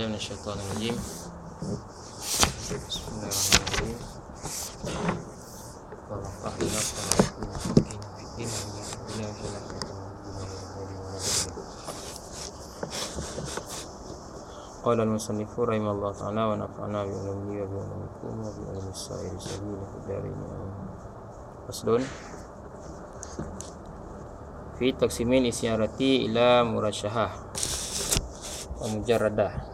بالله من الشيطان الرجيم بسم الله الرحمن الرحيم ورفعنا فمكين في الدين وبنا في الآخرة قال المصنف رحمه الله تعالى ونفعنا بعلومه وبعلومكم وبعلوم السائر سبيل في الدارين فصل في تقسيمين إسيارتي إلى مرشحة ومجردة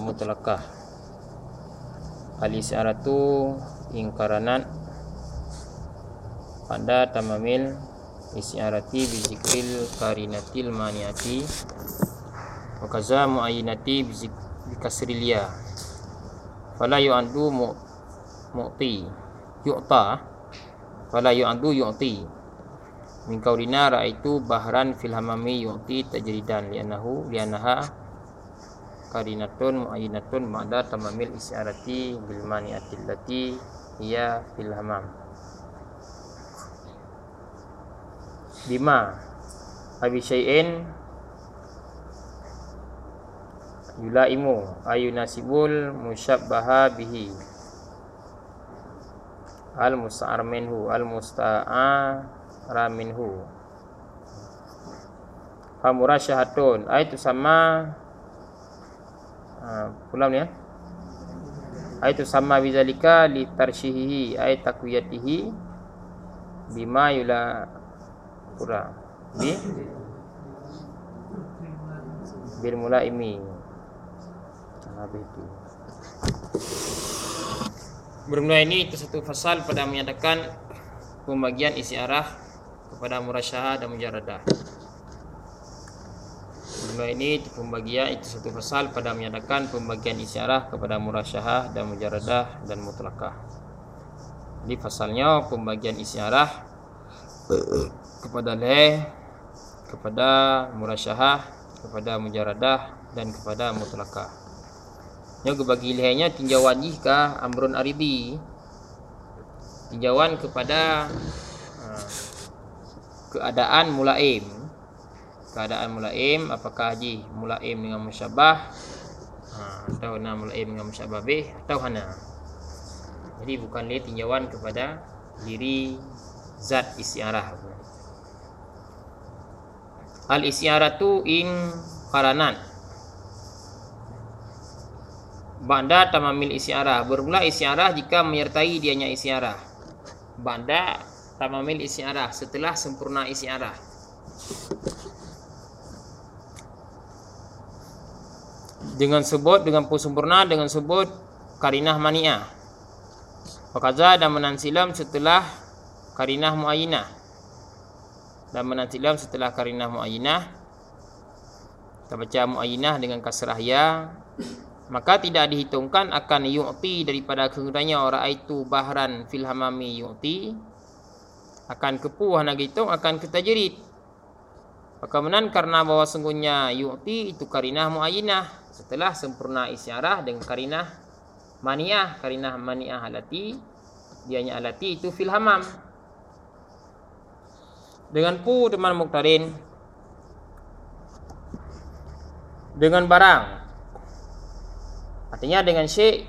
mutlakah al-isyaratu ingkaranat pada tamamil isyarati bizikril karinatil maniati. Wa kaza muayinati bikasrilia fala yu'andu mu'ti. Yu'ta. Fala yu'andu yu'ti. Min kaulina ra'aitu bahran fil hamami yu'ti tajridan li'annahu li'annaha karinatun muayyinatun ba'da tamamil isyarati bil maniatil lati hiya fil hamam. Bima abi syai'in yulaimu ayunasibul musyabbaha bihi. Al musta'ar minhu al musta'ara minhu. Fa murasyahatun ay itu sama uh, pulang ya ay itu sama bizalika li tarshihi ay takwiyatihi bima yula kurang bi bil mulaimi. Habis itu Bermula ini itu satu fasal pada menyatakan pembagian isi arah kepada murasyahah dan mujaradah. Bermula ini pembagian itu satu fasal pada menyatakan pembagian isi arah kepada murasyahah dan mujaradah dan mutlakah. Di fasalnya pembagian isi arah kepada leh kepada murasyahah kepada mujaradah dan kepada mutlakah. Yang bagi lehnya tinjauan jika amrun aridi tinjauan kepada uh, keadaan mulaim keadaan mulaim apakah haji mulaim dengan musyabah uh, atau na mulaim dengan musyabah bih? Atau hana? Jadi bukan leh tinjauan kepada diri zat isyarah al isyaratu in qaranan banda tamamil isyarah bermula isyarah jika menyertai dianya isyarah banda tamamil isyarah setelah sempurna isyarah dengan sebut dengan sempurna dengan sebut karinah mani'ah. Wakaza dan menansilam setelah karinah muayyinah dan menantilam setelah karinah muayyinah kita baca muayyinah dengan kasrah ya. Maka tidak dihitungkan akan yu'ti daripada kegunaannya orang itu bahran fil hamami yu'ti. Akan kepuh nak hitung akan ketajrid maka menan karena bahawa sungguhnya yu'ti itu karinah muayyinah setelah sempurna isyarah dengan karinah maniah karinah maniah alati dianya alati itu fil hamam. Dengan pu teman muktarin dengan barang. Artinya dengan syek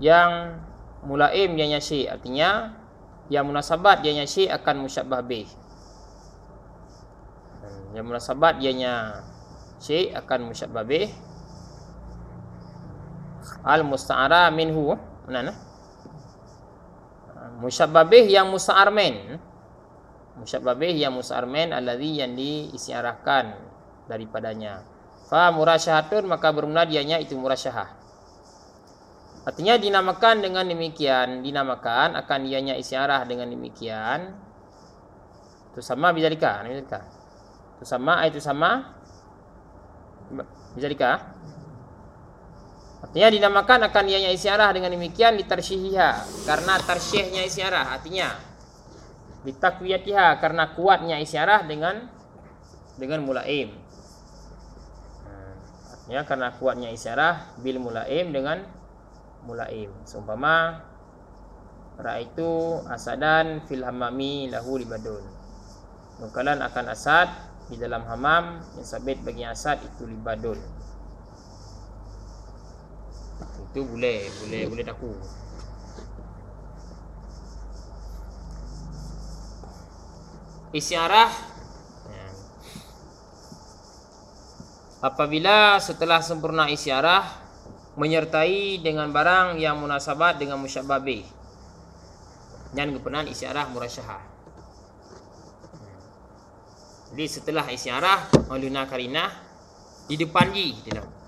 yang mulaim yang syek artinya yang munasabat yang syek akan musyabbah bih. Yang munasabat yang syek akan musyabbah bih al musta'ara minhu. Mana musyabbah bih yang musta'ar min musyabbabih yang musarmen alladhi yang diisiarahkan daripadanya. Fa murasyahatun maka bermula dianya itu murasyahah. Artinya dinamakan dengan demikian dinamakan akan dianya isiarah dengan demikian. Itu sama bisa dikah? Itu sama itu sama? Bisa dikah Artinya dinamakan akan dianya isiarah dengan demikian ditarsyihiha karena tarsyihnya isiarah artinya bitakwiyatiha karena kuatnya isyarah dengan dengan mulaim. Ya karena kuatnya isyarah bil mulaim dengan mulaim. Seumpama raaitu asadan fil hamami lahu libadun. Nukalan akan asad di dalam hamam yang sabit bagi asad itu libadun. Itu boleh, boleh, boleh taku. Isyarah ya. Apabila setelah sempurna isyarah menyertai dengan barang yang munasabat dengan musyabbabih. Dan kepenan isyarah murasyahah. Jadi setelah isyarah oluna karinah di depan ji dalam.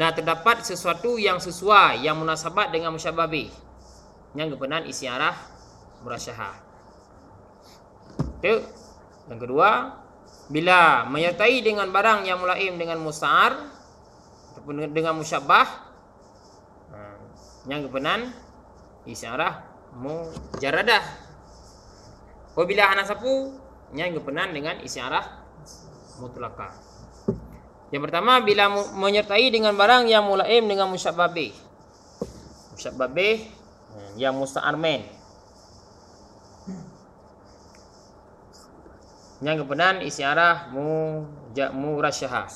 Nah terdapat sesuatu yang sesuai yang munasabat dengan musyabbabih. Yang kepenan isyarah murasyahah. Itu. Yang kedua, bila menyertai dengan barang yang mulaim dengan musta'ar ataupun dengan musyabbah ha, yang kebenan isyarah mujarradah. Apabila sapu yang kebenan dengan isyarah mutlakah. Yang pertama bila menyertai dengan barang yang mulaim dengan musyabbabih. Musyabbabih ha, yang musta'ar men. Yang kebenaran isyarah mu mu rasyahah.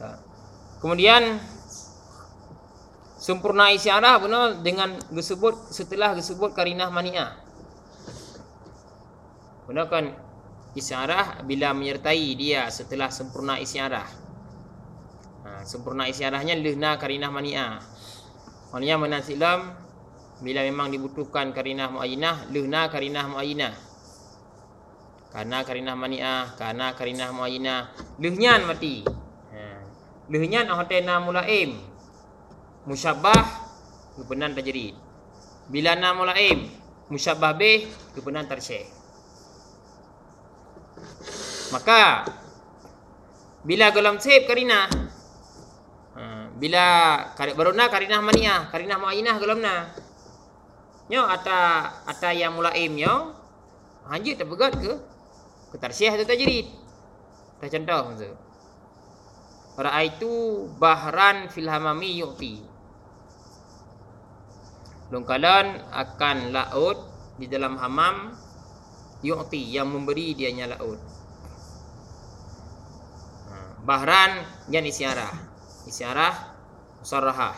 Ha. Kemudian sempurna isyarah benar dengan disebut setelah disebut karinah mani'ah. Benar kan isyarah bila menyertai dia setelah sempurna isyarah. Ha, sempurna isyarahnya lihna karinah mani'ah. Maksudnya menasilam bila memang dibutuhkan karinah muayyinah, lihna karinah muayyinah. Karena karinah mani'ah Karena karinah mu'ayinah Lehnyan mati ha. Lehnyan ahotena mulaim Musyabbah Kebenan tajrid Bila na mulaim Musyabbah bih Kebenan tarsyih Maka Bila gelam sip karinah. Ha. Bila Baru na karinah mani'ah Karinah mu'ayinah gelam na Nyo ata ata yang mulaim nyo Hanjit terpegat ke? Ketarsyih atau tajrid. Dah contoh tu Ra'aitu bahran fil hamami yu'ti. Longkalan akan laut di dalam hamam yu'ti yang memberi dia nya laut Bahran yang isyarah Isyarah Musarrahah.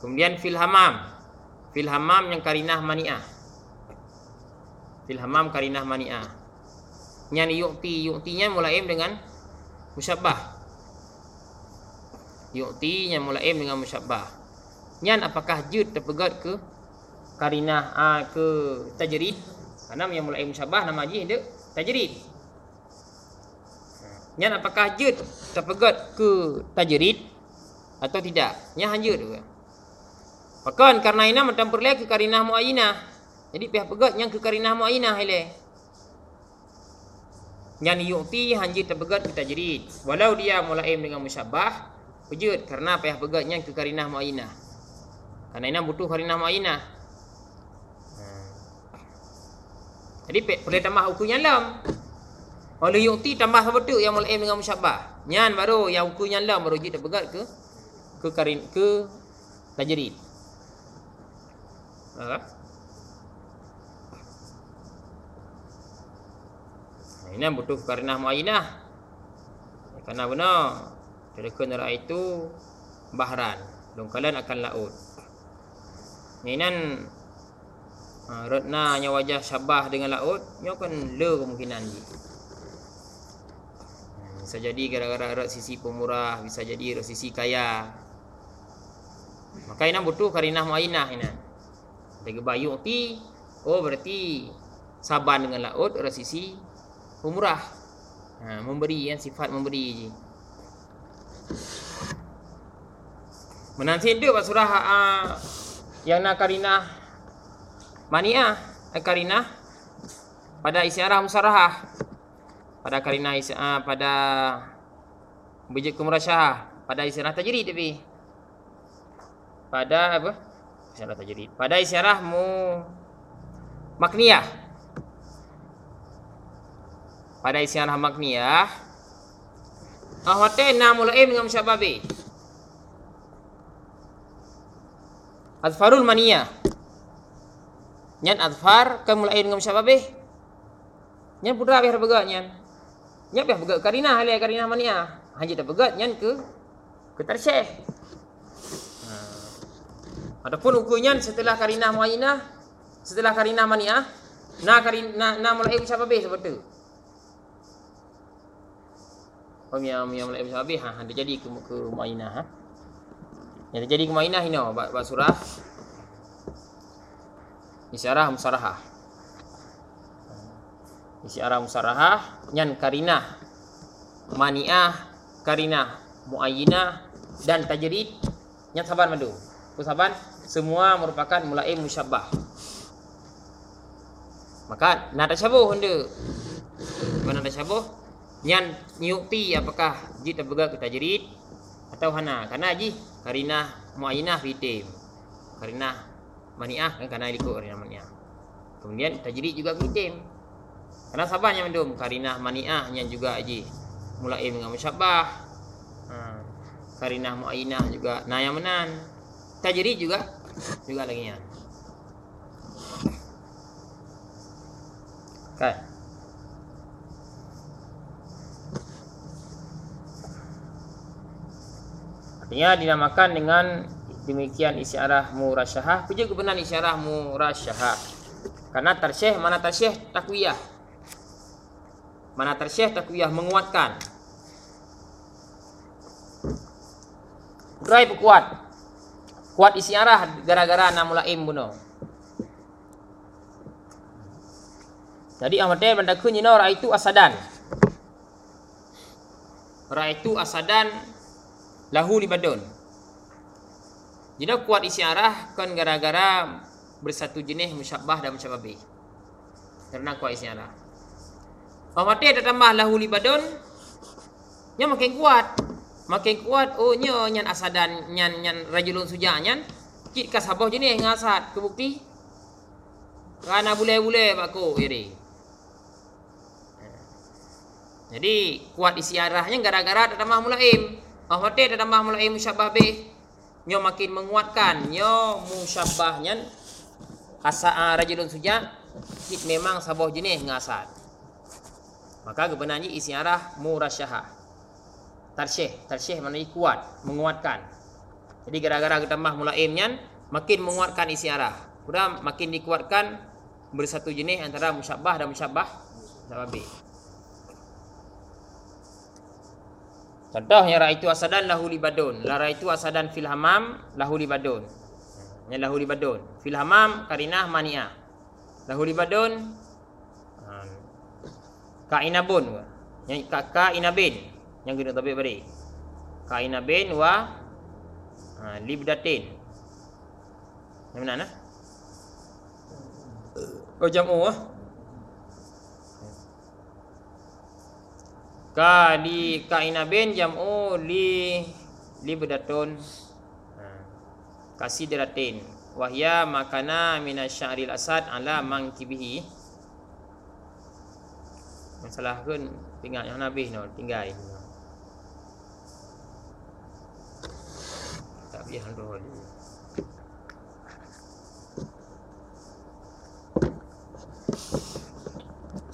Kemudian fil hamam Fil hamam yang karinah mani'ah. Fil hamam karinah mani'ah. Yang yu'ti. Yu'tinya mulaim dengan musyabbah. Yu'tinya mulaim dengan musyabbah. Nyan apakah jud terpegat ke karinah a ah, ke tajrid? Kerana yang mulaim musyabbah nama ji dia tajrid nyan apakah jud terpegat ke tajrid atau tidak? Nya hanya tu Bahkan karena ini macam perlu ke karinah muayyinah. Jadi pihak pegat yang ke karinah muayyinah ile yang yu'ti hanji terbegat kita jadi walau dia mulaim dengan musyabbah wujud karena payah begatnya ke karinah muayyinah karena ini butuh karinah muayyinah hmm. jadi boleh tambah hukum yang lam kalau yu'ti tambah betul yang mulaim dengan musyabbah nyan baru yang hukum yang lam baru wujud terbegat ke ke karin ke tajrid ha? Ini butuh karenah muayyinah. Karena benar Terdekat neraka itu Bahran Longkalan akan laut Ini kan ha, Retna yang wajah syabah dengan laut Ini akan le kemungkinan ni. Bisa jadi gara-gara erat sisi pemurah Bisa jadi erat sisi kaya. Maka ini butuh karinah muayyinah ini. Bagi bayu ti Oh berarti Saban dengan laut erat sisi pemurah. Ha, memberi yang sifat memberi je. Menanti hidup surah uh, yang nak karinah maniah. Karinah pada isyarah musarahah pada karinah uh, pada bijak kemurasyahah pada isyarah tajrid tapi pada apa isyarah tajrid pada isyarah mu makniyah pada ni ya. Ahwate namul aim dengan musyababi. Azfarul mania. Nyan azfar ke mulai dengan musyababi. Nyan pudra biar begat nyan. Nyan biar begat karina hal karina mania. Hanya dah begat nyan ke ke tarsyih. Ha. Adapun ukurnya setelah karinah muayyinah, setelah karinah mani'ah, na karinah na mulai musyabbah sebab tu. Oh yang yang mulai musyabbah ha, ha dia jadi ke ke muayyinah ha. Yang terjadi ke muayyinah ini bab surah isyarah musarahah. Isyarah musarahah nyan karinah mani'ah karinah muayyinah dan tajrid yang saban madu. Saban semua merupakan mulai musyabbah. Maka nak tasyabuh hendak. Mana tasyabuh? Nyan nyukti apakah jid terbegal ke tajrid atau hana. Karena haji karinah muayyinah fitim. Karinah mani'ah kan karena ikut karinah mani'ah. Kemudian tajrid juga fitim. Karena saban yang mendum karinah mani'ah yang juga haji. Mulai dengan musyabbah karinah muayyinah juga. Nah yang menan tajri juga. Juga lagi ya kan? Artinya dinamakan dengan demikian isyarah murasyahah. Puji kebenaran isyarah murasyahah. Karena tersyih mana tersyih takwiyah mana tersyih takwiyah menguatkan Gerai kuat. Kuat isi arah gara-gara nama laim bunuh. Jadi Ahmad Tayyib mendakun you know, itu asadan. itu asadan lahu libadun. Jadi kuat isi arah kan gara-gara bersatu jenis musyabbah dan musyabbah. Karena kuat isi arah. Ahmad Tayyib tambah lahu libadun. Yang makin kuat. Makin kuat oh nya nyan asadan nyan nyan rajulun suja nyan. Kit kasabah jenis ngasat ke bukti kerana boleh-boleh baku iri jadi kuat isi arahnya gara-gara tak tambah mulaim. Ah mate tak tambah mulaim musyabah be nyo makin menguatkan. Nyo musyabahnya asa ah, rajulun suja. Kit memang sabah jenis ngasat maka kebenarnya isi arah murasyahah. Tarsyih. Tarsyih maknanya kuat menguatkan. Jadi gara-gara kita tambah mulaimnya makin menguatkan isi arah sudah makin dikuatkan bersatu jenis antara musyabbah dan musyabbah sababi contohnya ra itu asadan lahu libadun. La ra itu asadan fil hamam lahu libadun. Ya lahu libadun. Fil hamam karinah mania lahu libadun. Kainabun ya ka inabin yang kena tabik balik. Kaina bin wa ha, libdatin. Yang mana nah oh jamu ah. Ka di kaina bin jamu li libdatun ha, kasidratin wahya makana minasyaril asad ala mangkibihi masalah kan tinggal yang nabi no tinggal ini yang dulu.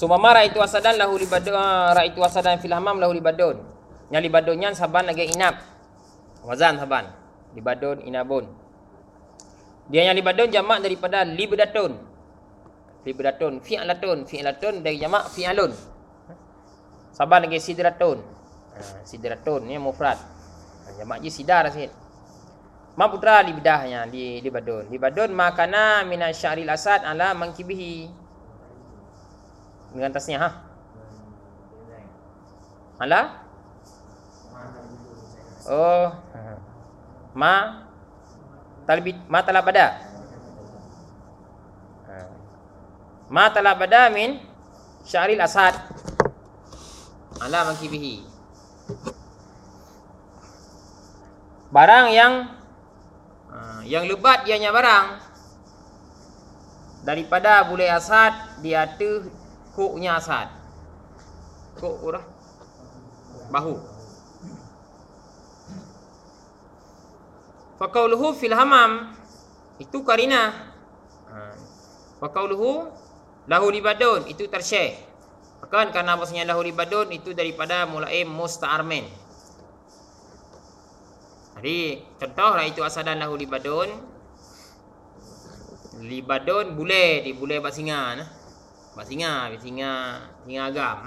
Cuma marah itu asadan lahu libadun ah, ra itu asadan fil hamam lahu libadun. Yang libadunnya saban lagi inap. Wazan saban. Libadun inabun. Dia yang libadun jamak daripada libdatun. Libdatun fi'latun fi'latun dari jamak fi'alun. Saban lagi sidratun. Ha, sidratun ni mufrad. Jamak je sidar sikit. Ma putra di bidahnya di di badun. Di badun makana minasyaril asad ala mangkibihi. Dengan tasnya ha. Ala? Oh. Ma talbi ma talabada. Ma talabada min syaril asad ala mangkibihi. Barang yang? Yang lebat ianya barang. Daripada bule asad dia tu koknya asad. Kok ora bahu. Faqauluhu fil hamam. Itu karina. Ha. faqauluhu lahu libadun. Itu tersyekh kan karena maksudnya lahu libadun itu daripada mulai musta'armin Jadi contoh lah itu asadan lahu libadun. Libadun boleh di boleh basinga nah. Basinga, basinga, singa agam.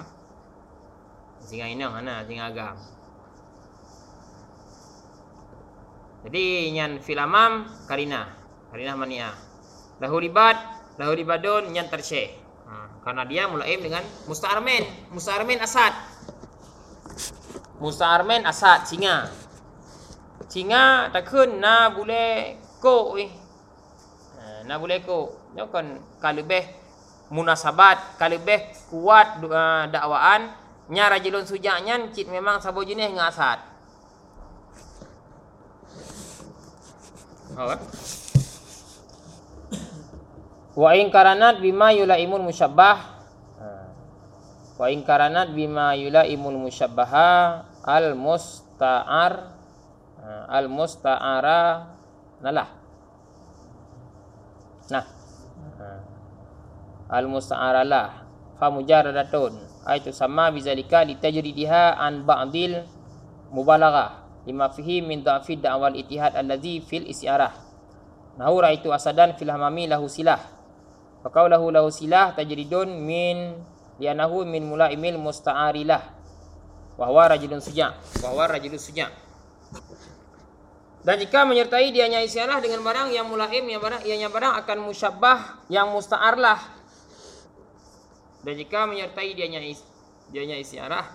Singa inang mana singa agam. Jadi nyan filamam karina. Karina mania. Lahu libat, lahu libadun nyan tersyeh. Karena dia mulai dengan musta'armen. Musta'armen asad. Musta'armen asad singa. Singa tak kun na boleh ko eh. Na boleh ko. Nyo kan kalebeh munasabat kalebeh kuat uh, dakwaan nya rajulun sujaknya cit memang sabo jenis ngasat. Apa? Wa in karanat bima yulaimun musyabbah. Ha. Wa in karanat bima yulaimun musyabbaha al musta'ar ha. al musta'ara nalah. Nah. Ha. Al musta'ara lah fa mujaradatun aitu sama bizalika litajridiha an ba'dil mubalaghah lima fihi min dha'fi da'wal itihad allazi fil isyarah nahu raitu asadan fil hamami lahu silah fa qawluhu lahu silah tajridun min lianahu min mulaimil musta'arilah. Wa huwa rajulun suja' wa huwa rajulun suja' dan jika menyertai dianya isyarah dengan barang yang mulaim yang barang ianya barang akan musyabbah yang musta'arlah. Dan jika menyertai dianya dianya isyarah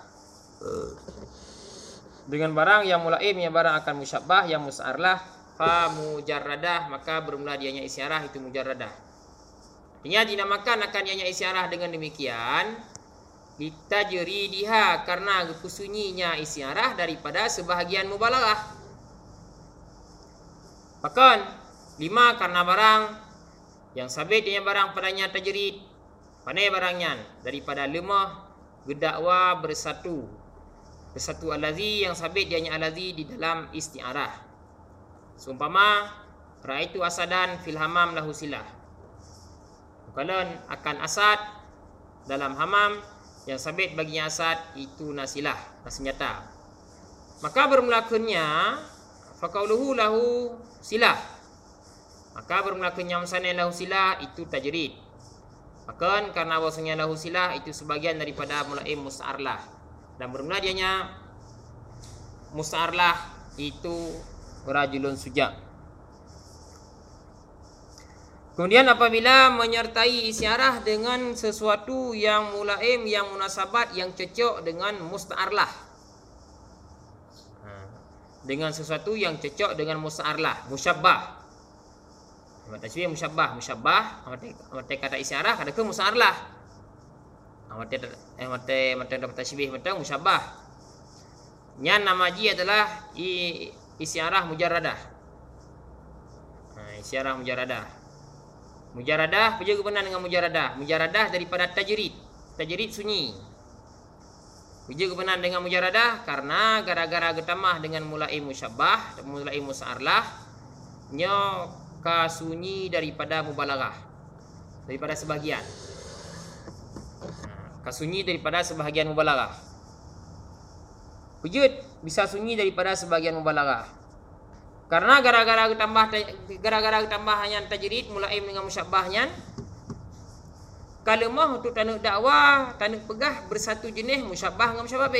dengan barang yang mulaim yang barang akan musyabbah yang musarlah fa mujarradah maka bermula dianya isyarah itu mujarradah artinya dinamakan akan dianya isyarah dengan demikian diha karena kesunyinya isyarah daripada sebahagian mubalaghah bahkan lima karena barang yang sabit dengan barang padanya tajrid pandai barangnya daripada lemah gedakwa bersatu bersatu alazi yang sabit dia hanya alazi di dalam isti'arah. Seumpama raitu asadan fil hamam lahu silah. Bukalan akan asad dalam hamam yang sabit baginya asad itu nasilah, senjata. Maka bermulakannya faqauluhu lahu silah. Maka bermulakannya musana lahu silah itu tajrid. Maka karena bahasanya lahu silah itu sebagian daripada mulai mus'arlah dan bermula dianya musarlah itu rajulun suja. Kemudian apabila menyertai isyarah dengan sesuatu yang mulaim, yang munasabat, yang cocok dengan musta'arlah. Ha. Dengan sesuatu yang cocok dengan musta'arlah, musyabbah. Amat tasbih musyabbah, musyabbah, amat kata isyarah, kata ke musta'arlah mata mata mata dapat tasbih mata musyabah nya nama ji adalah isyarah mujarradah ha, isyarah mujarradah juga benar dengan mujarradah mujarradah daripada tajrid tajrid sunyi kebenaran dengan mujarradah karena gara-gara getamah dengan mulai musyabah mulai musarlah nyo kasunyi daripada mubalaghah daripada sebahagian akan sunyi daripada sebahagian mubalaghah. Wujud bisa sunyi daripada sebahagian mubalaghah. Karena gara-gara tambah gara-gara tambah hanya tajrid mulai dengan musyabbahnya kalimah untuk tanuk dakwah, tanuk pegah bersatu jenis musyabbah dengan musyabbah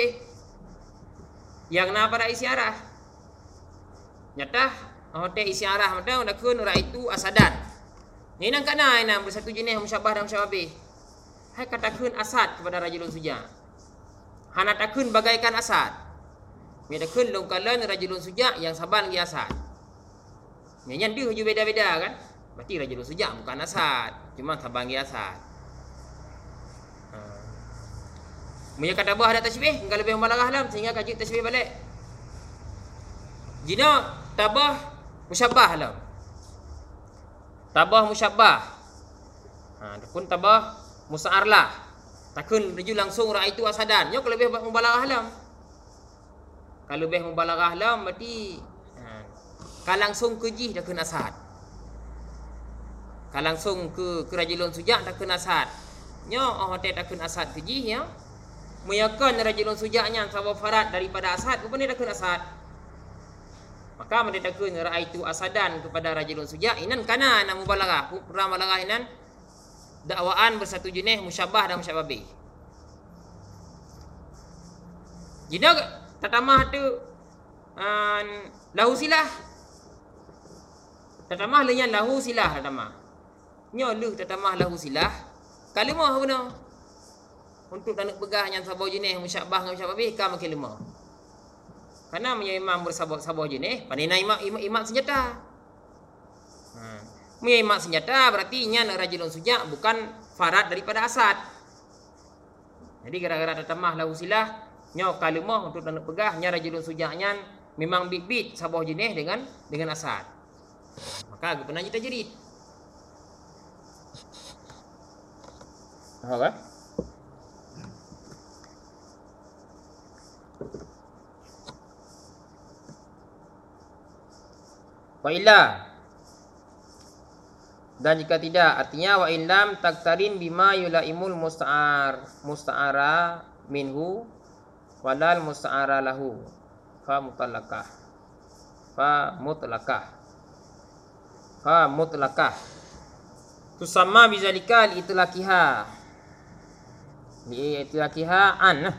Yang na pada isyarah. Nyata hotel isyarah mata nak kun itu asadan. Ni nang kana ina bersatu jenis musyabbah dan musyabbah Hai katakan asad kepada rajulun suja. Hana takun bagaikan asad. Mi takun longkalan rajulun suja yang sabar lagi asad. Mi nyan dia hujung beda-beda kan? Berarti rajulun suja bukan asad, cuma sabar lagi asad. Ha. Munya kata buah ada tasbih, enggak lebih membalagah lah sehingga kaji tasbih balik. Jina tabah musyabbah lah. Tabah musyabbah. Ha, pun tabah musa'arlah takun raju langsung ra itu asadan yo kalau lebih mubalaghah lam kalau lebih mubalaghah lam berarti ha, ka langsung ke jih dah kena asad ka langsung ke ke rajulun sujak dah kena asad nyo oh hotel dah kena asad ke jih ya. Meyakan rajulun sujaknya sabab farat daripada asad ni dah kena asad Maka mendatangkan ra'aitu asadan kepada rajulun suja inan kana nak mubalarah. Pernah mubalarah inan? Dakwaan bersatu jenis musyabah dan musyababih. Jina tatamah tu uh, lahu silah. Tatamah lenyan lahu silah tatamah. Nya lu tatamah lahu silah. Kalimah guna. Untuk tak nak pegah yang sabau jenis musyabah dengan musyababih ka makin lemah. Karena punya imam bersabar-sabar je ni, pandai nak imam, imam, imam senjata. Ha. Punya imam senjata berarti nya nak rajulun sujak bukan farad daripada asad. Jadi gara-gara ada tamah lahu silah, nya kalimah untuk nak pegah nya rajulun sujaknya memang bit-bit sabah jenis dengan dengan asad. Maka aku pernah cerita jerit. Apa? Wa illa dan jika tidak artinya wa illam taktarin bima yulaimul musta'ar musta'ara minhu walal musta'ara lahu. Fa mutlaqah fa mutlaqah. Fa mutlaqah. Tusamma bizalika li itlaqiha li itlaqiha an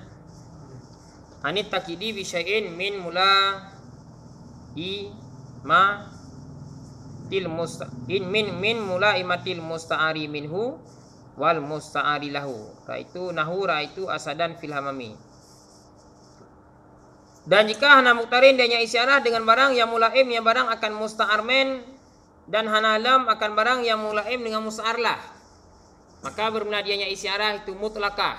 anit takidi bi syai'in min mula i ma til musta in min min mulaimatil musta'ari minhu wal musta'ari lahu. Kaitu nahura itu asadan fil hamami dan jika hana muktarin dia isyarah dengan barang yang mulaim yang barang akan musta'armen. Dan hana lam akan barang yang mulaim dengan musta'arlah. Maka bermula dia isyarah itu mutlakah.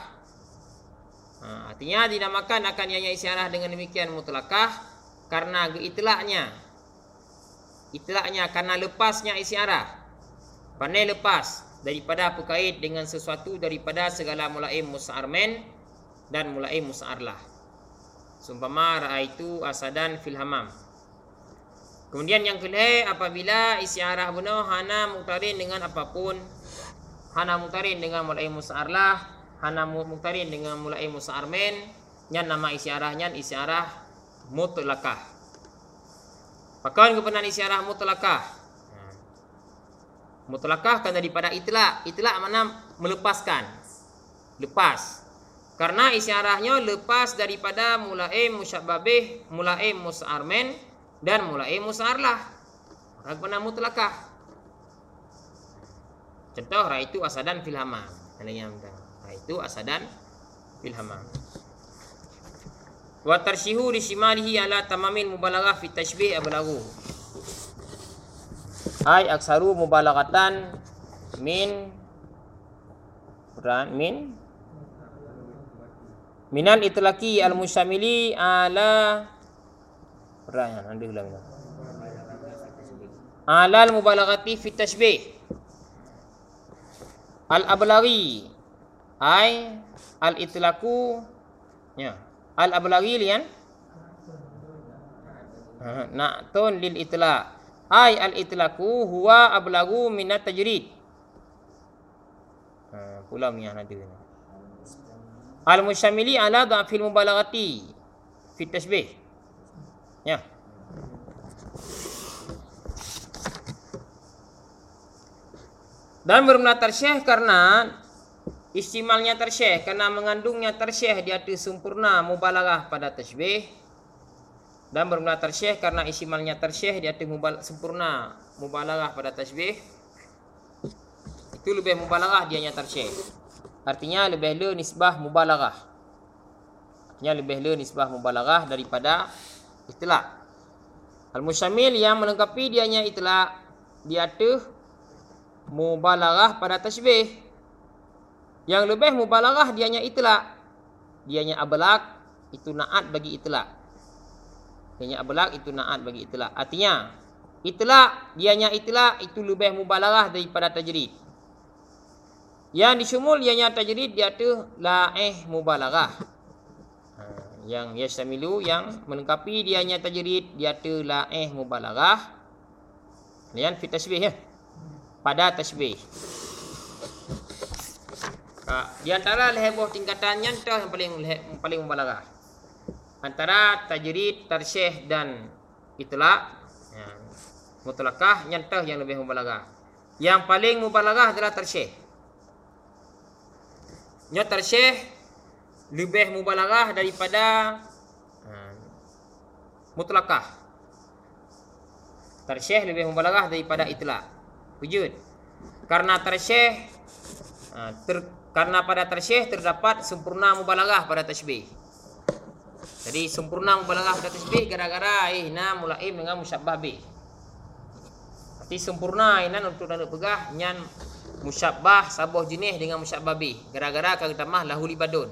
Ha, artinya dinamakan akan dia isyarah dengan demikian mutlakah. Karena geitlaknya itlaknya karena lepasnya isi arah. Pandai lepas daripada berkait dengan sesuatu daripada segala mulaim musa'armen dan mulaim musa'arlah. Sumpama ra'aitu asadan fil hamam. Kemudian yang kedua apabila isi arah benar hana muktarin dengan apapun hana muktarin dengan mulai musa'arlah hana muktarin dengan mulai musa'armen yang nama isi arahnya isi arah mutlakah Pakai kebenaran isyarah mutlakah. Mutlakah kan daripada itlak. Itlak mana melepaskan. Lepas. Karena isyarahnya lepas daripada mulai musyababih, mulai musarmen dan mulai musarlah. Maka kebenaran mutlakah. Contoh, itu asadan filhamam. Itu asadan filhamam. Wa tarshihu li shimalihi ala tamamin mubalaghah fi tashbih ablagu. Ai aksaru mubalaghatan min Quran min minal itlaqi al musyamili ala Quran anda ulang ini. Ala al mubalaghati fi tashbih. Al ablaghi ai al itlaqu ya Al-Ablaghi lian. Ha, Na'tun lil itla Ay al-itlaku huwa ablagu minat tajrid. Ha, Pula yang ada ni Al-Musyamili ala da'fil mubalaghati Fit tasbih Ya. Dan bermula tersyih karena Istimalnya tersyih kerana mengandungnya tersyih di atas sempurna mubalaghah pada tasbih dan bermula tersyih kerana istimalnya tersyih di atas mubal sempurna mubalaghah pada tasbih itu lebih mubalaghah dianya tersyih artinya lebih le nisbah mubalaghah artinya lebih le nisbah mubalaghah daripada itlaq al-musyamil yang melengkapi dianya itlaq di atas mubalaghah pada tasbih yang lebih mubalaghah dianya itlak. Dianya ablak itu naat bagi itlak. Dianya ablak itu naat bagi itlak. Artinya itlak dianya itlak itu lebih mubalaghah daripada tajrid. Yang disumul dianya tajrid dia tu la'ih mubalaghah. Ha, yang yastamilu yang melengkapi dianya tajrid dia tu la'ih mubalaghah. Lian fi tasbih ya. Pada tasbih. Ha, di antara leheboh tingkatannya itu yang paling yang paling membalaghah. Antara tajrid, tarsyih dan itlak ya. mutlakah nyantah yang lebih mubalagah yang paling mubalagah adalah tersyih nyat tersyih lebih mubalagah daripada ha, mutlakah. Tersyih lebih mubalagah daripada itlak wujud. Karena tersyih ha, ter, karena pada tersyih terdapat sempurna mubalagah pada tasbih. Jadi sempurna mubalaghah pada tasbih gara-gara eh na mulaim dengan musyabbah. Tapi sempurna inan untuk nak pegah nyan musyabbah sabuh jenis dengan musyabbah bih. Gara-gara kau tambah lahu libadun.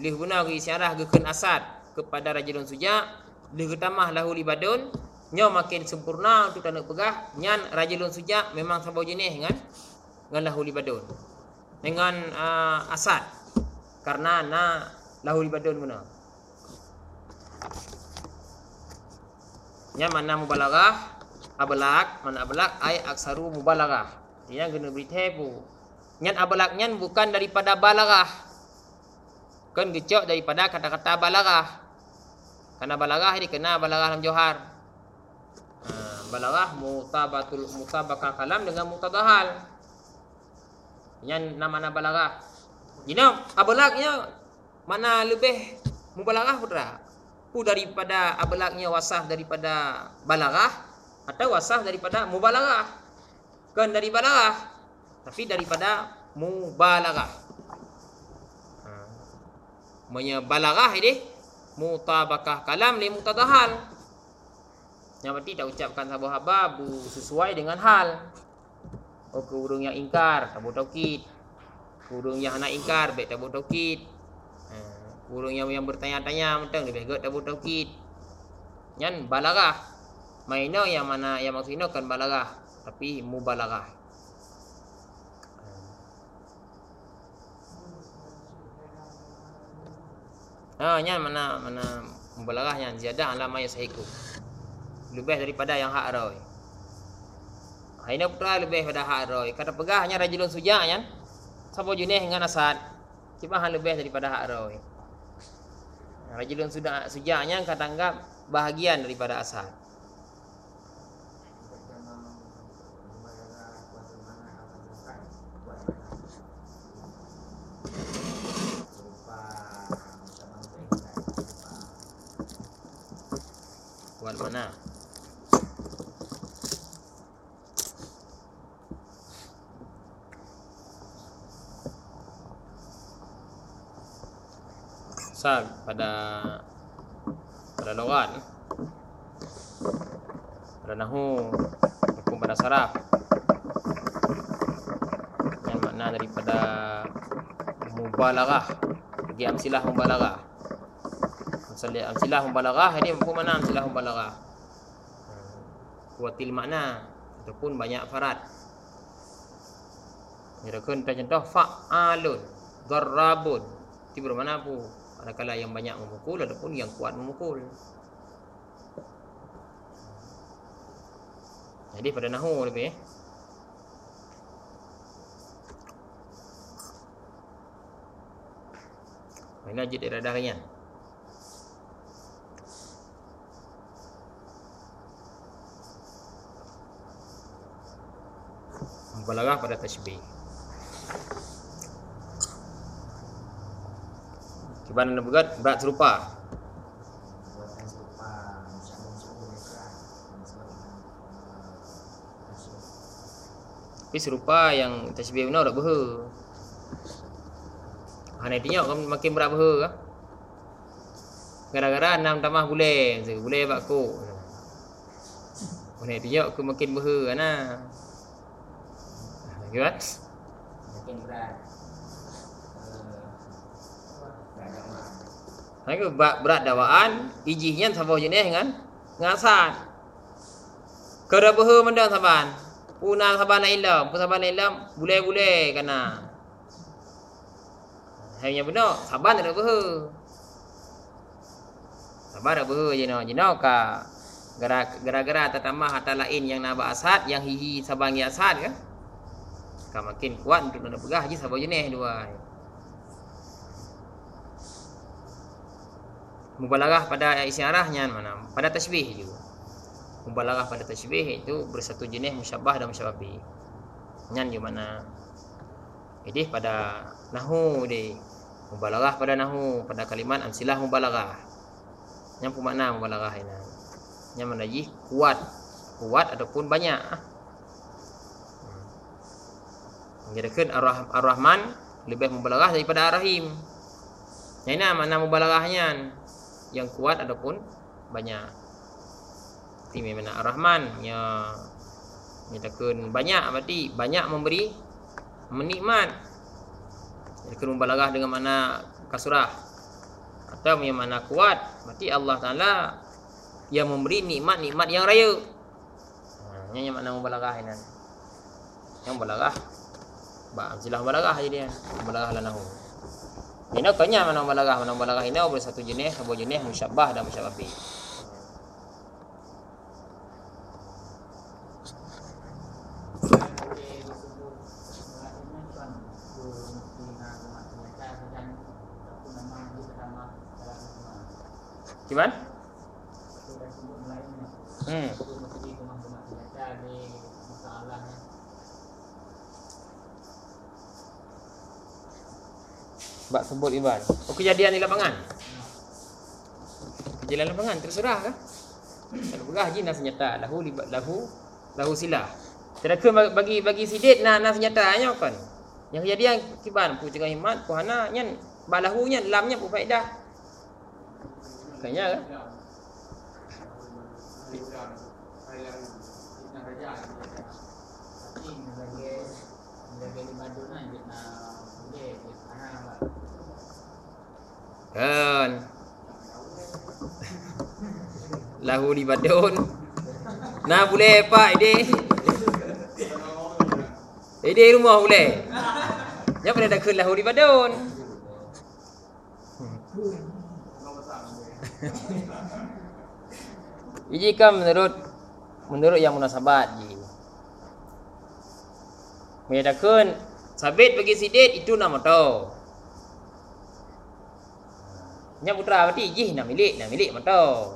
Lih guna ke isyarah gekeun asad kepada rajulun suja, lih tambah lahu libadun, nyo makin sempurna untuk nak pegah nyan rajulun suja memang sabuh jenis dengan dengan lahu libadun. Dengan uh, asad. Karena na lahu libadun guna. Nya mana mubalaghah? Ablak, mana ablak ay aksaru mubalaghah. Dia kena beritahu. Nyat ablak nyan bukan daripada balaghah. Kan gecok daripada kata-kata balaghah. Karena balaghah ini kena balaghah dalam johar. Ha, balaghah mutabatul mutabakah kalam dengan mutadahal. Yang nama-nama balaghah. Jadi ablaknya mana lebih mubalaghah putra pu daripada ablaknya wasah daripada balaghah atau wasah daripada mubalaghah kan dari balaghah tapi daripada mubalaghah. Ha. Manya balaghah ini mutabakah kalam li mutadahal. Yang berarti tak ucapkan sabuh hababu sesuai dengan hal. Oh ke urung yang ingkar tak taukid. Urung yang nak ingkar baik tak taukid. Burung yang yang bertanya-tanya mentang lebih baik tak taukid. Yan balarah. Maino yang mana yang maksudnya kan balarah tapi mubalarah. Ha yan mana mana mubalarah yang ziyadah ala ma yasahiku. Lebih daripada yang hak roy. Haina putra lebih daripada hak roy. Kata pegahnya rajulun suja yan. Sabo jenis dengan asad. Cuma hal lebih daripada hak roy. Rajulun sudah sujaknya kata anggap bahagian daripada asal. Mana? sal pada pada logat pada nahu. Hukum pada saraf yang makna daripada mubalaghah bagi amsilah mubalaghah amsilah amsilah mubalaghah ini apa mana amsilah mubalaghah kuatil makna ataupun banyak farat Nyatakan contoh fa'alun Garrabun Itu bermakna apa? Manakala yang banyak memukul ataupun yang kuat memukul. Jadi pada nahu lebih eh. Ini ajit iradah Mubalaghah pada tashbih. Kiban nak berat berat serupa. Tapi serupa yang tasbih benar tak beha. Hanya tengok kan makin berat beha ke? Gara-gara enam tambah boleh. Boleh buat. Hanya tengok ke makin beha kan lah. Makin berat. Hai ke berat dawaan ijihnya sama jenis kan ngasat. Kera behu mendang saban. Puna saban ilam, pun saban ilam boleh-boleh kena. Hanya benar, saban ada behu. Saban ada behu je no, je no ka. Gara-gara tertambah harta lain yang nak asat, yang hihi sabang ya asat ke? Kan makin kuat untuk nak pegah je sabang jenis dua. Mubalaghah pada isyarahnya mana? Pada tasbih juga. Mubalaghah pada tasbih itu bersatu jenis musyabbah dan musyabbabi. Nyan di mana? Jadi pada nahu di mubalaghah pada nahu pada kalimat amsilah mubalaghah. Yang pun makna mubalaghah ini. Yang mana kuat kuat ataupun banyak. Menjadikan Ar-Rahman lebih mubalaghah daripada Ar-Rahim. Yang ini makna mubalaghahnya yang kuat ataupun banyak. Ini mana Ar-Rahman yang menyatakan banyak berarti banyak memberi menikmat. Kena mubalaghah dengan mana kasurah atau yang mana kuat berarti Allah Taala yang memberi nikmat-nikmat yang raya. Ha, yang mana mubalaghah ini. Yang mubalaghah Ba, silah balagah je dia. Balagah lanahu. Ini kanya mana balagah, mana balagah ini boleh satu jenis, dua jenis musyabbah dan musyabbabi. Gimana? Hmm. Bak sebut Iban. Oh kejadian di lapangan. Kejadian lapangan terserah kan? Kalau berah je nak senjata lahu libat lahu lahu silah. Teraka bagi bagi sidik nak nak senjata nya kan. Yang kejadian kiban pu tengah himat pu hana nyen balahu nya lamnya pu faedah. Kayaknya kan? Kan. Lahu di badun. Nah boleh pak ide. Ide rumah boleh. Ya pada dah ke lahu di badun. Ini kan menurut menurut yang munasabat ji. Menyatakan sabit bagi sidik itu nama tau. Nya putra berarti ijih nak milik, nak milik mata.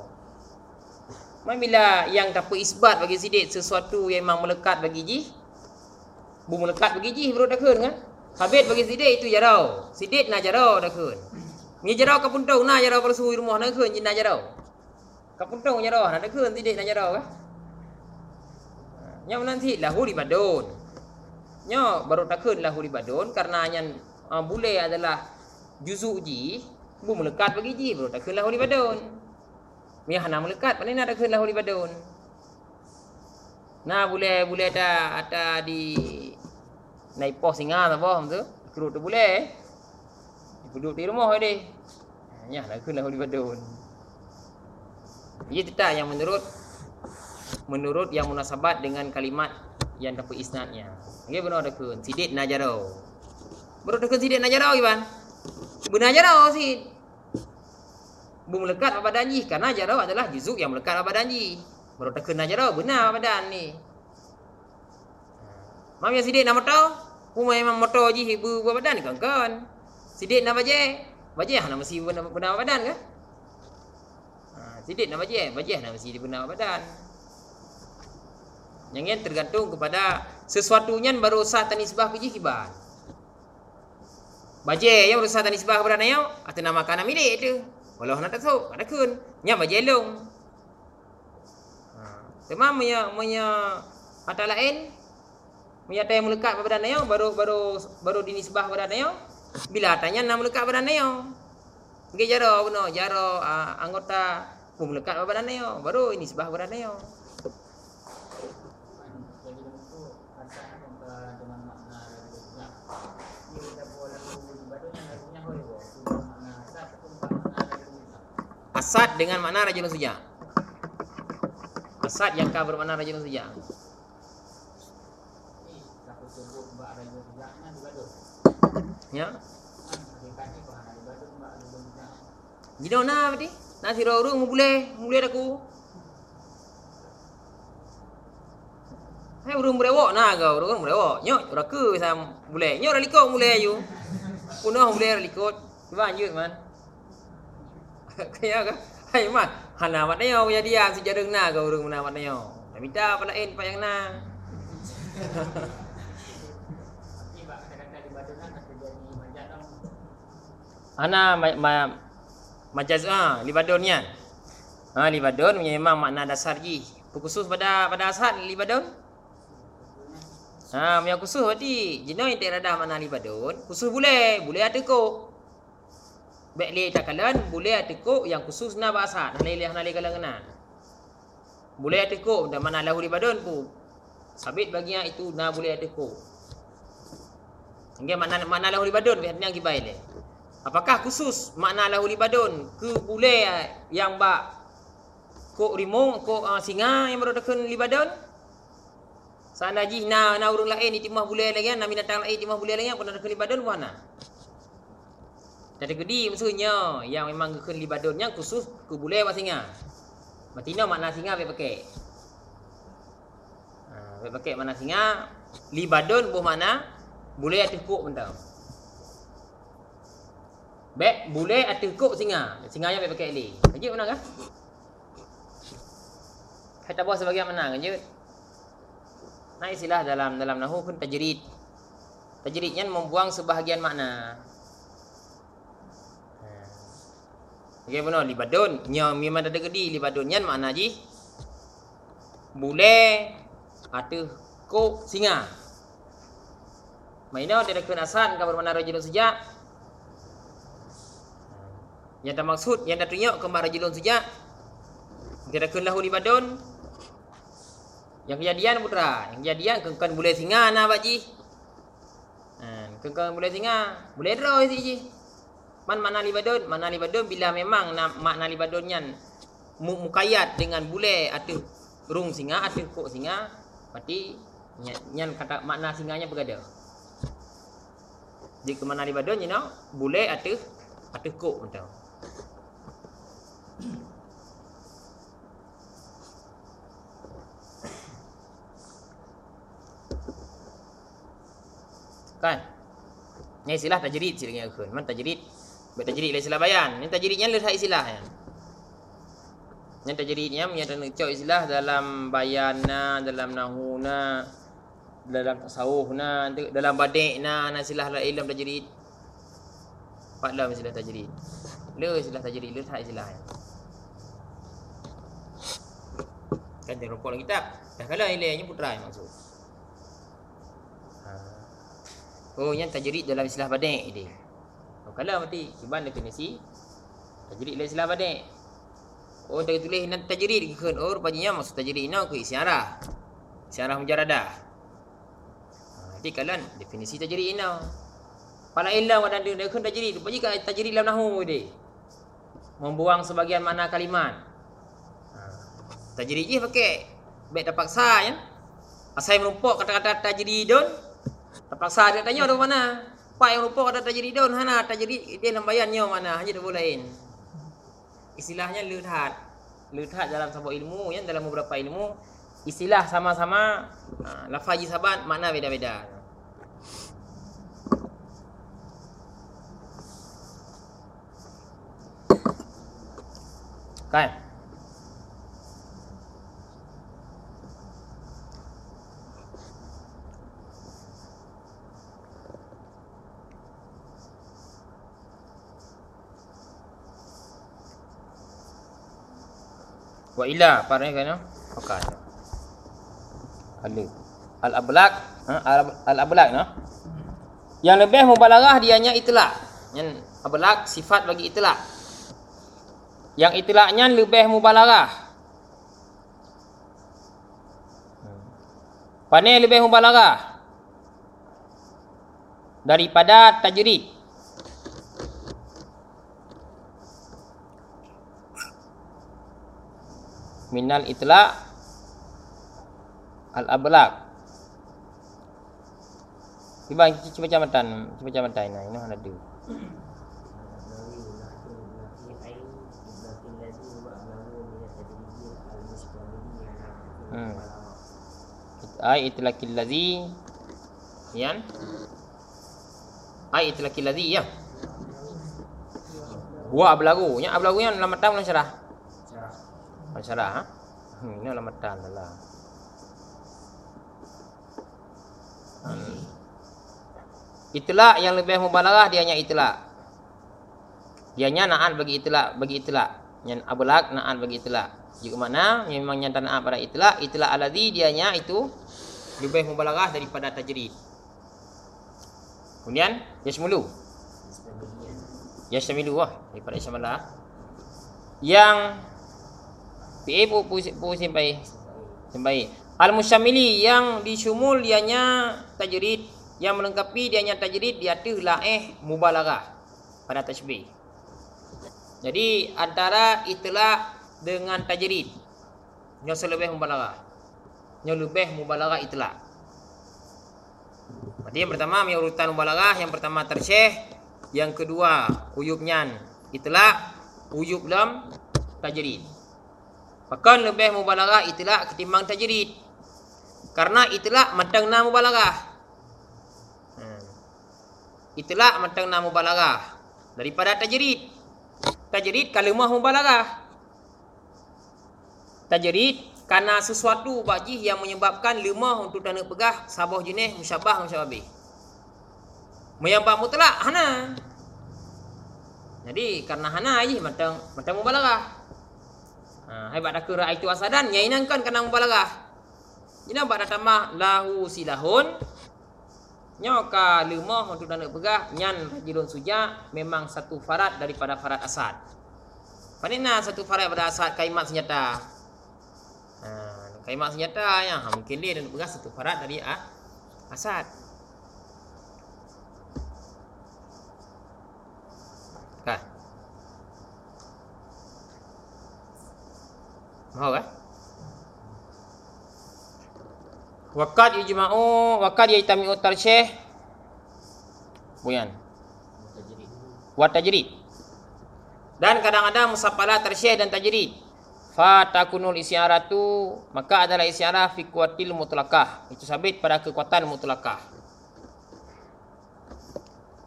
Mai bila yang dapat isbat bagi sidik sesuatu yang memang melekat bagi ijih. Bu melekat bagi ijih baru dah kun kan? Habis bagi sidik itu jarau. Sidik nak jarau dah kun. Ni jarau ka puntau nak jarau pada suhu rumah nak kun jin nak jarau. Ka puntau jarau nak kun sidik nak jarau kan? Nya nanti lahu di badun. Nya baru tak kun lahu di badun karena yang uh, boleh adalah juzuk ji Bu melekat bagi ji bro tak kelah di badun. Mi hana melekat mana nak kelah di badun. Nah boleh boleh ada ada di naik pos singa apa hom tu. Kerut tu boleh. Duduk di rumah dia. Ya nak kelah di badun. Ia tetap yang menurut menurut yang munasabat dengan kalimat yang dapat isnadnya. Okey benar ada kun. Sidik najaro. Baru ada kun sidik najaro Iban. Benar najaro sid melekat pada badan ji karena jarau adalah juzuk yang melekat pada badan ji baru tak kena jarau benar badan ni mam ya sidik nama tau Umay memang motor ji ibu buat badan ni kan kan sidik nak baje baje hana mesti benar benar badan ke? Ha, sidik nak baje baje hana mesti benar badan. Yang ini tergantung kepada sesuatunya baru sah tanisbah pergi kibar. Baje yang berusaha tanisbah kepada nayo atau nama kana milik tu. Walau nak tahu, ada kun. Nya bajelong. Ha. Tema punya punya kata lain punya yang melekat pada nayo baru baru baru dinisbah pada nayo. Bila tanya nak melekat pada nayo. Ngi jaro beno jaro uh, anggota pun melekat pada nayo baru ini sebah pada nayo. Asad dengan makna rajulun suja. Asad yang kah bermakna rajulun suja. Ya. Jadi mana berarti? Nasi rorong mu boleh, boleh aku. Hai urung berewok na kau, urung berewok. Nyok, ora ke sam boleh. Nyok ora likot boleh ayu. Punah boleh ora likot. Cuba lanjut man. Kaya ke? Hai mah. Hana mat nayo punya dia si jarang na ke urang mana mat nayo. Minta apa lain pak yang na. Ana ma, ma, majaz ah libadon ni kan. Ha libadon memang makna dasar ji. Khusus pada pada asal libadon. Ha yang khusus jenis yang tak ada makna libadon, khusus boleh, boleh ada kok. Le takalan boleh ada kok yang khusus na bahasa, na leleh na leleh kalangan. Boleh ada kok dan mana lahu libadon pun. Sabit bagi yang itu na boleh ada kok. Hingga makna makna lahu libadon biar yang gibai le. Apakah khusus makna lahu libadun ke boleh eh, yang ba ko rimong ko uh, singa yang berodakan libadun? Sana ji na na urung lain itu boleh lagi na binatang lain itu boleh lagi pun ada libadun mana? Jadi gedi maksudnya yang memang ke libadun yang khusus ke boleh ba singa. Matina makna singa be pakai. Ha, be pakai makna singa libadun buh mana? Boleh atukuk benda. Bek boleh ada kok singa. Singa yang pakai li. Kejut mana kan? Kata bawah sebagian mana kejut? Nah istilah dalam dalam nahu pun tajrid. Tajridnya membuang sebahagian makna. Okey benar libadun. Nya memang ada gedi. Libadunnya makna ji. Boleh ada kok singa. Mainnya ada kenasan kabar mana rajulun sejak. Yang tak maksud yang dah tunjuk kembar rajulun sejak. Kira lahu libadun. Yang kejadian putra. Yang kejadian kengkan boleh singa na bakji ha, Kengkan boleh singa. Boleh draw isi ji Man makna libadun Makna libadun bila memang na, makna libadun yang Mukayat dengan boleh atau rung singa atau kok singa Berarti Yang kata makna singanya bergada. Jadi kemana libadun you know Boleh atau Atau kok macam kan? Ni istilah tajrid sila dengan akhun man tajrid buat tajrid lah istilah bayan. Ni tajridnya lah istilah ya. Ni tajridnya punya dan cok istilah dalam bayana dalam nahuna dalam tasawufna dalam badikna na istilah la ilmu tajrid lah istilah tajrid le istilah tajrid le tak istilah ya. Kan dia rokok kitab. Dah kalah ilahnya putra maksud. Oh yang tajrid dalam istilah badik dia. Kalau mati kiban definisi tajrid dalam istilah badik. Oh dia tulis nan tajrid ke oh rupanya maksud tajrid ini ke isyarah. Isyarah mujaradah. Ha, kalian definisi tajrid ini. Pala ilam ada dia kan tajrid. Rupanya kan tajrid dalam nahu dia. Membuang sebagian makna kalimat. Ha, tajrid je pakai baik terpaksa ya. Asal menumpuk kata-kata tajridun Terpaksa dia tanya dari mana? Pak yang lupa ada tajri daun hana tajri dia lambayannya mana? Hanya dua lain. Istilahnya luthat. Luthat dalam sebuah ilmu yang dalam beberapa ilmu istilah sama-sama ha, lafaz sabat makna beda-beda. Kan? Wa ila para kan okey ada al ablaq ha? al ablaq no? Yang lebih mubalaghah dianya itulah yang ablaq sifat bagi itulah yang itlaqnya lebih mubalaghah Pane lebih mubalaghah daripada tajrid minal itla al ablaq Iba cuba camatan, cuba camatan ini, ini mana tu? Hmm. Ai itlaqil ladzi yan Ai itlaqil ladzi ya Wa berlagu. Nya berlagu yang matan dalam syarah. Syarah. Syarah ha. Hmm, ini dalam matan lah. Hmm. Itulah yang lebih mubalarah dia nya itulah. Dia nya na'at bagi itulah bagi itulah. Yang ablak na'at bagi itulah. Juga mana memang nyata na'at pada itulah. Itulah aladhi dia nya itu lebih mubalarah daripada tajrid. Kemudian yasmulu. Sebagian. Yasmulu wah daripada yasmala. Yang PA pu pu pu simpai simpai. Al musyamili yang disumul dianya tajrid yang melengkapi dianya tajrid dia tu laeh mubalarah pada tasbih. Jadi antara itulah dengan tajrid yang selebih mubalarah. Yang lebih mubalarah itulah. Berarti yang pertama yang urutan mubalarah, yang pertama tersyih, yang kedua uyubnya itulah uyub dalam tajrid. Bahkan lebih mubalarah itulah ketimbang tajrid. Karena itulah matang nama. Hmm. Itulah matang nama mubalarah daripada tajrid. Tajrid kalimah mubalarah. Tajrid karena sesuatu bagi yang menyebabkan lemah untuk dana pegah sabah jenis musyabah musyababih. Menyebab mutlak hana. Jadi karena hana aje matang matang mubalarah. Ha, hebat dak kira itu asadan nyainangkan karena mubalarah. Jadi nampak dah tambah lahu silahun. Nyoka lemah untuk dana pegah nyan rajulun suja memang satu farad daripada farad asad. Panina satu farad pada asad kaimat senjata. Ha, kaimat senjata yang ha, mungkin dia dana pegah satu farad dari ah, asad. Kan? Kan? Waqad ijma'u waqad yajtami'u tarsyih Buyan Tajrid. wa tajrid. Dan kadang-kadang musafalah tarsyih dan tajrid. Fa takunul isyaratu maka adalah isyarah fi kuwatil mutlaqah. Itu sabit pada kekuatan mutlaqah.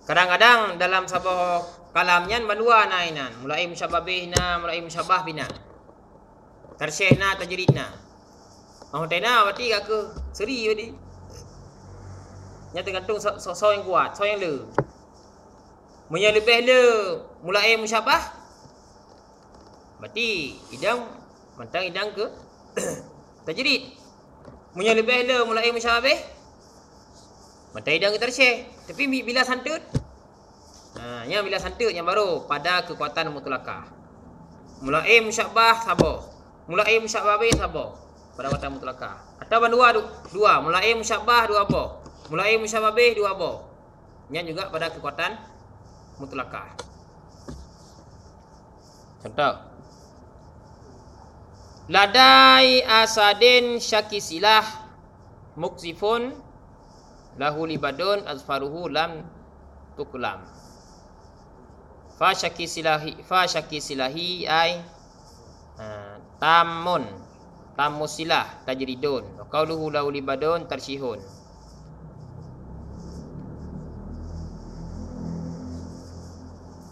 Kadang-kadang dalam sebuah kalamnya bandua nainan, mulai musyabbahina, mulai musyabbah bina. Tarsyihna tajridna. Oh, tena berarti ke seri tadi. Yang tergantung so, so, so yang kuat, so yang le. Munya lebih le mulai musyabah. Berarti idang mantang idang ke tajrid. Munya lebih le mulai musyabah. Mantang idang ke tersyih. Tapi bi- bila santut Ha, yang bila santut yang baru pada kekuatan mutlakah. Mulai musyabah sabar. Mulai musyabah sabar pada kata mutlakah. Atau dua dua, mulai musyabbah dua apa? Mulai musyabbah dua apa? Yang juga pada kekuatan mutlakah. Contoh. Ladai asadin syakisilah muksifun lahu libadun azfaruhu lam tuklam. Fa syakisilahi fa syakisilahi ai uh, tamun. Tamusilah tajridun. Wa qauluhu lahu libadun tarsyihun.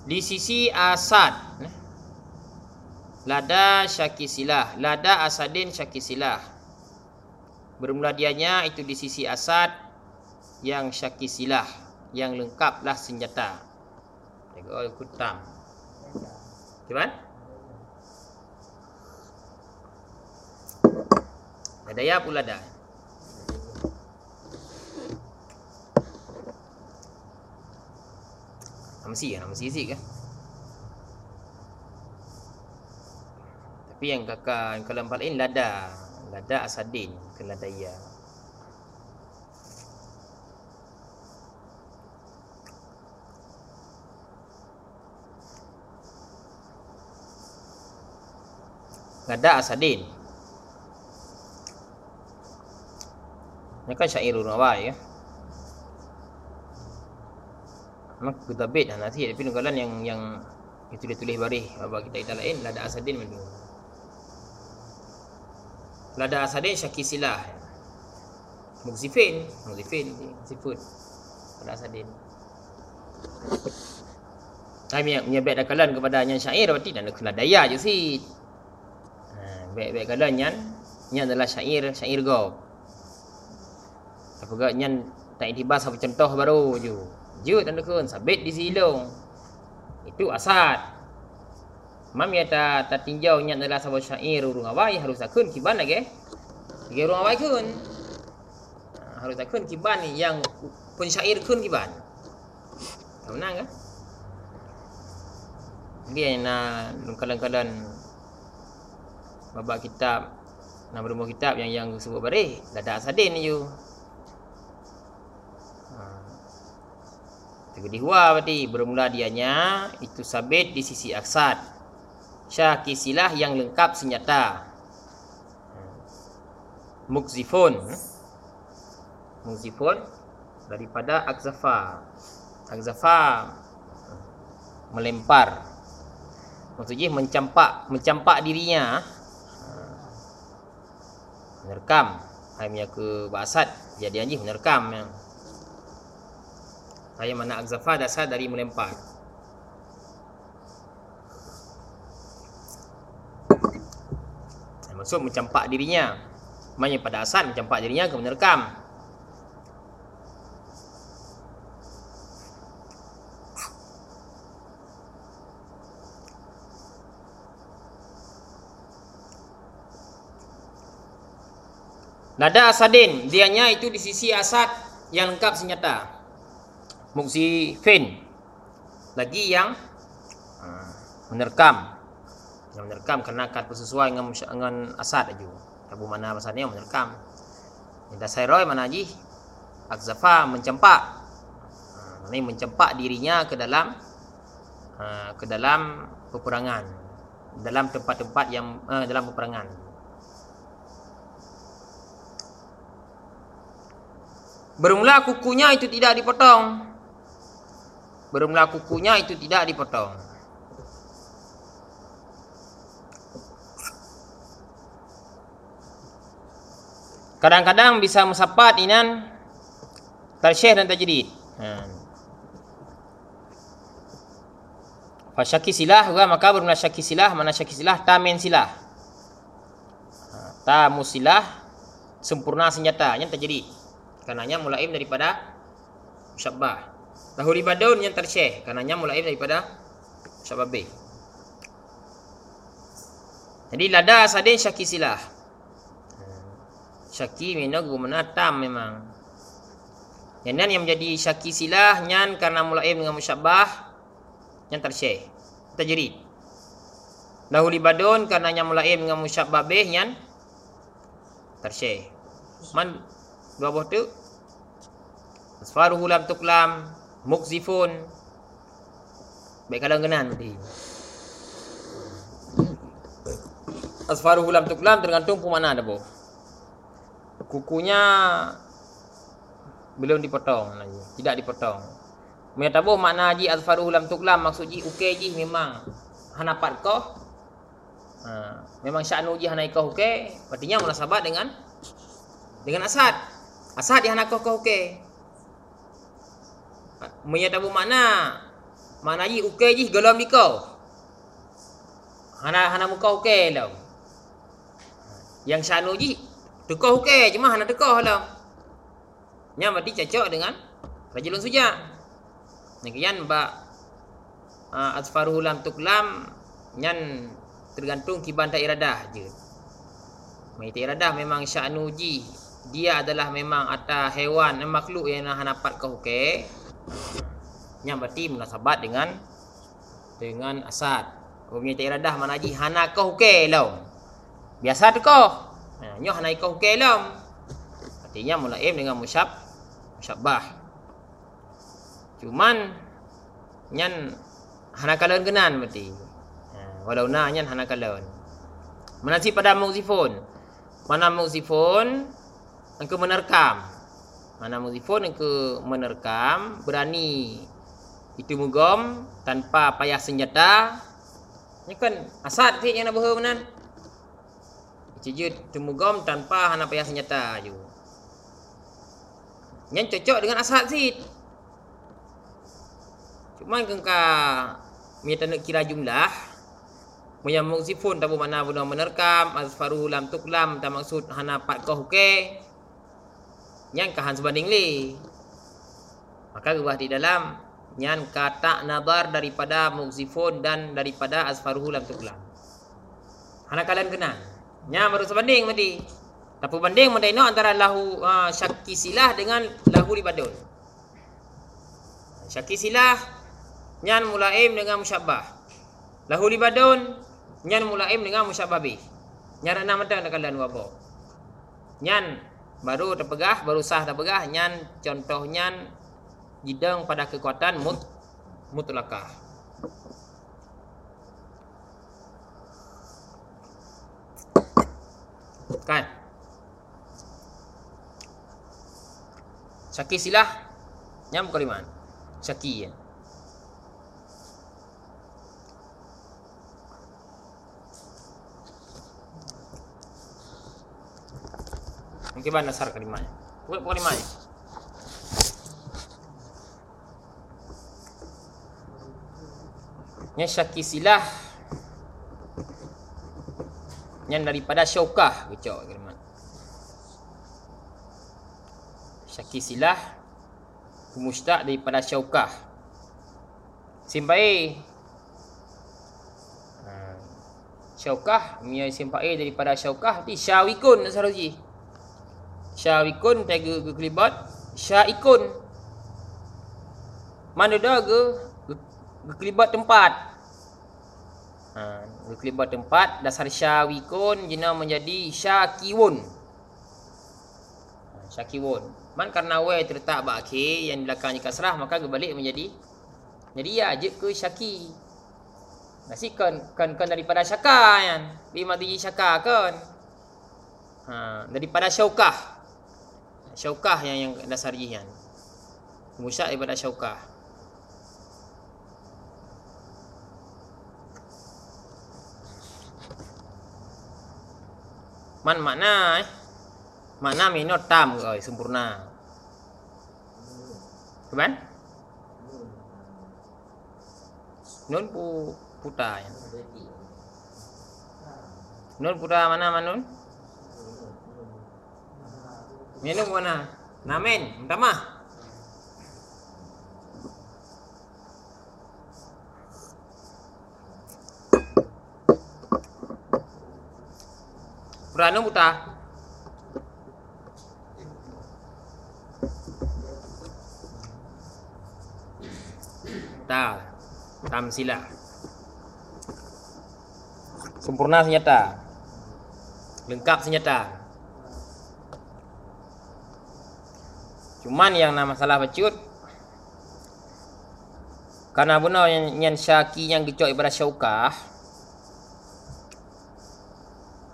Di sisi asad eh, lada syakisilah. Lada asadin syakisilah. Bermula dianya itu di sisi asad yang syakisilah yang lengkaplah senjata. Tengok kutam Gimana? Ada ya pula dah. Nama si nama si si kan. Tapi yang kakak yang kalam lain lada. Lada asadin ke ladaya. Lada asadin. Ini kan syairul nawai ya. Mak kutabit dah nanti tapi nunggalan yang yang itu dia tulis barih apa kita kita lain lada asadin madu. Lada asadin syakisilah. Muzifin, muzifin sifut. Lada asadin. Kami yang menyebut dakalan kepada nyan syair berarti dan kena daya je si. Ha, baik-baik kalan nyan adalah syair syair go. Apa gak tak itibas apa contoh baru je. Je tanda kun sabit di silong. Itu asad. Mam ya ta ta tinjau nyan adalah sabot syair urung awai harus akun kiban lagi. Lagi urung awai kun. Ha, harus akun kiban yang pensyair kun kiban. Tahu nang kan? Dia na kadang-kadang babak kitab nak berumur kitab yang yang sebut barih dadak asadin ni you. Tegedi huwa berarti bermula dianya itu sabit di sisi aksad. Silah yang lengkap senjata. Mukzifun. Mukzifun daripada akzafa. Akzafa melempar Maksudnya mencampak mencampak dirinya ha. menerkam hanya ke basat jadi anjing menerkam ya. Saya mana akzafa dasar dari melempar. Maksud mencampak dirinya. Maknanya pada asal mencampak dirinya ke menerkam. Nada asadin dianya itu di sisi asad yang lengkap senjata. Muksi fin. Lagi yang uh, menerkam. Yang menerkam kerana akan bersesuai dengan, dengan asad aja. Tabu mana pasal menerkam. Yang dasar roy mana aji? Akzafa mencempak. Uh, ini mencempak dirinya ke dalam uh, ke dalam peperangan. Dalam tempat-tempat yang uh, dalam peperangan. Bermula kukunya itu tidak dipotong. Bermula kukunya itu tidak dipotong. Kadang-kadang bisa musapat inan tarsyih dan tajdid. Ha. Fasyaki silah maka bermula syaki silah mana syaki silah tamen silah. Ha. Tamu silah sempurna senjata yang terjadi. Karenanya mulaim daripada musyabbah. Lahuri badun yang tersyeh. Karenanya mulaim daripada musyabbah B. Jadi lada sadin syaki silah. Syaki mina gumana tam memang. Yang yang menjadi syaki silah nyan karena mulaim dengan musyabbah yang tersyeh. Terjadi. Lahuli badun karenanya mulaim dengan musyabbah B yang tersyeh. Man dua buah tu asfaruhu lam tuklam mukzifun baik kalau kenan. Tadi asfaruhu lam tuklam tergantung pun mana ada boh kukunya belum dipotong lagi. Tidak dipotong. Mereka tahu makna haji asfaruhu lam tuklam maksud ji okey ji memang hanapat kau. Ha, memang sya'nu ji hanai kau okey artinya munasabah dengan dengan asad. Asal dia nak kau kau okey. Menyat tahu mana? Mana ji okey ji gelam di kau. Hana hana muka okey lah. Yang sanu ji tekah okey cuma hana tekah lah. Nya mati cocok dengan rajulun suja. Nakian ba uh, asfaruhu lam tuklam nyan tergantung kiban tak iradah je. Mai iradah memang sya'nu ji dia adalah memang atas hewan makhluk yang nak dapat kau okey. Yang berarti munasabat dengan dengan asad. Kau punya iradah mana ji hana kau okey lo. Biasa tu kau. Ha, nyoh hana kau okey lo. Artinya mulaim dengan musyab musyabbah. Cuman nyan hana kalon genan berarti. Ha, walau na nyan hana kalon. Menasi pada muzifun. Mana muzifun engkau menerkam mana muzifun engkau menerkam berani itu mugom tanpa payah senjata ni kan asad ti yang berhubung menan Cijut temugom tanpa hana payah senjata ju. Yang cocok dengan asad sit. Cuma kengka tak nak kira jumlah Punya muksifun tak bermakna benar menerkam Asfaruhu lam tuklam Tak maksud hana pat kau hukai Yang kahan sebanding li Maka gebah di dalam. Yang kata nabar daripada muksifun Dan daripada asfaruhu lam tuklam Hana kalian kenal? Yang baru sebanding tadi Tapi banding mendino antara lahu uh, syaki silah dengan lahu libadun Syaki silah Nyan mulaim dengan musyabbah. Lahu libadun Nyan mulaim dengan musyabbah bih. Nyan enam ada nak kalian apa? Nyan baru terpegah Baru sah terpegah Nyan contoh nyan Jidang pada kekuatan mut mutlakah. Kan? Syaki silah Yang bukan liman. Syaki ya. Mungkin mana nasar kalimanya Bukan bukan kalimanya Yang syaki silah. Yang daripada syaukah Kecok kalimat Syaki silah. Mustaq daripada syaukah. Simpai ha. Syaukah Mia simpai daripada syaukah. Di syawikun Saruji Syawikun Tiga ke kelibat Syawikun Mana dah ke Kekelibat tempat ha, Kekelibat tempat Dasar syawikun Jina menjadi syakiwun ha, Syakiwun Man karena wa terletak bak akhir yang belakangnya kasrah maka berbalik menjadi jadi ya je ke syaki. Nasi kan kan kan daripada syaka kan. Bi mati syaka kan. Ha daripada syaukah. Syaukah yang yang dasar jihan. Musyak daripada syaukah. Man makna eh? Makna minot tam rồi sempurna. Kapan? Nun pu puta ya. Nun puta mana manun? Minum mana? Namen, minta mah. Purano puta. Ta. Tam sila. Sempurna senjata. Lengkap senjata. Cuman yang nama masalah bacut Karena benar yang, yang syaki yang gecok ibarat syaukah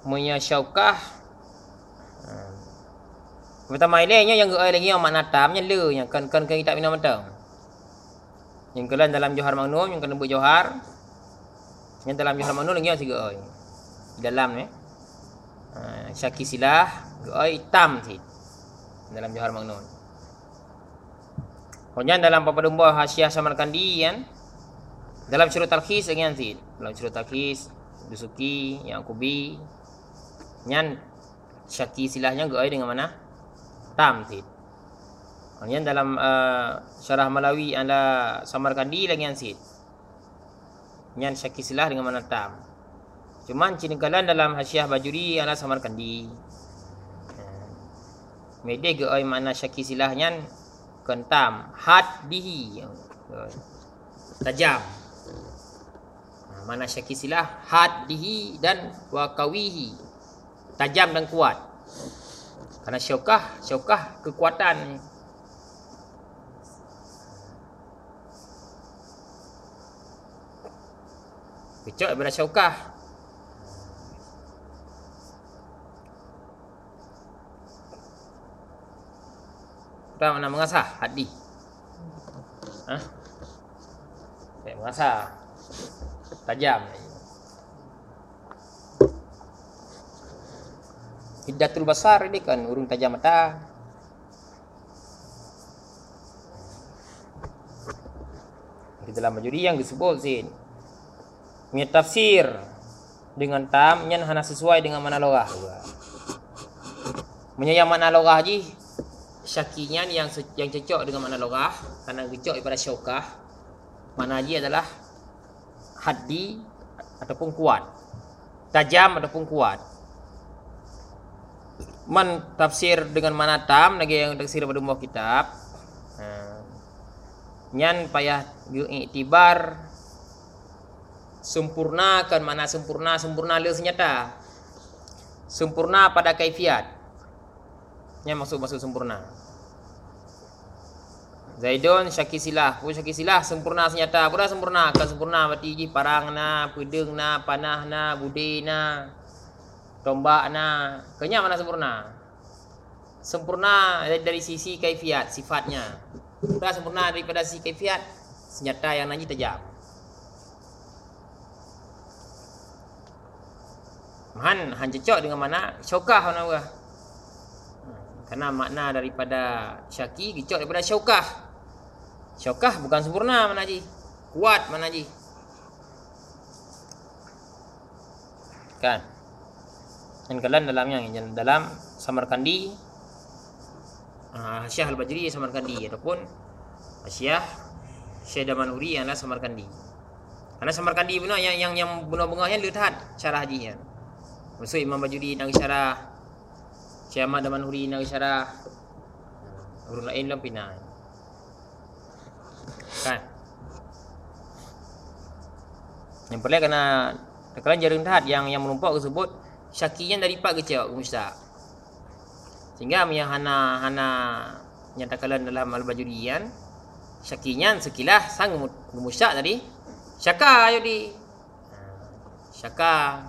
Punya syaukah hmm. Pertama ilahnya yang gerai lagi yang makna tamnya le yang kan kan kita minum matang. Yang kelan dalam Johar Magnum yang kena buat Johar. Yang dalam Johar Magnum lagi yang tiga oi. Dalam ni. Ha, Syaki silah oi tam si. Dalam Johar Magnum. Kemudian dalam Papa Dumba Hasyiah Samarkandi kan. Dalam Syurut Talkhis yang si. Dalam Syurut Talkhis Dusuki, yang Kubi. Nyan Syaki silahnya oi dengan mana? Tam si. Kemudian dalam uh, syarah Malawi anda Samarkandi lagi yang sit. Yang syaki silah dengan mana tam. Cuman cinikalan dalam hasyiah bajuri anda Samarkandi. Media ke oi mana syaki silahnya kentam had dihi uh, tajam. Uh, mana syaki silah. Had dihi dan wakawihi. Tajam dan kuat. Karena syokah, syokah kekuatan Kecok daripada syaukah Kita mana mengasah? Hadi. Ha? Eh, mengasah. Tajam. Hiddatul basar ini kan urung tajam mata Di dalam majuri yang disebut sini punya tafsir dengan tam hana sesuai dengan mana lorah. Punya yang mana lorah ji syakinya yang yang cocok dengan mana lorah karena gecok daripada syaukah. Mana ji adalah haddi ataupun kuat. Tajam ataupun kuat. Man tafsir dengan mana tam lagi yang tafsir pada muah kitab. Ha. nyan payah iktibar sempurnakan mana sempurna sempurna le senyata sempurna pada kaifiat. Yang maksud maksud sempurna Zaidun syaki silah, pun syaki silah sempurna senyata. Pura sempurna, akan sempurna berarti ji parang na, pedeng na, panah na, budi na, tombak na. Kenya mana sempurna? Sempurna dari, dari sisi kaifiat, sifatnya. Pura sempurna daripada sisi kaifiat, senjata yang nanti tajam. Han, han cocok dengan mana? Syaukah mana orang? Karena makna daripada syaki cocok daripada syaukah. Syaukah bukan sempurna mana ji? Kuat mana ji? Kan? Dan kalian dalamnya dalam Samarkandi uh, Syah Al-Bajri Samarkandi ataupun Syah Syekh Damanuri yang adalah Samarkandi. Karena Samarkandi benar yang yang yang benar-benarnya lihat cara haji kan. Maksud Imam Bajuri nang syarah Syekh Ahmad Damanuri nang syarah Urut lain pinai. Kan? Yang perlu kena Kalian jaring tahat yang yang melumpak tersebut syakinya dari pak kecil mustaq. Sehingga yang hana hana nyatakan dalam al-bajurian syakinya sekilah sang mustaq tadi. Syaka ayo di syaka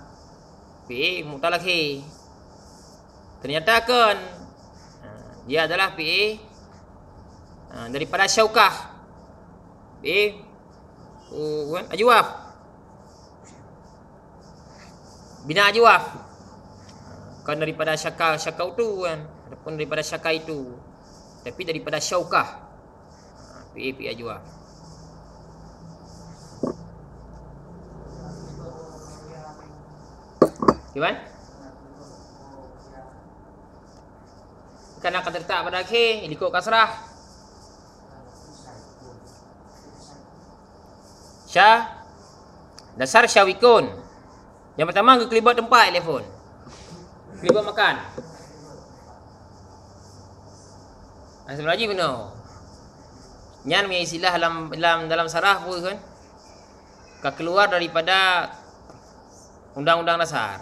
PA mutalakhi. Ternyata kan dia adalah PA daripada syaukah PA oh, kan bina ajwaf kan daripada syaka syaka itu kan. Ataupun daripada syaka itu. Tapi daripada syaukah. PA PA ajwaf Gimana? Kan akan terletak pada akhir Ikut kasrah Syah Dasar syawikun. Yang pertama ke kelibat tempat telefon. Kelibat makan. Nah, sebenarnya benar Nyan punya istilah dalam dalam dalam sarah pun kan? Keluar daripada undang-undang dasar.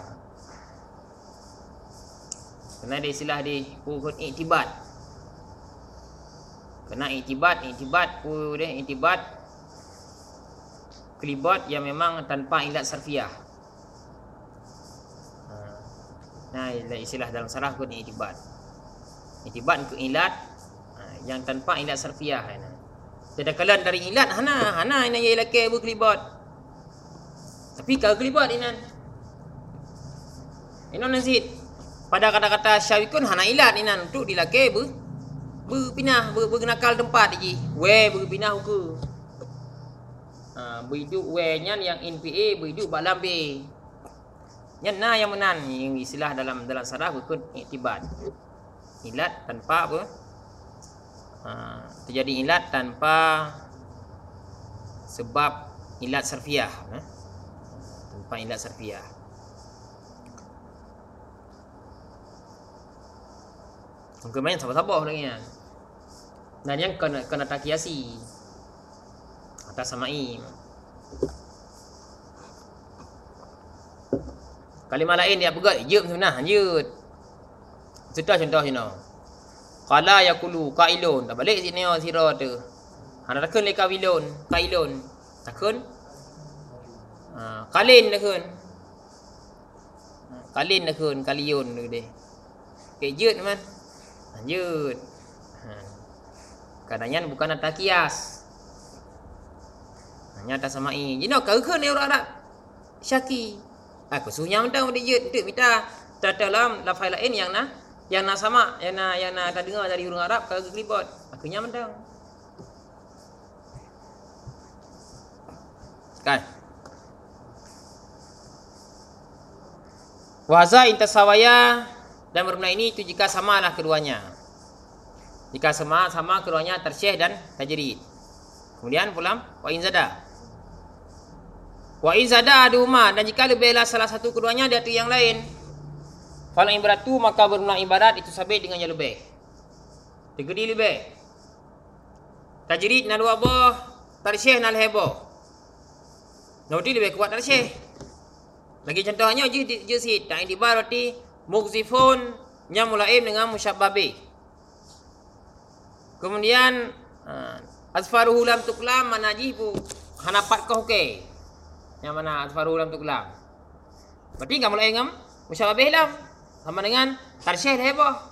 Kena ada istilah di pukul iktibat. Kena iktibat, iktibat pukul dia iktibat kelibat yang memang tanpa ilat sarfiah. Ha. Nah, istilah dalam sarah pun iktibat. Iktibat ke ilat ha, yang tanpa ilat sarfiah ini. Sedangkan dari ilat hana hana ini yang lelaki berkelibat. Tapi kalau kelibat ini ini nazid pada kata-kata syawikun hana ilat ni nan untuk dilake ber berpindah ber, berkenakal tempat lagi we berpindah ke ha berhidup we nyan yang NPA berhidup balam B nyan na yang menan yang istilah dalam dalam sarah berkun iktibat ilat tanpa apa ha, terjadi ilat tanpa sebab ilat sarfiah eh? tanpa ilat sarfiah Mungkin main sabar-sabar lagi kan. Dan yang kena kena takiasi. Atas samai. Kalimah lain dia pegat je sebenarnya, je. Sudah contoh sini. Qala yaqulu qailun. Dah balik sini oh sira tu. Ha nak takun le kawilun, qailun. Takun? Ha, kalin takun. Kalin takun, kaliun tu deh. Kejut man. Lanjut. Ha. Kadangnya bukan atas kias. Hanya atas samai. Jino kau ke ni orang Arab? Syaki. Aku sunya mentang dia jut tu minta dalam lafaz lain yang na yang na sama yang na yang na tak dengar dari orang Arab kau kelibot. Aku nya mentang. Kan? Waza intasawaya dan bermakna ini itu jika samalah keduanya. Jika sama sama keduanya tersyih dan tajrid. Kemudian pulang wa in zada. Wa in zada aduma dan jika lebihlah salah satu keduanya atas yang lain. Fal ibratu maka bermakna ibarat itu sabit dengan yang lebih. Tegedi lebih. Tajrid nal wabah tersyih nal heboh. Nanti lebih kuat tersyih. Lagi contohnya je je si tak indibar roti mugzifun yang mulaim dengan musyabbabi. Kemudian uh, asfaruhu lam tuklam manajibu hanapat kau ke. Yang mana asfaruhu lam tuklam. Berarti enggak mulai dengan musyabbabi lam sama dengan tarsyih lehbah.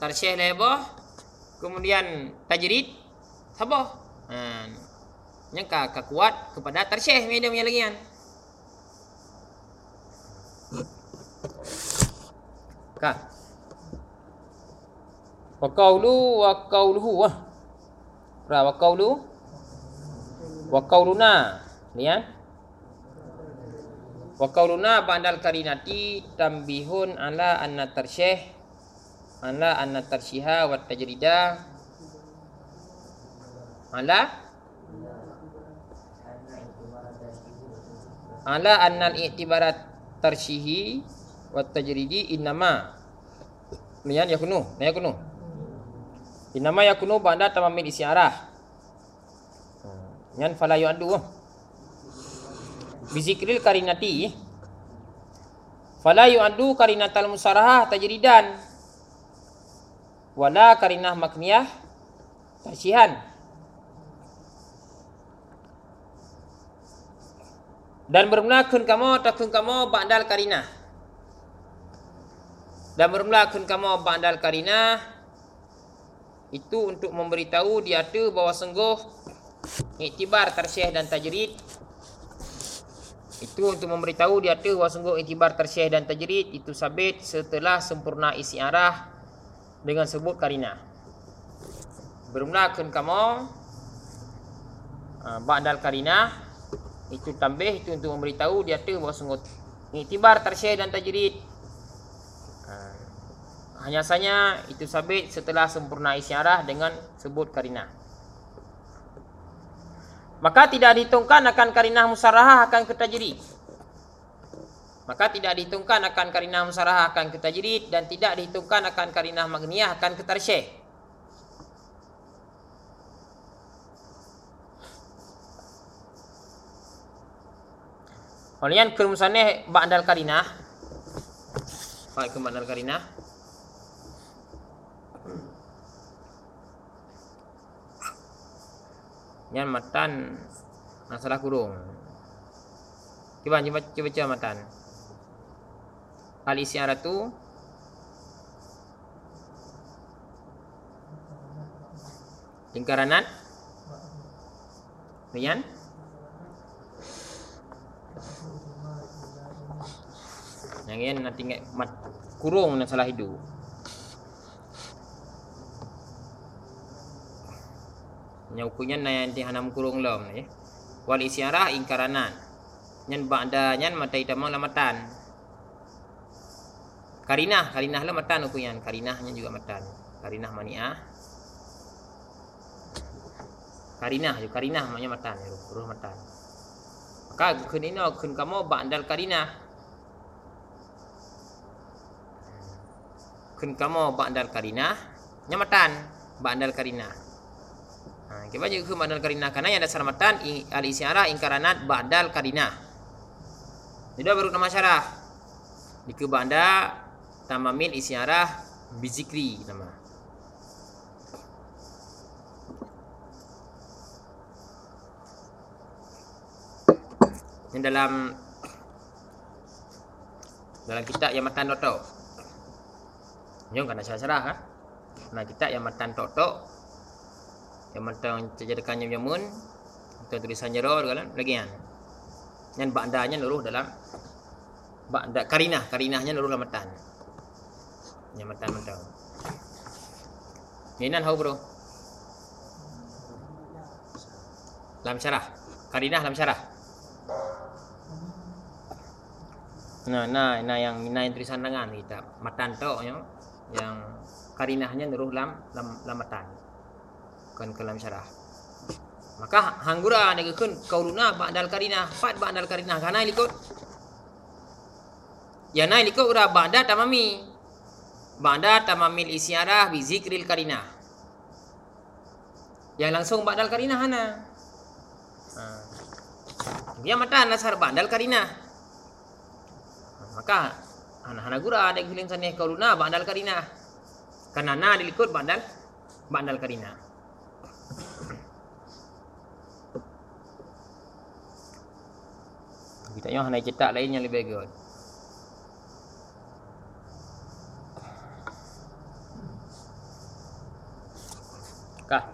Tarsyih lehbah kemudian tajrid sabah. Ha. Yang ka kuat kepada tarsyih medium yang lagi kan. Kan? Wa qawlu wa qawluhu wah. Ra wa qawlu wa qawluna. Ya. Wa qawluna ba'dal karinati tambihun ala anna tarsyih ala anna tarsyiha wa tajrida ala ala anna al-i'tibarat tarsyihi wa tajridi innama Niyan yakunu, na yakunu. Innama yakunu ba'da tamamil isyarah. Yan fala yu'addu. Bizikril karinati. Fala yu'addu karinatal musarahah tajridan. Wala karinah makniyah tasyihan. Dan bermula kun kamu takun kamu ba'dal karinah dan bermula kun kamu ba'dal karina itu untuk memberitahu dia tu bahawa sungguh iktibar tersyih dan tajrid itu untuk memberitahu dia tu bahawa sungguh iktibar tersyih dan tajrid itu sabit setelah sempurna isi arah dengan sebut karina. Bermula kun kamu uh, ba'dal karina. Itu tambah itu untuk memberitahu dia tu bahawa sungguh iktibar tersyih dan tajrid hanya saja itu sabit setelah sempurna isyarah dengan sebut karinah. Maka tidak dihitungkan akan karinah musarahah akan ketajrid. Maka tidak dihitungkan akan karinah musarahah akan ketajrid dan tidak dihitungkan akan karinah magniyah akan ketarsyih. Kemudian kemusannya ba'dal karinah. Baik ke ba'dal karinah. Yang matan masalah kurung. Cuba cuba cuba cuba matan. Al isyaratu lingkaranat Rian Yang ini nanti mat kurung dan salah hidup nyaukunya na yang di hanam kurung lom ni wal isyarah ingkaranan. Nyan ba'da nyan matai tamang lamatan karinah karinah lamatan ukuyan karinahnya juga matan. Karinah maniah. Karinah juga karinah maknanya matan ruh matan. Maka kun ini kun kamu ba'dal karinah. Kun kamu ba'dal karinah nyamatan ba'dal karinah Ha, kita baca ke ba'dal karinah kerana yang ada salamatan al isyarah ingkaranat ba'dal karinah. Jadi baru nama syarah. Di ke ba'da tamamil isyarah bizikri nama. Yang dalam dalam kitab yang matan tok. Jom kena syarah-syarah ha. Nah kitab yang matan tok yang matang cecadakannya nyamun kita tulisan jero kan lagi kan? Yang ba'danya luruh dalam ba'da karinah karinahnya luruh dalam matan. Yang matan matan. Ninan hau bro. Lam syarah. Karinah lam syarah. Nah, nah, nah yang nah yang tulisan tangan kita. Matan tu yang yang karinahnya nuruh lam lam, lam matan. Kan kalam syarah. Maka hanggura negekun kauluna ba'dal karinah, fat ba'dal karinah kana likut. Ya nai likut ura ba'da tamami. Ba'da tamamil isyarah bi zikril karinah. Yang langsung ba'dal karinah hana. Ha. Dia mata nasar ba'dal karinah. Maka hana gura ada giling sana kauluna ba'dal karinah. Karena na dilikut ba'dal ba'dal karinah. Kita yang hana cetak lain yang lebih bagus. Kah?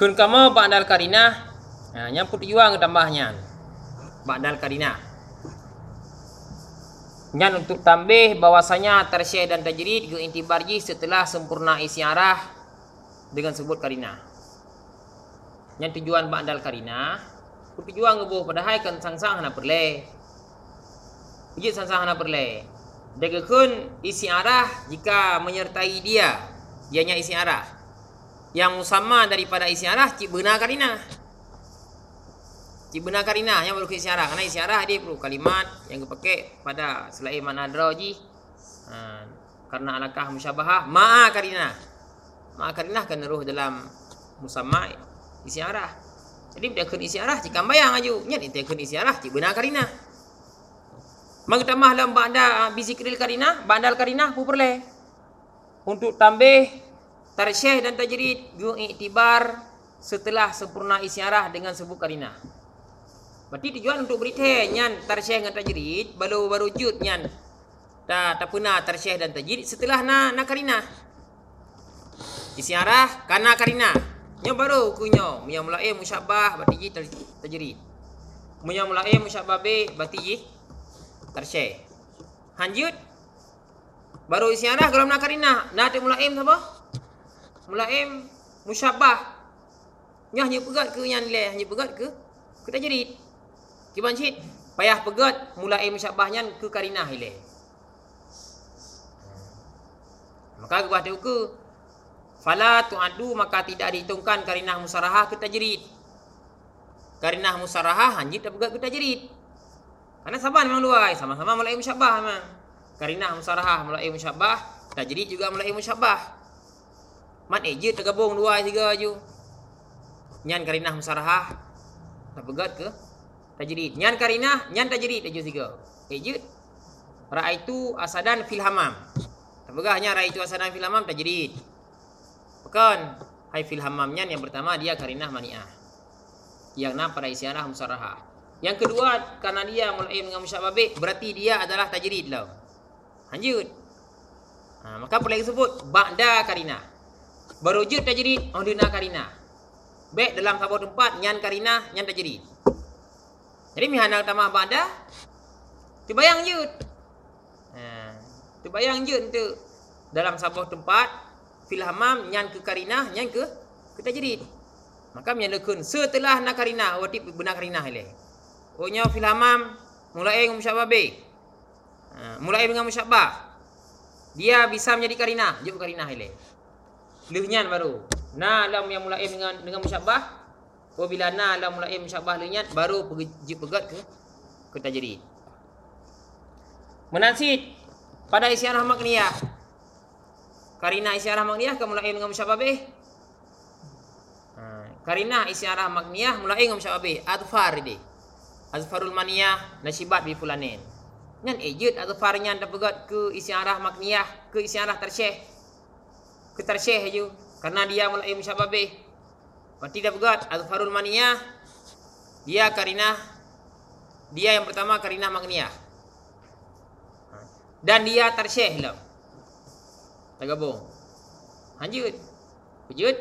Kun kama ba'dal karinah. Ha, putih juang tambahnya. Ba'dal karinah. Yang untuk tambah bahwasanya tersyih dan tajrid ke intibarji setelah sempurna isi arah dengan sebut karinah. Yang tujuan ba'dal karinah tujuan ngebuh padahal kan sang-sang hana perle. Iji sang-sang hana perle. Degekun isi arah jika menyertai dia, dianya isi arah. Yang sama daripada isi arah cik benar karinah. Cik benar karinah yang baru ke isi arah. Karena isi arah dia perlu kalimat yang dipakai pada selain mana ji. Ha, karena alakah musyabahah ma'a karinah. Ma'a karinah kan ruh dalam musamma isi arah. Jadi dia kena isi arah jika bayang aju. Nya dia kena isi arah cik benar karinah. Mang tambah dalam ba'da bizikril karinah, ba'dal karinah pu perle. Untuk tambah tarsyih dan tajrid gu iktibar setelah sempurna isi arah dengan sebut karinah. Berarti tujuan untuk berita nyan tarsyih dengan tajrid baru baru jud nyan. Tak pernah tarsyih dan tajrid setelah na na karinah. Isi arah kana karinah. Yang baru kunyo yang mulai musyabbah berarti ji tajrid. Yang mulai musyabbah be berarti ji tarsyih. Hanjut baru isi arah kalau nak karinah. Na tak mulai apa? Mulaim musyabbah. Nyah hanya pegat ke yang nilai hanya pegat ke? Kita jadi. Kiban cit payah pegat mulai musyabbahnya ke karinah ile. Maka tahu ke fala tu'adu maka tidak dihitungkan karinah musarahah kita jerit. Karinah musarahah hanya tak pegat kita jerit. Karena sabar memang luai sama-sama mulai musyabbah memang. Karinah musarahah mulai musyabbah, tajrid juga mulai musyabbah. Mat eh je tergabung dua tiga je. Nyan karinah musarahah. Tak pegat ke? Tajrid. Nyan karinah, nyan tajrid aja tiga. Eh je. Ra'aitu asadan fil hamam. Hanya ra'aitu asadan fil hamam tajrid. Bukan. Hai fil hamam nyan yang pertama dia karinah mani'ah. Yang nak pada isyarah musarahah. Yang kedua karena dia mulai dengan musyabbabik berarti dia adalah tajrid lah. Lanjut. Ha, maka perlu disebut ba'da karinah. Berujud tajrid ondina karina. Baik dalam sebuah tempat nyan karina nyan tajrid. Jadi mihana tambah ba'da Terbayang je. Ha, terbayang je untuk dalam sebuah tempat fil hamam nyan ke karina nyan ke ke tajrid. Maka menyalakan setelah nak karina wati benar karina ile. Oh nya fil hamam mulai dengan musyabbah be. Ha, mulai dengan musyabbah. Dia bisa menjadi karina, juk karina ile. Lehnyan baru. Na lam yang mulai dengan dengan musyabbah. Apabila na lam mulai musyabbah lehnyan baru pergi pegat ke ke tajrid. Menansit pada isyarah makniyah. Karina isyarah makniyah ke mulai dengan musyabbah bih. Ha, karina isyarah makniyah mulai dengan musyabbah bih. Adfar dia. Azfarul maniyah nasibat bi fulanin. Nyan ejut adfar nyan dapat ke isyarah makniyah ke isyarah tersyih ketersyih je karena dia mulai musyabbah bih. Berarti dah begat azfarul maniyah dia karinah dia yang pertama karinah magniyah. Dan dia tersyih lah. Tergabung. Lanjut. Lanjut.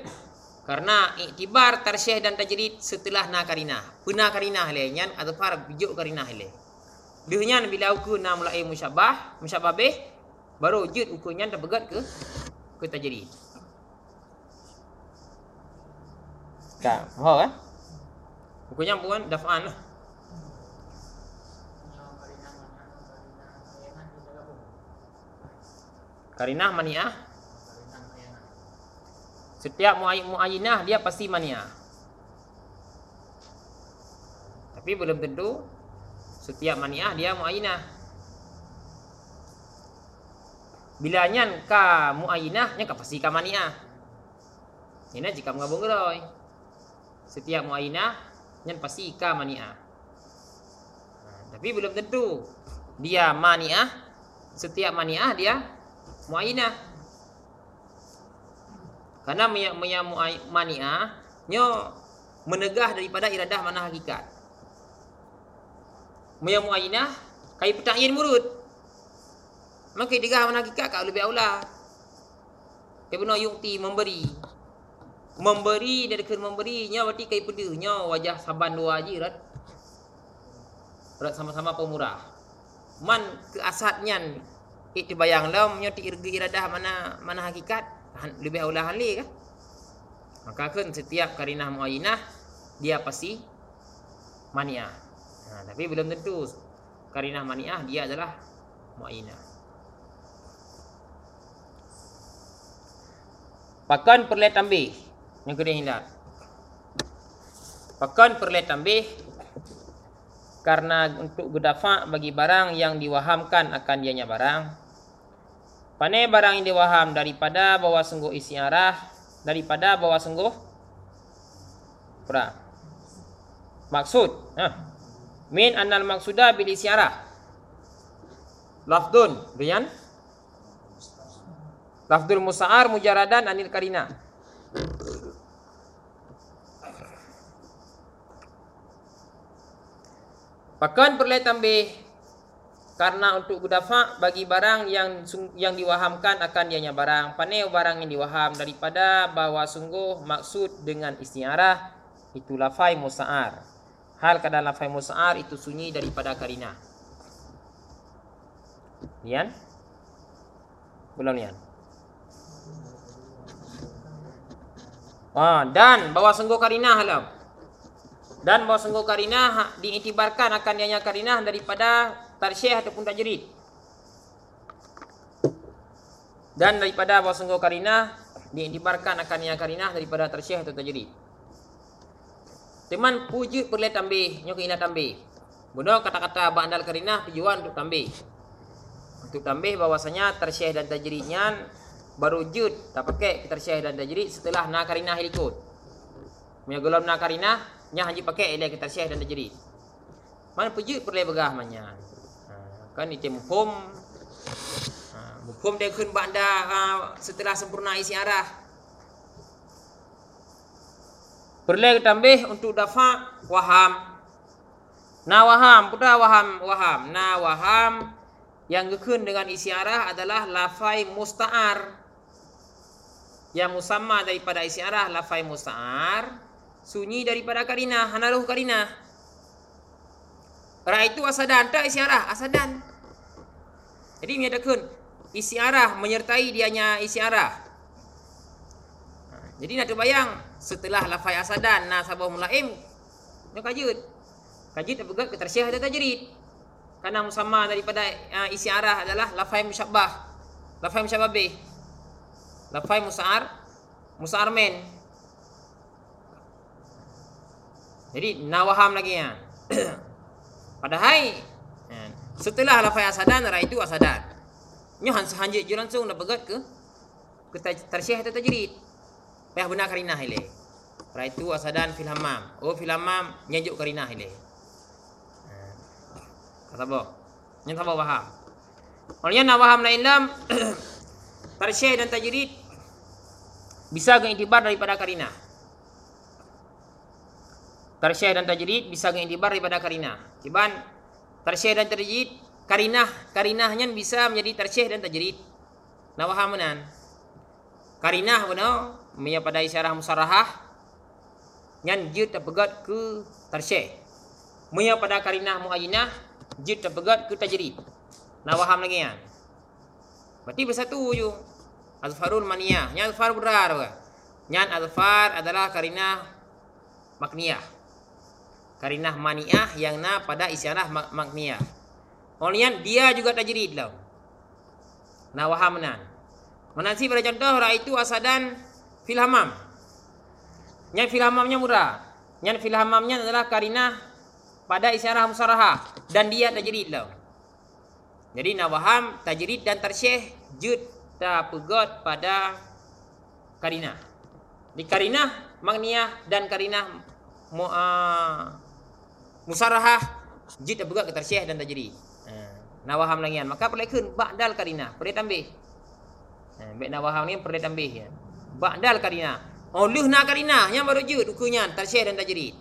Karena iktibar tersyih dan tajrid setelah na karinah. Puna karinah lainnya azfar bijuk karinah lain. Dihnya bila ukur na mulai musyabbah, musyabbah bih baru wujud ukurnya dah begat ke ke tajrid. Tak, faham kan? Buku yang bukan daf'an lah. Karinah mani'ah. Setiap mu'ay- mu'ayyinah dia pasti mani'ah. Tapi belum tentu setiap mani'ah dia mu'ayyinah. Bila nyan ka mu'ayyinah, nyan ka pasti ka mani'ah. Ini jika menggabung geroi. Setiap mu'ayyinah, nyan pasti ka mani'ah. Ha, Tapi belum tentu dia mani'ah. Setiap mani'ah dia mu'ayyinah. Karena mu'ay- mani'ah nyo menegah daripada iradah mana hakikat. Maya mu'ayyinah kai petangin murut. Maka digah mana hakikat kau lebih aula. Ibnu Yukti memberi. Memberi dari kena memberi nya berarti kai peda nya wajah saban dua je rat. Rat sama-sama pemurah. Man ke itu bayang lam nya ti irga iradah mana mana hakikat lebih aula hali kan. Maka kan setiap karinah muayyinah dia pasti maniah. Ha, tapi belum tentu karinah maniah dia adalah muayyinah. Pakan perlu tambih kena hindar. Pakan perlu tambih karena untuk gedafa bagi barang yang diwahamkan akan dianya barang. Pane barang yang diwaham daripada bawa sungguh isi arah daripada bawa sungguh pra maksud ha. min annal maksuda bil isyarah lafdun dengan lafdul musa'ar mujaradan anil karina Bahkan perlu tambih. Karena untuk gudafa bagi barang yang yang diwahamkan akan dianya barang. Paneu barang yang diwaham daripada bahawa sungguh maksud dengan istiarah itu lafai musa'ar. Hal kadang lafai musa'ar itu sunyi daripada karina. Nian? Belum nian. Ah, dan bahawa sungguh karinah halam. Dan bahawa sungguh karinah diiktibarkan akan dianya karinah daripada tarsyih ataupun tajrid. Dan daripada bahawa sungguh karinah diiktibarkan akan dianya karinah daripada tarsyih atau tajrid. Teman puji perlu tambih, nyo kena tambih. Bodoh kata-kata bandal karinah tujuan untuk tambih. Untuk tambih bahwasanya tarsyih dan tajridnya baru jud tak pakai tarsyih dan tajrid setelah na karinah ikut. Punya golom na karinah nya haji pakai ilai tarsyih dan tajrid. Mana puji perlu begah manya. Ha, kan itu mufhum. Ha, mufhum dia kun banda uh, setelah sempurna isi arah. Perlu tambih untuk dafa waham. Na waham, putra waham, waham. Na waham yang gekun dengan isi arah adalah lafai musta'ar. Yang musamma daripada isi arah lafai musta'ar. Sunyi daripada karinah, hanaruh karinah. Ra itu asadan, tak isi arah, asadan. Jadi menyatakan isi arah menyertai dianya isi arah. Ha, Jadi nak terbayang setelah lafai asadan na sabah mulaim nak kajut. Tak pegat ke tersyah atau tajrid. Karena musamma daripada uh, isi arah adalah lafai musyabbah. Lafai musyabbah. Lafai musa'ar musa'ar Jadi nawaham lagi ya. Padahal ya, setelah lafai asadan ra itu asadan. Nyo han sahanjit je langsung dah pegat ke ke tarsyih atau tajrid. Payah benar karinah ile. Ra itu asadan fil hammam. Oh fil hammam nyajuk karinah ile. Ha. Kata apa? Yang tak faham. Olehnya nak faham lain lam tarsyih dan tajrid bisa mengiktibar daripada karinah. Tarsyih dan tajrid bisa mengiktibar daripada karinah. Tiban tarsyih dan tajrid karinah karinahnya bisa menjadi tarsyih dan tajrid. Menan? Karinah benar Maya pada isyarah musarahah Yang jid terpegat ke tarsyih Maya pada karinah muayyinah Jid terpegat ke tajrid Nak faham lagi kan Berarti bersatu je Azfarul maniyah Yang azfar berar ke Yang azfar adalah karinah makniyah. Karinah maniah yang na pada isyarah mak makniyah. Kemudian dia juga tajrid tau. Na waham menan. Menansi pada contoh raitu asadan fil hamam. Yang fil hamamnya murah. Yang fil hamamnya adalah karinah pada isyarah musarahah dan dia tajrid tau. Jadi nak faham tajrid dan tarsyih jud ta pegot pada karinah. Di karinah makniyah dan karinah mu, uh, musarahah ta pegot ke tarsyih dan tajrid. Ha, lagi kan. Maka perlahan ba'dal karinah. Perlu tambah. Ha, baik nak faham ni perlu tambah ya. Ba'dal karinah. Oleh nak karinah yang baru jud ukunya tarsyih dan tajrid.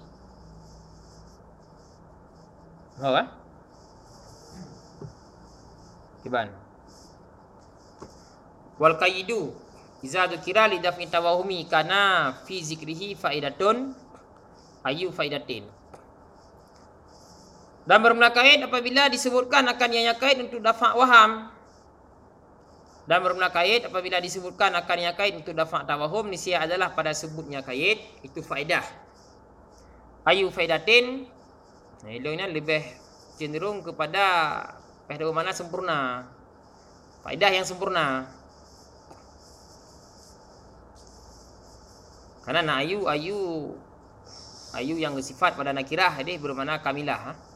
Oh, eh? Kiban. Wal qaidu iza dzukira li daf'i tawahumi kana fi zikrihi faidatun ayu faidatin. Dan bermula kait apabila disebutkan akan yang kait untuk dafa' waham. Dan bermula kait apabila disebutkan akan yang kait untuk dafa' tawahum nisya adalah pada sebutnya kait itu faedah. Ayu faidatin. Nah, ini lebih cenderung kepada Faedah mana sempurna. Faedah yang sempurna. Karena nak ayu ayu ayu yang bersifat pada nakirah ini bermakna kamilah. Ha?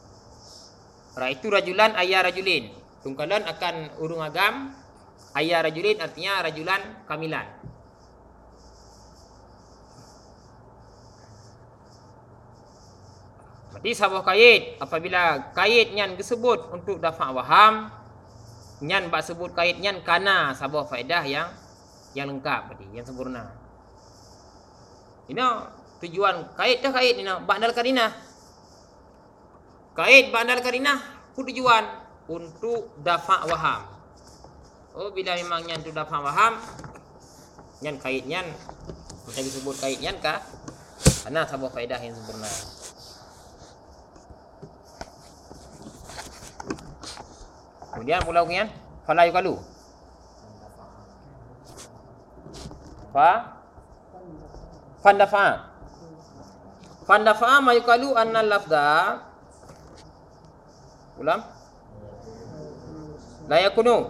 Raitu rajulan ayah rajulin. Tungkalan akan urung agam ayah rajulin artinya rajulan kamilan. Berarti sebuah kait apabila kait yang disebut untuk dafa' waham nyan bak sebut kait nyan kana sebuah faedah yang yang lengkap berarti yang sempurna. Ini tujuan kait dah kait ini bandal karinah. Kait bandal karinah ku tujuan untuk dafa' waham. Oh bila memang nyan tu dafa' waham nyan kait nyan macam disebut kait nyan kah? Karena sebuah faedah yang sempurna. Kemudian pula kemudian fala yukalu. Fa fandafa. Fandafa ma yukalu anna lafza ulam? La yakunu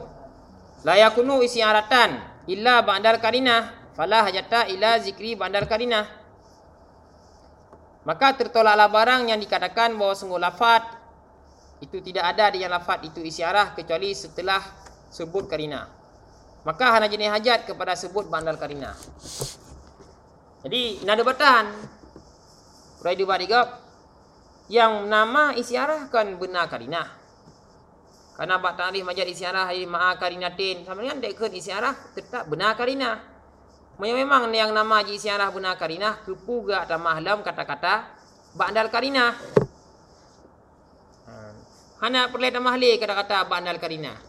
la yakunu isyaratan illa ba'dal karinah. Fala hajata ila zikri ba'dal karinah. Maka tertolaklah barang yang dikatakan bahawa sungguh lafaz itu tidak ada di yang lafaz itu isyarah kecuali setelah sebut karina. Maka hanya jenis hajat kepada sebut bandal karina. Jadi nada batan Rai dua tiga yang nama isyarah kan benar karina. Karena bak tarikh majad isyarah ai ma'a karinatin sama dengan dekun isyarah tetap benar karina. Memang yang nama isyarah benar karina kepuga atau mahlam kata-kata bandal karina. Hana perlu tambah li kata-kata bandal karina.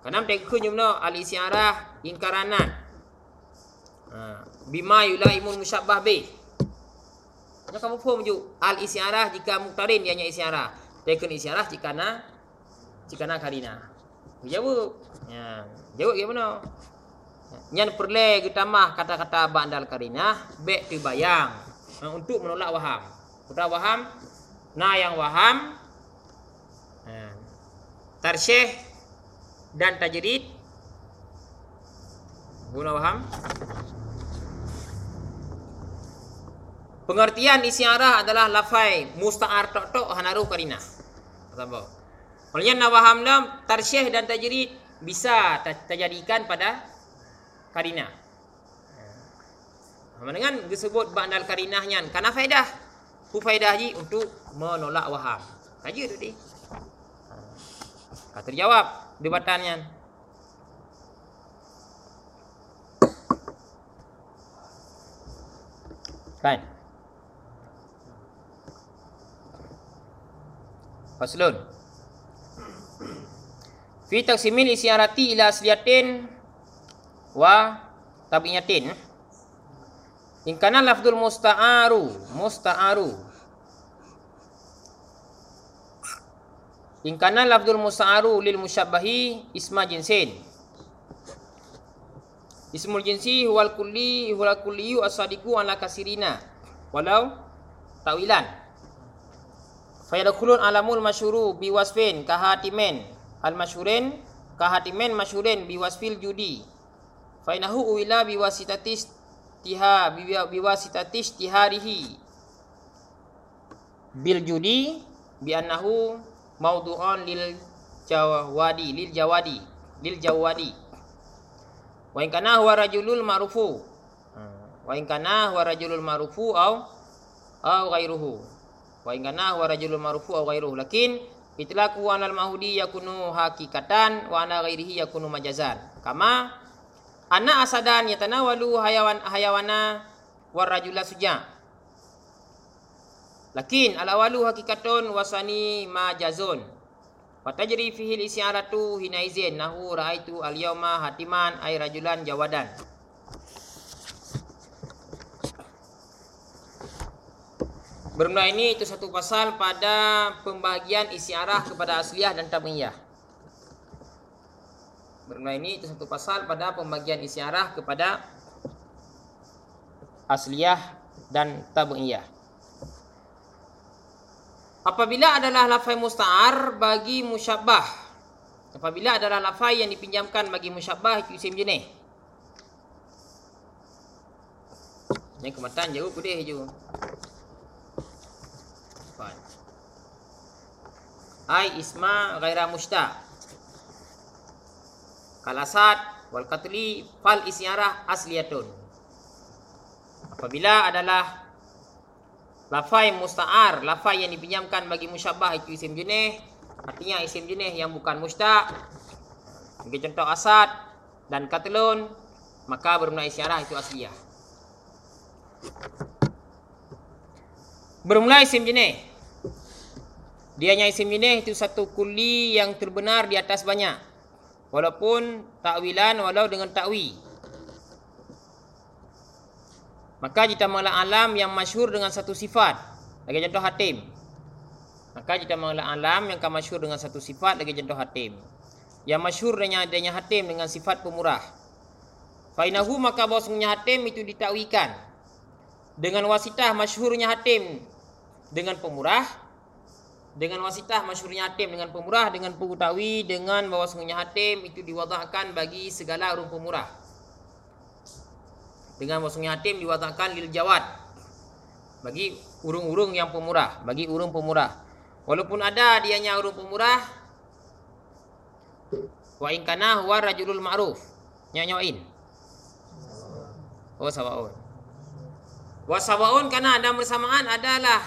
Karena mereka jumlah al isyarah ingkaranan. Ha, bima yulaimun musyabbah bi. Macam kamu faham ju al isyarah jika muktarin dia nya isyarah. Tekun isyarah jika na jika na karina. Jawab. Ya, jawab gimana? Yang perlu kita tambah kata-kata bandal karina baik tu bayang ha, untuk menolak waham. Kita waham, na yang waham tarsyih dan tajrid guna paham pengertian isyarah adalah lafai musta'ar tok tok hanaru karina apa Oleh nak faham dalam tarsyih dan tajrid bisa terjadikan pada karina. Sama dengan disebut ba'dal karinahnya karena faedah. Ku faedah ji untuk menolak waham. Kaji tu dia. Ha, terjawab debatannya. Kan? Faslun. Fi taqsimil isyarati ila asliyatin wa tabiyatin. In kana lafdul musta'aru, musta'aru In kana lafdul musa'aru lil musyabbahi isma jinsin. Ismul jinsi huwal kulli huwal kulliyu asadiku ala kasirina. Walau takwilan. Fayadkhulun alamul masyhuru biwasfin kahatimin al-masyhurin kahatimin masyhurin biwasfil judi. Fainahu uwila biwasitatis tiha biwasitatis tiharihi. Bil judi bi annahu mawdu'un lil jawadi lil jawadi lil jawadi. Wa in kana huwa rajulul ma'rufu. Wa in kana huwa rajulul ma'rufu au au ghairuhu wa in kana huwa rajulul ma'rufu au ghairuhu. Lakin itlaqu anal mahudi yakunu hakikatan wa ana ghairihi yakunu majazan. Kama anna asadan yatanawalu hayawan hayawana warajula suja. Lakin alawalu hakikatun wasani majazun. Fatajri fihi al-isyaratu hina izin. Nahu raaitu al-yawma hatiman ay rajulan jawadan. Bermula ini itu satu pasal pada pembahagian isyarah kepada asliyah dan tabiyah. Bermula ini itu satu pasal pada pembahagian isyarah kepada asliyah dan tabiyah. Apabila adalah lafai musta'ar bagi musyabbah. Apabila adalah lafai yang dipinjamkan bagi musyabbah itu isim jenis. Yang kematan jauh putih je. Ai isma ghaira musta. Kalasat wal qatli fal isyarah asliyatun. Apabila adalah Lafai musta'ar, lafai yang dipinjamkan bagi musyabbah itu isim jenis. Artinya isim jenis yang bukan mustaq. Bagi contoh asad dan katlun, maka bermakna isyarah itu asliyah. Bermula isim jenis. Dia hanya isim jenis itu satu kuli yang terbenar di atas banyak. Walaupun takwilan walau dengan takwi. Maka jika mengalah alam yang masyhur dengan satu sifat. Lagi contoh hatim. Maka jika mengalah alam yang masyhur dengan satu sifat. Lagi contoh hatim. Yang masyhur dengan adanya hatim dengan sifat pemurah. Fainahu maka bahawasanya hatim itu ditakwikan. Dengan wasitah masyhurnya hatim dengan pemurah. Dengan wasitah masyhurnya hatim dengan pemurah. Dengan pengutawi dengan bahawasanya hatim itu diwadahkan bagi segala urung pemurah. Dengan wasungnya hatim diwatakkan lil jawad bagi urung-urung yang pemurah bagi urung pemurah. Walaupun ada dianya urung pemurah wa in kana huwa rajulul ma'ruf nyanyain oh sawaun. Wa sawaun kana ada bersamaan adalah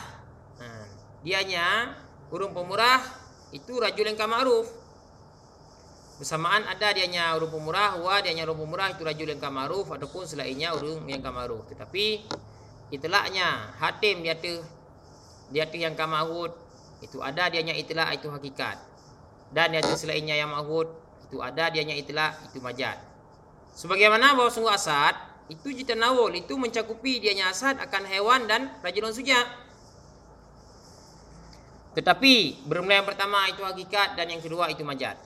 ha, dianya urung pemurah itu rajul yang ma'ruf. Bersamaan ada dia nya urung pemurah wa dia nya urung pemurah itu rajul yang kamaruf ataupun selainnya urung yang kamaruf tetapi itlaknya hatim dia tu dia tu yang kamahud itu ada dia nya itlak itu hakikat. Dan dia tu selainnya yang mahud itu ada dia nya itlak itu majad sebagaimana bahawa sungguh asad itu jita nawul itu mencakupi dia nya asad akan hewan dan rajulun suja tetapi bermula yang pertama itu hakikat dan yang kedua itu majad.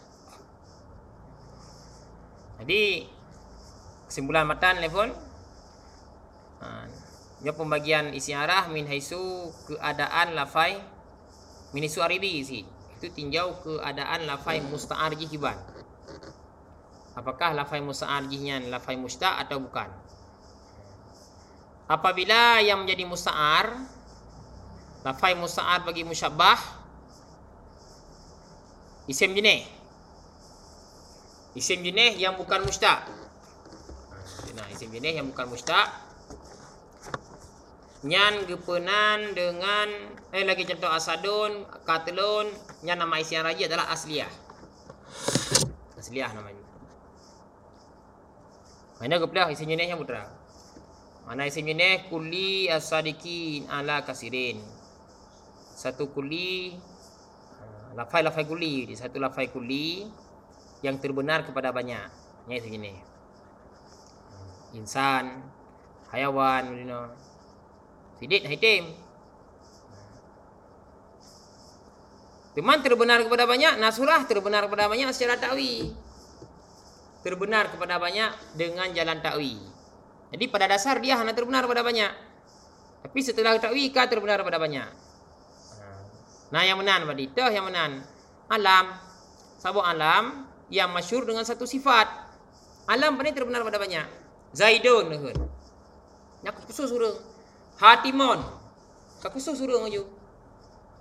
Jadi kesimpulan matan level ha, pembagian isi arah min haisu keadaan lafai min haisu aridi isi. Itu tinjau keadaan lafai musta'ar jihiban apakah lafai musta'ar jihnya lafai musta' atau bukan? Apabila yang menjadi musta'ar lafai musta'ar bagi musyabbah isim jenis Isim jenis yang bukan mustaq. Nah, isim jenis yang bukan mustaq. Nyan gepenan dengan eh lagi contoh asadun, katlun, nyan nama isim raja adalah asliyah. Asliyah namanya. Mana gepelah isim jenis yang putra? Mana isim jenis kuli asadikin ala kasirin. Satu kuli lafai lafai kuli, satu lafai kuli yang terbenar kepada banyak. Nya itu gini. Insan, hayawan, you know. Sidik hitim. Teman terbenar kepada banyak, nasurah terbenar kepada banyak secara takwi. Terbenar kepada banyak dengan jalan takwi. Jadi pada dasar dia hanya terbenar kepada banyak. Tapi setelah takwil kan terbenar pada banyak. Nah yang menan pada itu yang menan alam. Sabuk alam yang masyur dengan satu sifat. Alam pada terbenar pada banyak. Zaidun kan. Nak khusus urang. Hatimon. Kak khusus urang aja.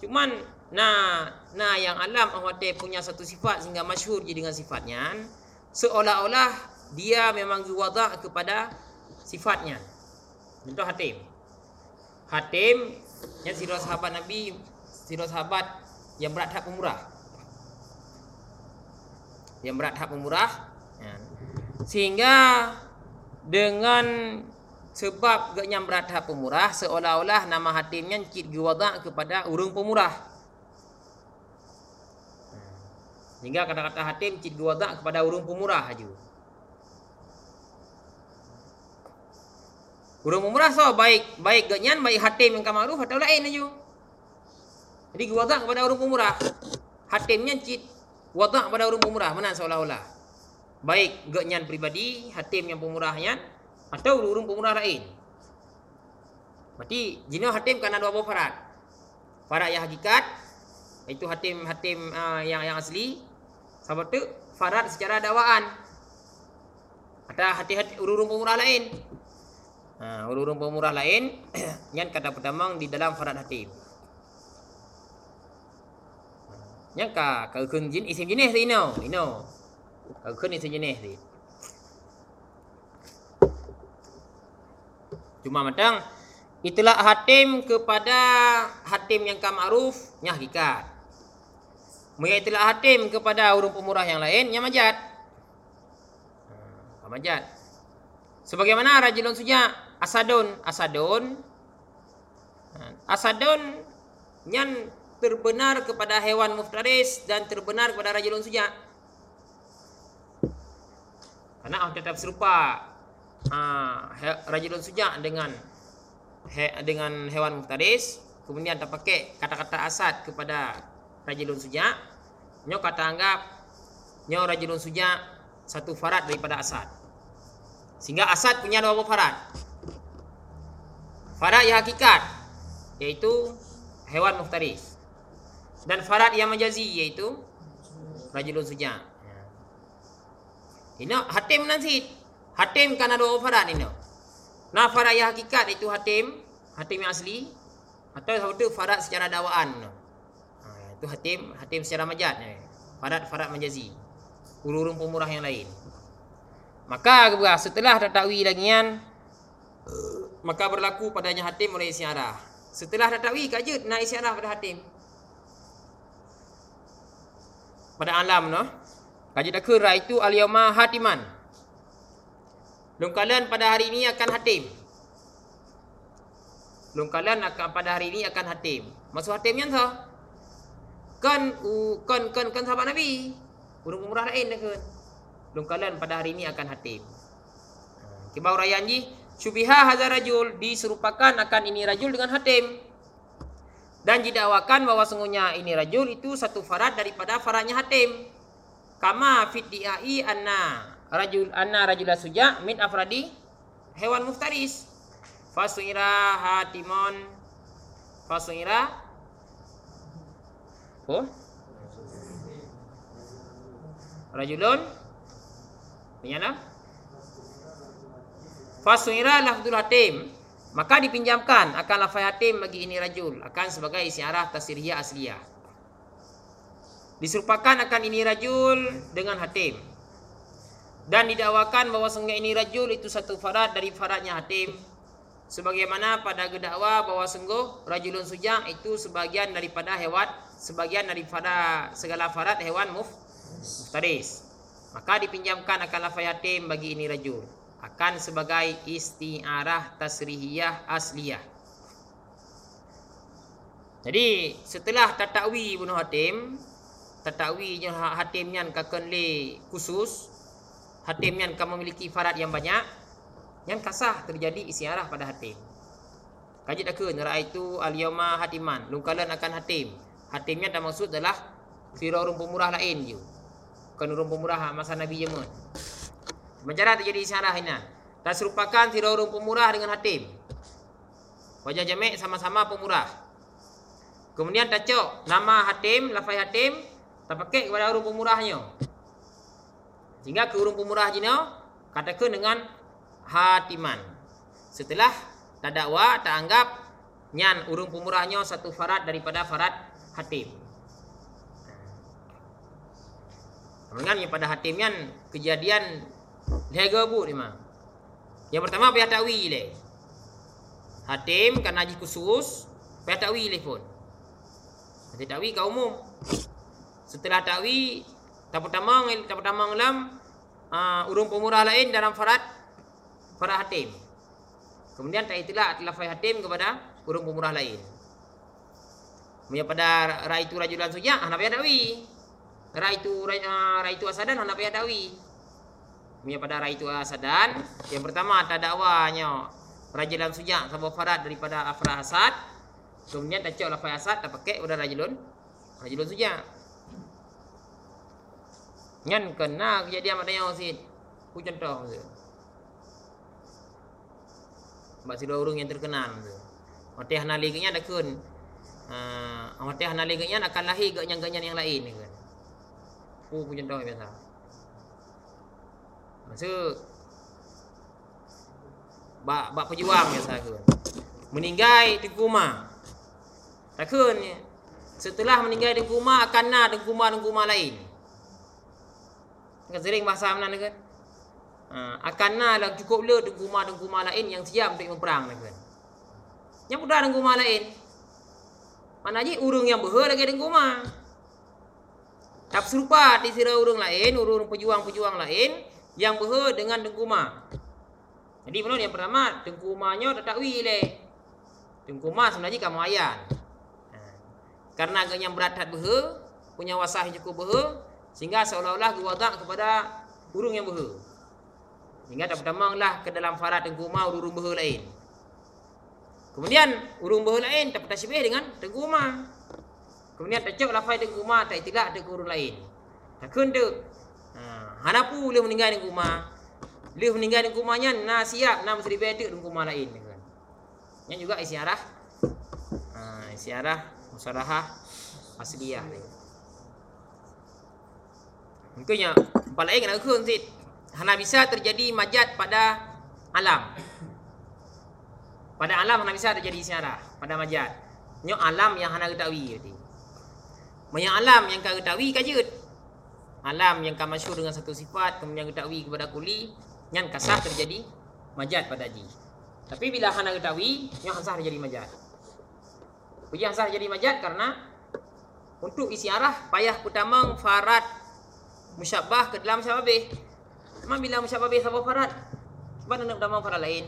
Cuman nah nah yang alam Allah punya satu sifat sehingga masyhur je dengan sifatnya seolah-olah dia memang zuwada kepada sifatnya. Contoh hatim. Hatim yang sirah sahabat Nabi, sirah sahabat yang berat hak pemurah. Yang berat hak pemurah. Ya. Sehingga dengan sebab gaknya berat hak pemurah seolah-olah nama hatimnya cik gewada kepada urung pemurah. Sehingga kata-kata hatim cik gewada kepada urung pemurah saja. Urung pemurah so baik baik ganyan baik hatim yang kamaruf atau lain aja. Jadi gewada kepada urung pemurah. Hatimnya cik wada kepada urung pemurah mana seolah-olah baik genyan pribadi hatim yang pemurahnya atau urung pemurah lain. Berarti jino hatim ada dua farat. Farat yang hakikat itu hatim hatim uh, yang yang asli. Sebab tu farat secara dakwaan. Ada hati-hati urung pemurah lain. Ha, urung pemurah lain yang kata pertama di dalam farat hatim. Yang ka keukun jin isim jenis ino, ino. Rukun ni sejenis ni. Cuma matang itulah hatim kepada hatim yang kamaruf nya hakikat. Mereka itulah hatim kepada urung pemurah yang lain yang majat. Ha, majat. Sebagaimana rajulun suja asadun asadun ha, asadun yang terbenar kepada hewan muftaris dan terbenar kepada rajulun suja. Karena ah tetap serupa? He, rajulun sujak dengan he, dengan hewan muftaris kemudian terpakai kata-kata asad kepada rajulun sujak nyo kata anggap nyo rajulun sujak satu farad daripada asad sehingga asad punya dua farad? Farad yang hakikat yaitu hewan muftaris dan farad yang majazi yaitu rajulun sujak ini hatim nanti. Hatim kan ada farad ini. Nah farad yang hakikat itu hatim. Hatim yang asli. Atau sebab itu farad secara dawaan. Ha, itu hatim. Hatim secara majad. Farad farad majazi. Ururung pemurah yang lain. Maka setelah tatakwi lagi kan. Maka berlaku padanya hatim oleh isiarah. Setelah tatakwi kajut nak isiarah pada hatim. Pada alam no. Kaji takura itu al-yawma hatiman. Lungkalan pada hari ini akan hatim. Lungkalan akan pada hari ini akan hatim. Masuk hatim yang sah. Kan u kan kan kan sahabat Nabi. Urung umrah lain dah kan. Lungkalan pada hari ini akan hatim. Kibau raya ni syubiha hadza rajul diserupakan akan ini rajul dengan hatim. Dan didakwakan bahawa sungguhnya ini rajul itu satu farad daripada faradnya hatim. Kama fit diai anna rajul anna rajul suja min afradi hewan muftaris. Fasuira hatimon fasuira oh rajulun. Menyala Fasuira lafdul hatim Maka dipinjamkan akan lafai hatim bagi ini rajul Akan sebagai isi arah tasiriyah asliyah Diserupakan akan ini rajul dengan hatim. Dan didakwakan bahawa sungguh ini rajul itu satu farad dari faradnya hatim. Sebagaimana pada gedakwa bahawa sungguh rajulun sujang itu sebagian daripada hewan. Sebagian daripada segala farad hewan muf, muftaris. Maka dipinjamkan akan lafai hatim bagi ini rajul. Akan sebagai isti'arah tasrihiyah asliyah. Jadi setelah tatakwi bunuh hatim, tatakwi je ha- hatim nyan kakan le khusus hatim nyan kan memiliki farad yang banyak yang kasah terjadi isiarah pada hatim. Kaji tak ke nera itu al yawma hatiman lungkalan akan hatim. Hatimnya tak maksud adalah urung pemurah lain je. Bukan urung pemurah masa nabi je Mencara terjadi isiarah ini tak serupakan urung pemurah dengan hatim Wajah jamek sama-sama pemurah. Kemudian tacok nama hatim, lafai hatim, tak pakai kepada huruf pemurahnya. Sehingga ke huruf pemurah jina katakan dengan hatiman. Setelah tak dakwa, tak anggap nyan urung pemurahnya satu farad daripada farad hatim. Yang pada hatim nyan lega bu lima. Yang pertama pihak takwi le. Hatim kan haji khusus, pihak takwi le pun. Haji takwi kau umum. Setelah takwi tak pertama tak pertama ngelam uh, urung pemurah lain dalam farad farad hatim. Kemudian tak itulah lafai hatim kepada urung pemurah lain. Punya pada raitu rajulan suja, anak pihak takwi. Raitu uh, asadan hendak payah tawi. Punya pada raitu asadan, yang pertama tak dakwanya rajulun sujak sabab farad daripada afrah asad. Kemudian tak cok lafaz asad tak pakai udah rajulun rajulun sujak. Nyan kena kejadian pada yang sid. Ku contoh. Sebab si urung yang terkenal. Mati hanali kenya ada kun. Uh, mati hanali kenya akan lahir ke yang-yang yang lain. Aku doa biasa. Masa bak bak pejuang biasa ke. Meninggal di rumah. Takun setelah meninggal di rumah akan na di rumah di rumah lain. Kan sering bahasa mana kan? Ha, akan lah cukup le di rumah lain yang siap untuk berperang kan. Yang mudah di lain. Mana je urung yang berher lagi di. Tak serupa di sira urung lain, urung pejuang-pejuang lain yang berhe dengan dengkuma. Jadi mana yang pertama, dengkumanya tak takwi le. Dengkuma sebenarnya kamu ayan. Ha. Karena agaknya berat hat berhe, punya wasah yang cukup berhe, sehingga seolah-olah gewadak kepada urung yang berhe. Sehingga tak pertama lah ke dalam farat dengkuma urung berhe lain. Kemudian urung berhe lain tak bertasybih dengan dengkuma. Kemudian tak cok lafai di rumah tak itilak ada guru lain. Tak kena. Ha, hanapu boleh meninggal di rumah. Boleh meninggal di rumahnya na siap na mesti beda di rumah lain kan. Yang juga isi arah. Ha, isi arah musarahah asliyah ni. Mungkinnya empat lain kena kun sit. Hana bisa terjadi majat pada alam. Pada alam hana bisa terjadi isi arah pada majat. Nyo alam yang hana ketahui. Banyak alam yang kau ketahui kajut. Alam yang kau masyur dengan satu sifat kemudian ketahui kepada kuli yang kasah terjadi majat pada ji. Tapi bila hana ketahui yang kasah terjadi majat. Puji kasah terjadi majat karena untuk isi arah payah pertama farad musyabah ke dalam syababih. Memang bila musyababih sama farad. Sebab nak pertama farad lain.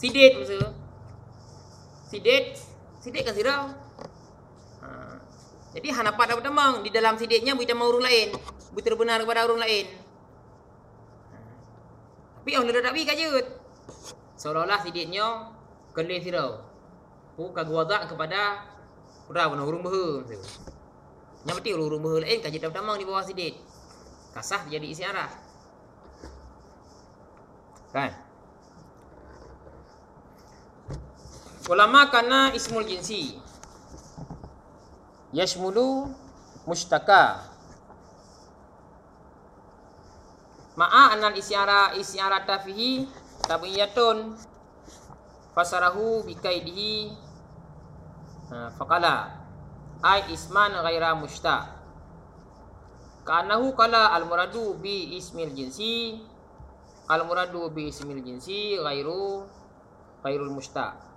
Sidet maksud. Sidet. Sidet kan sirau. Jadi han dapat temang di dalam sidiknya bukan temang orang lain. Bukan terbenar kepada orang lain. Tapi orang dah pergi kajut. Seolah-olah sidiknya kelih sirau. Pu kaguadak kepada pura pun urung behu. Yang penting urung behu lain kajut dapat temang di bawah sidik. Kasah jadi isi arah. Kan? Ulama kana ismul jinsi yashmulu mustaka ma'a anal isyara isyara tafihi tabiyatun fasarahu bikaidihi. Ha, faqala ay isman ghaira musta kanahu kala al muradu bi ismil jinsi al muradu bi ismil jinsi ghairu ghairul musta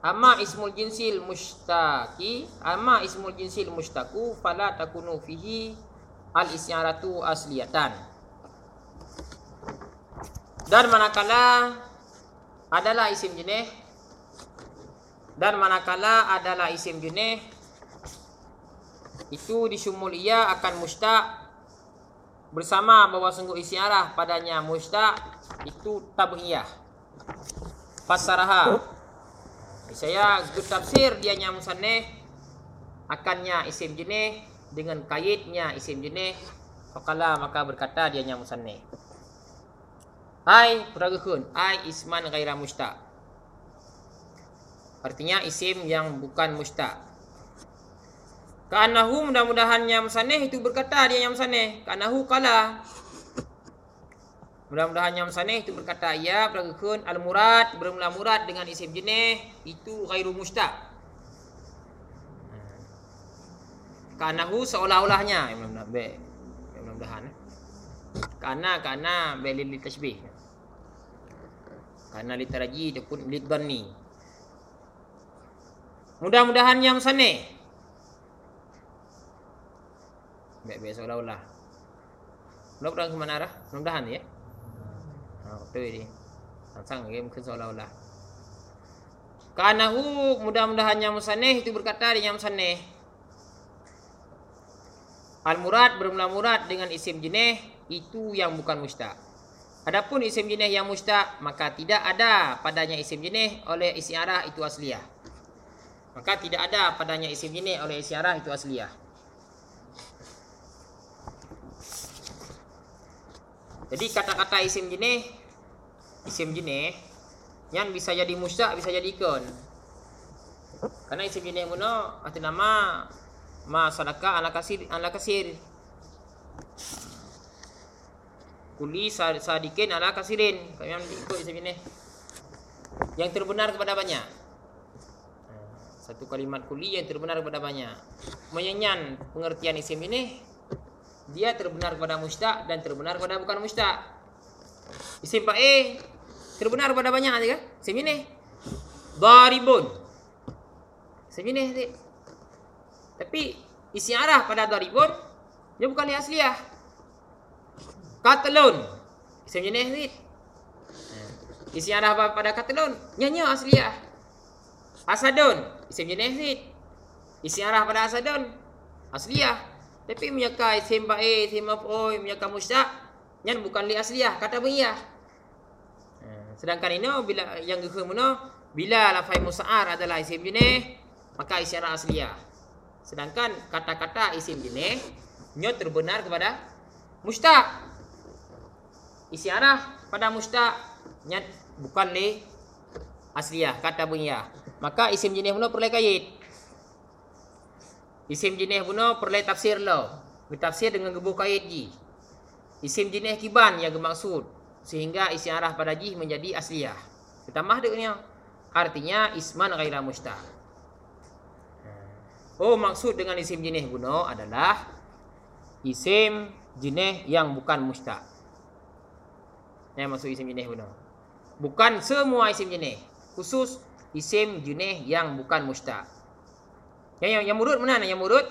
Amma ismul jinsil mustaki Amma ismul jinsil mustaku Fala takunu fihi Al isyaratu asliyatan. Dan manakala Adalah isim jenis Dan manakala adalah isim jenis Itu disumul ia akan mustaq Bersama bahawa sungguh isyarah padanya mustaq Itu tabiyah Fasaraha saya good tafsir dia nya musannif akannya isim jenis dengan kaitnya isim jenis fakala maka berkata dia nya musannif ai peragakun ai isman ghaira musta Artinya isim yang bukan mustaq. Ka'annahu mudah-mudahannya musannih itu berkata dia yang musannih. Ka'annahu kala. Mudah-mudahannya musannih itu berkata ya beragakun al-murad bermula murad dengan isim jenis itu ghairu mustaq. Ka'annahu seolah-olahnya. Ya, mudah-mudahan. Ya, mudah-mudahan. eh. Karena karena belil tashbih. Karena litaraji ataupun lidhanni. Mudah-mudahan yang musannih Baik-baik seolah-olah. Mudah-mudahan ke mana arah? Mudah-mudahan ya. Ha, betul ini. Sang game ke seolah-olah. Kanahu mudah-mudahan yang musannih itu berkata dengan musannih. Al-murad bermula murad dengan isim jenis itu yang bukan mustaq. Adapun isim jenis yang mustaq maka tidak ada padanya isim jenis oleh istiarah itu asliyah. Maka tidak ada padanya isim jenis oleh istiarah itu asliyah. Jadi kata-kata isim jenis isim jenis yang bisa jadi mustaq bisa jadi ikon. Karena isim jenis muno arti nama ma sadaka ala kasir ala kasir. Kuli sad- sadikin ala kasirin. Kami yang ikut isim jenis. Yang terbenar kepada banyak. Satu kalimat kuli yang terbenar kepada banyak. Menyenyan pengertian isim ini dia terbenar kepada mustaq dan terbenar kepada bukan mustaq. Isim fa'il terbenar kepada banyak aja kan? Isim ini daribun. Isim ini nanti. Tapi isi arah pada daribun dia bukan li asliyah. Katlun. Isim jenis ni. Isi arah pada katlun nyanyi asliyah. Asadun. Isim jenis ni. Isi arah pada asadun asliyah. Tapi menyaka isim fa'il, isim maf'ul, menyaka mustaq yang bukan li asliyah, kata biyah. Sedangkan ini bila yang kemudian bila lafai musa'ar adalah isim jenis maka isyarah asliyah. Sedangkan kata-kata isim jenis nya terbenar kepada mustaq. Isyarah pada mustaq nya bukan li asliyah kata biyah. Maka isim jenis pun perlu kait. Isim jenis guna perlu tafsir lo. Bertafsir dengan gebuh kait ji. Isim jenis kiban yang bermaksud sehingga isim arah pada ji menjadi asliyah. Ditambah deknya artinya isman ghaira mustaq. Oh maksud dengan isim jenis guna adalah isim jenis yang bukan mustaq. Yang maksud isim jenis guna. Bukan semua isim jenis. Khusus isim jenis yang bukan mustaq. Yang yang, yang murut mana yang murut?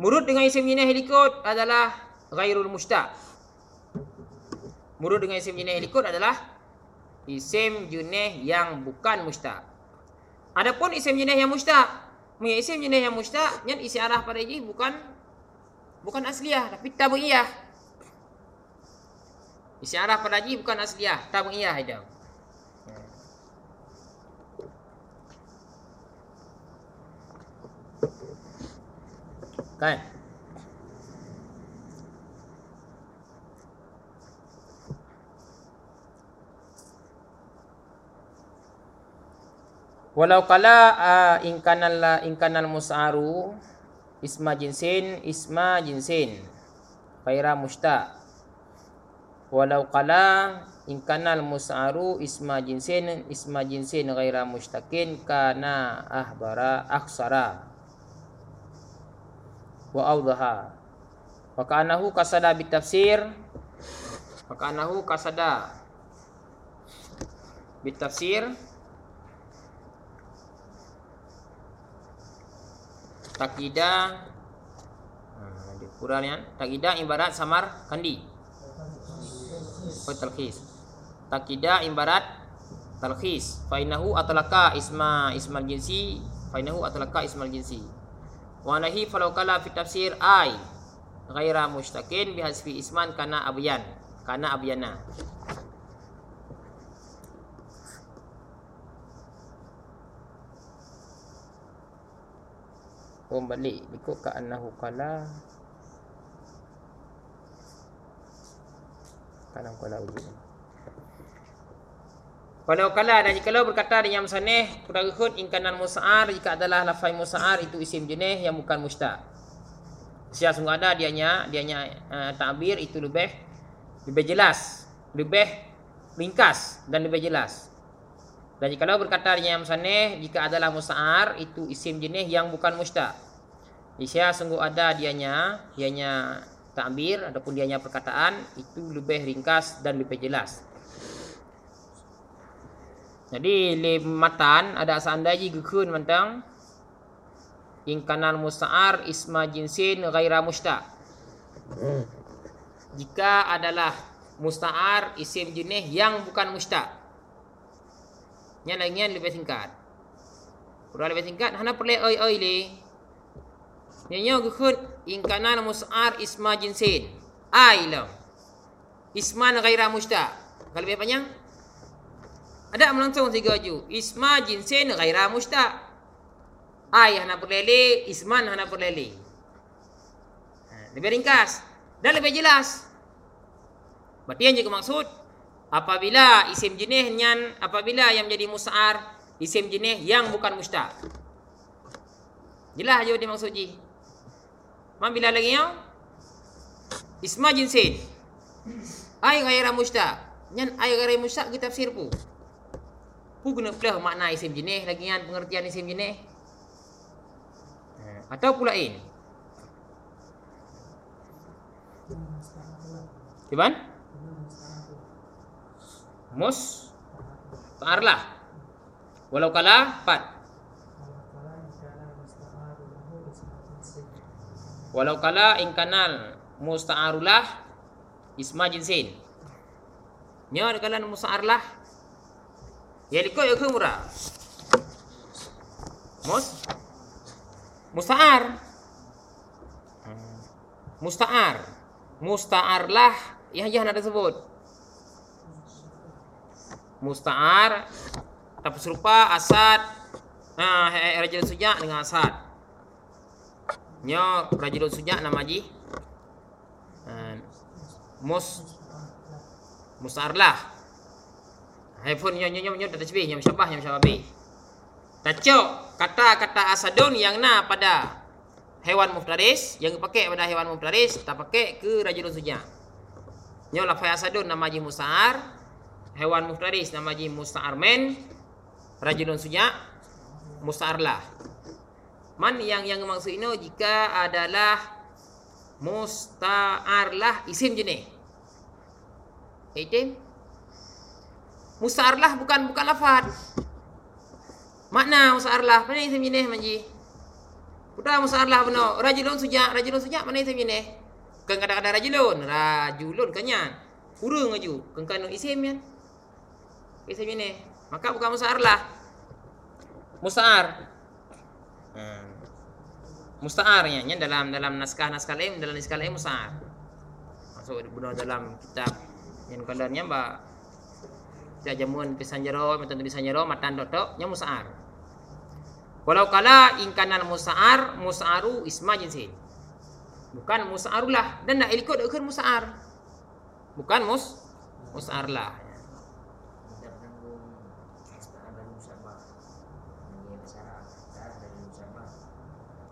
Murut dengan isim jenis helikot adalah ghairul mustaq. Murut dengan isim jenis helikot adalah isim jenis yang bukan mustaq. Adapun isim jenis yang mustaq, punya isim jenis yang mustaq yang isi arah pada ini bukan bukan asliyah tapi tabiiyah. Isi arah pada ini bukan asliyah, tabiiyah itu. Kan? Walau kala uh, ingkanal la ingkanal mus'aru isma jinsin isma jinsin ghaira musta walau kala ingkanal mus'aru isma jinsin isma jinsin ghaira mustaqin kana ahbara aksara. Wa awdaha. Wa kanahu kasada bitafsir wa kanahu kasada bitafsir takida. Hmm, di kurang ya takida ibarat samar kandi. Oh, talkhis? Takida ibarat talkhis. Fa innahu atlaka isma ismal jinsi. Fa innahu atlaka ismal jinsi. Wa nahi falau kala fi tafsir ay ghaira mustaqin bihasfi isman kana abyan kana abyana Pun balik ikut ke annahu qala Kana qala wujud Walau kala dan jika berkata dengan musaneh Kudara khud ingkanan musa'ar Jika adalah lafai musa'ar itu isim jenis yang bukan mustaq. Siapa sungguh ada dianya Dianya uh, ta'bir itu lebih Lebih jelas Lebih ringkas dan lebih jelas. Dan jika berkata dengan musaneh Jika adalah musa'ar itu isim jenis yang bukan mustaq Siapa sungguh ada dianya Dianya ta'bir Ataupun dianya perkataan Itu lebih ringkas dan lebih jelas jadi le matan ada seandainya gekun mentang in kanal musta'ar isma jinsin ghaira musta. Jika adalah musta'ar isim jenis yang bukan musta. Yang lainnya lebih singkat. Kurang lebih singkat hana perlu oi oi le. Nyanyo gekun in kanal musta'ar isma jinsin. Ai lah. Isman ghaira musta. Kalau lebih panjang ada melangsung tiga ju. Isma jinsin ghaira musta. Ai hana perlele, isman hana perlele. Ha, lebih ringkas dan lebih jelas. Berarti yang juga maksud apabila isim jenis yang apabila yang menjadi musa'ar isim jenis yang bukan musta. Jelas je dimaksud ji. Mam bila lagi ya? Isma jinsin. Ai ghaira musta. Yang ai ghaira musta kita tafsir pun. Ku guna pula makna isim jenis lagi kan pengertian isim jenis. Ha, atau pula in. Tiban? Mus ta'arlah. Walau kala pat. Walau kala in kanal musta'arullah isma jinsin. Nya kalau musta'arlah Ya ikut ya ke murah. Mus Musta'ar. Musta'ar. Musta'ar lah yang yang ada sebut. Musta'ar tapi serupa asad nah rajul sujak dengan asad. Nya rajul sujak nama ji. Mus Musta'ar lah. Handphone nyo nyo nyo tak tasbih nyo syabah nyo syabah. Tacok kata-kata asadun yang na pada hewan muftaris yang pakai pada hewan muftaris tak pakai ke rajulun suja. Nyo lafaz asadun nama ji musa'ar, hewan muftaris nama ji musa'ar men, rajulun suja musa'ar lah. Man yang yang maksud ini jika adalah musta'ar lah isim jenis. Itim Musarlah bukan bukan lafaz. Makna musarlah mana isim jinih manji? Udah musarlah benar. Rajulun sujak, rajulun sujak mana isim jinih? Kan kadang-kadang rajulun, rajulun kanya. Urung aju, kan kan isim kan? Isim jinih. Maka bukan musarlah. Musar. Hmm. Musta'arnya nya dalam dalam naskah-naskah lain dalam naskah lain musar. Masuk benar dalam kitab. Yang kadarnya mbak dia jamun pisan jero matan tulisan jero matan dotok nya musa'ar walau kala ingkanan musa'ar musa'aru isma jinsin. Bukan musa'arulah dan nak ikut ikut musa'ar bukan mus musa'ar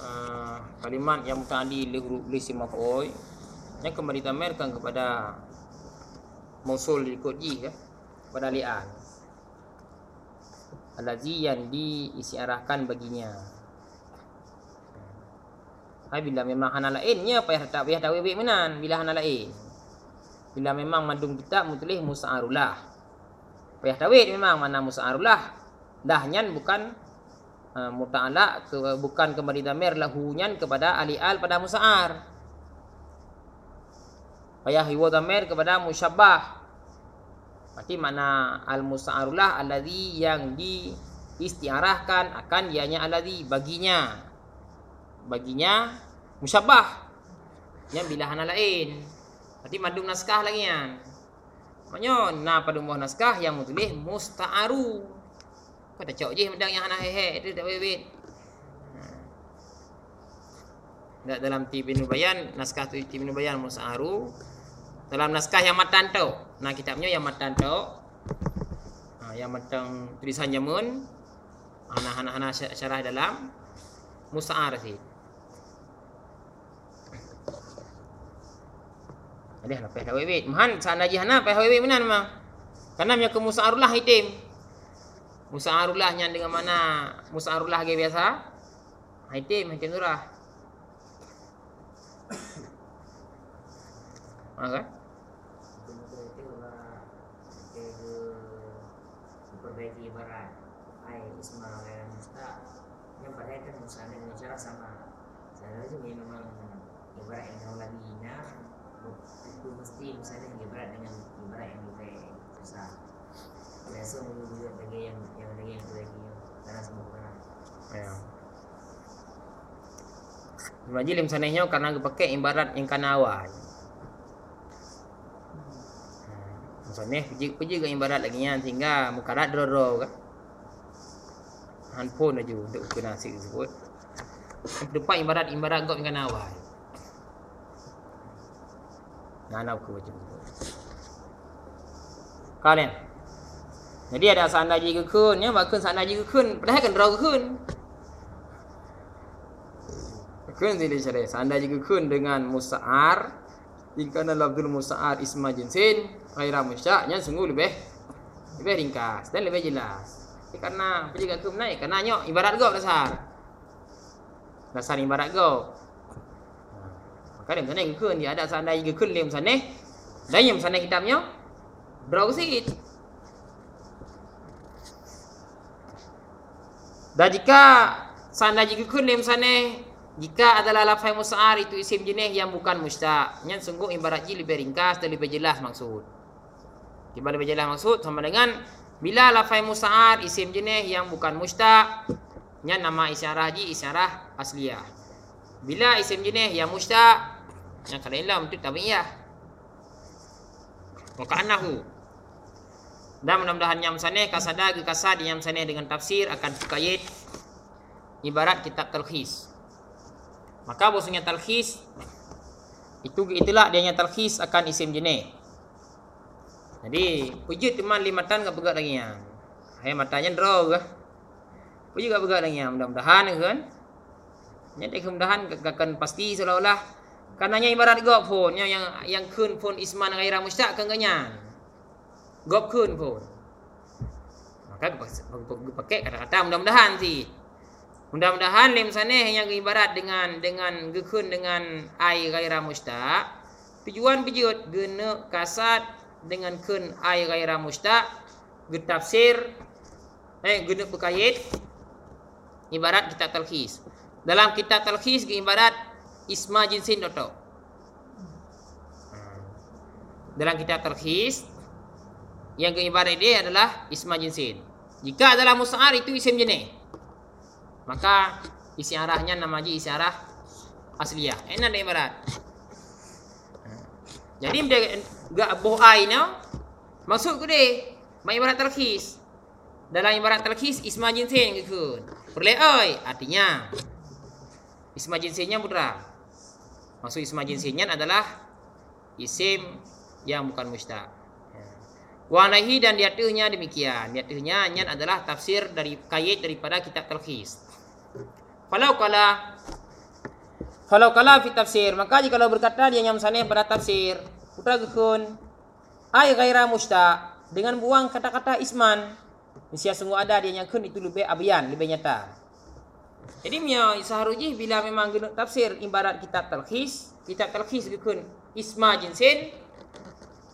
Uh, kalimat yang tadi li huruf li maf'ul yang kembali ditamerkan kepada mausul ikut ji ya pada li'an alazi yang diisiarahkan baginya Hai bila memang hana lainnya payah tak payah tahu baik menan bila hana lain. Bila memang mandung kita mutulih musa'arullah. Payah tahu memang mana musa'arullah. Dah nyan bukan uh, muta'ala ke, bukan kembali damir lahu nyan kepada ali al pada musa'ar. Payah hiwa damir kepada musyabbah. Berarti mana al musa'arullah alladhi yang di istiarahkan akan dianya alladhi baginya. Baginya musyabah yang bila hana lain. Berarti madum naskah lagi kan maknanya na pada muah naskah yang mutulih musta'aru kau tak cok je medang yang hana hehe dia tak wet Tak dalam Tibinu Bayan naskah tu Tibinu Bayan musta'aru dalam naskah yang matan tu nah kitabnya yang matan tu ha, yang matang tulisan jamun anak-anak syarah dalam musta'ar sih Ada lah peh wewet. Mahan sana ji hana peh wewet menan mah. Karena nya ke musa'arullah itim. Musa'arullah nya dengan mana? Musa'arullah biasa? Maka lah musta yang yang kau lagi ina itu mesti misalnya ibarat dengan ibarat yang lebih susah. Biasa yang yang lagi yang lagi karena semua karena ya. Majlis sanahnya karena pakai ibarat yang kana awal. Maksudnya puji-puji ke ibarat lagi yang sehingga mukarat dro-dro kan. Handphone aja untuk kena nasi tersebut. Depan ibarat ibarat kau yang kana awal. Nah, nak aku baca. Kalian. Jadi ada sanda ji ke kun, ya, bakun sanda ji ke kun, padahal kan draw ke kun. Kun sini syarah. Sanda ji ke kun dengan musa'ar, jika lafzul musa'ar isma jinsin, ghaira musya'nya sungguh lebih lebih ringkas dan lebih jelas. Ya, karena pergi kat kun naik, karena nyok ibarat go dasar. Dasar ibarat go. Maka dia ke kun, dia ada sanda ji ke kun dia sana. Dan yang sana kitabnya draw sikit. Dan jika sana jika kunim sana jika adalah lafaz musa'ar itu isim jenis yang bukan mustaq. Yang sungguh ibarat ji lebih ringkas dan lebih jelas maksud. Tiba lebih jelas maksud sama dengan bila lafaz musa'ar isim jenis yang bukan mustaq. Yang nama isyarah ji isyarah asliyah. Bila isim jenis yang mustaq yang kalian lah untuk tabi'iyah. Maka anahu dan mudah-mudahan yang sana kasada ke kasad yang sana dengan tafsir akan kait ibarat kitab talkhis. Maka bosnya talkhis itu itulah dia yang talkhis akan isim jenis. Jadi puji teman limatan ke pegat lagi yang. Hai matanya draw ke. Puji ke pegat lagi yang mudah-mudahan kan. Nyata kemudahan akan pasti seolah-olah karenanya ibarat gop pun yang yang yang kun pun isman ghaira mustaq kan ganyan. Gop kun pun. Maka pakai kata-kata mudah-mudahan sih. Mudah-mudahan lim sana yang ibarat dengan dengan gekun dengan ai ghaira mustaq. Tujuan pijut gena kasat dengan kun ai ghaira mustaq. Getafsir eh gena berkait ibarat kita talkhis. Dalam kitab talkhis ibarat isma jinsin doto. Dalam kitab talkhis yang ibarat dia adalah isma jinsin. Jika adalah musa'ar itu isim jenis. Maka isi arahnya nama ji isi arah asliyah. Enak ada ibarat. Jadi dia gak bohai ni. Maksud ku dia. Mak ibarat terkis. Dalam ibarat terkis isma jinsin ke kun. Perle oi artinya isma jinsinnya putra. Maksud isma jinsinnya adalah isim yang bukan mustaq. Wanahi dan diatuhnya demikian. Diatuhnya nya adalah tafsir dari kait daripada kitab talkhis. Kalau kala kalau kala fi tafsir, maka jika kalau berkata dia yang sana pada tafsir, putra gekun ay ghaira musta dengan buang kata-kata isman. Nisya sungguh ada dia yang kun itu lebih abian, lebih nyata. Jadi mia saharuji bila memang guna tafsir ibarat kitab talkhis, kitab talkhis gekun isma jinsin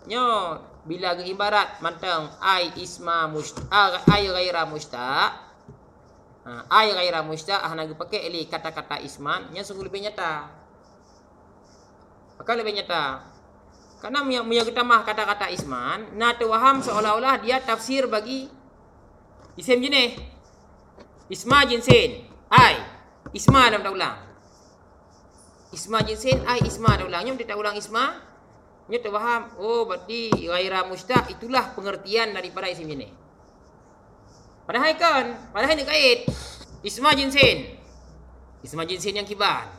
nyo bila ge ibarat mantang ai isma musta ai ghaira musta ai ghaira musta ah nak pakai eli kata-kata isman nya sungguh lebih nyata maka lebih nyata karena yang punya kita mah kata-kata isman na tu waham seolah-olah dia tafsir bagi isim jenis Isma jinsin. Ai. Isma dalam tak ulang. Isma jinsin ai isma dah ulang. Nyom tak ulang isma. Nyom tak faham. Oh berarti ghaira mustaq itulah pengertian daripada isim jenis. Padahal kan, padahal ni kait. Isma jinsin. Isma jinsin yang kibar.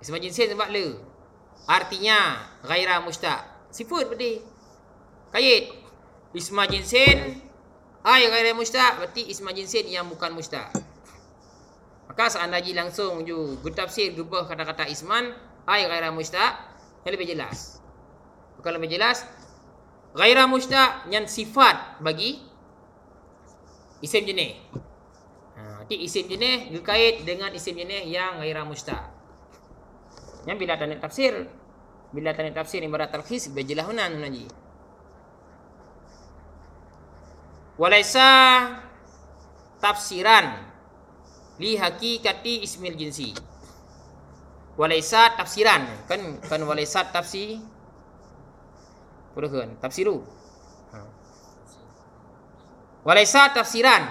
Isma jinsin sebab le. Artinya ghaira mustaq. Sifat berarti. Kait. Isma jinsin ai ghaira mustaq berarti isma jinsin yang bukan mustaq. Maka seandainya langsung ju getafsir gebah kata-kata isman ai ghaira mustaq yang lebih jelas. Bukan lebih jelas ghaira mustaq yang sifat bagi isim jenis. Ha, ti isim jenis berkait dengan isim jenis yang ghaira mustaq. Yang bila tanya tafsir bila tanya tafsir ibarat talkhis lebih jelas mana naji. Walaisa tafsiran li hakikati ismil jinsi walaisa tafsiran kan kan walaisa tafsi boleh kan tafsiru. Walaisa tafsiran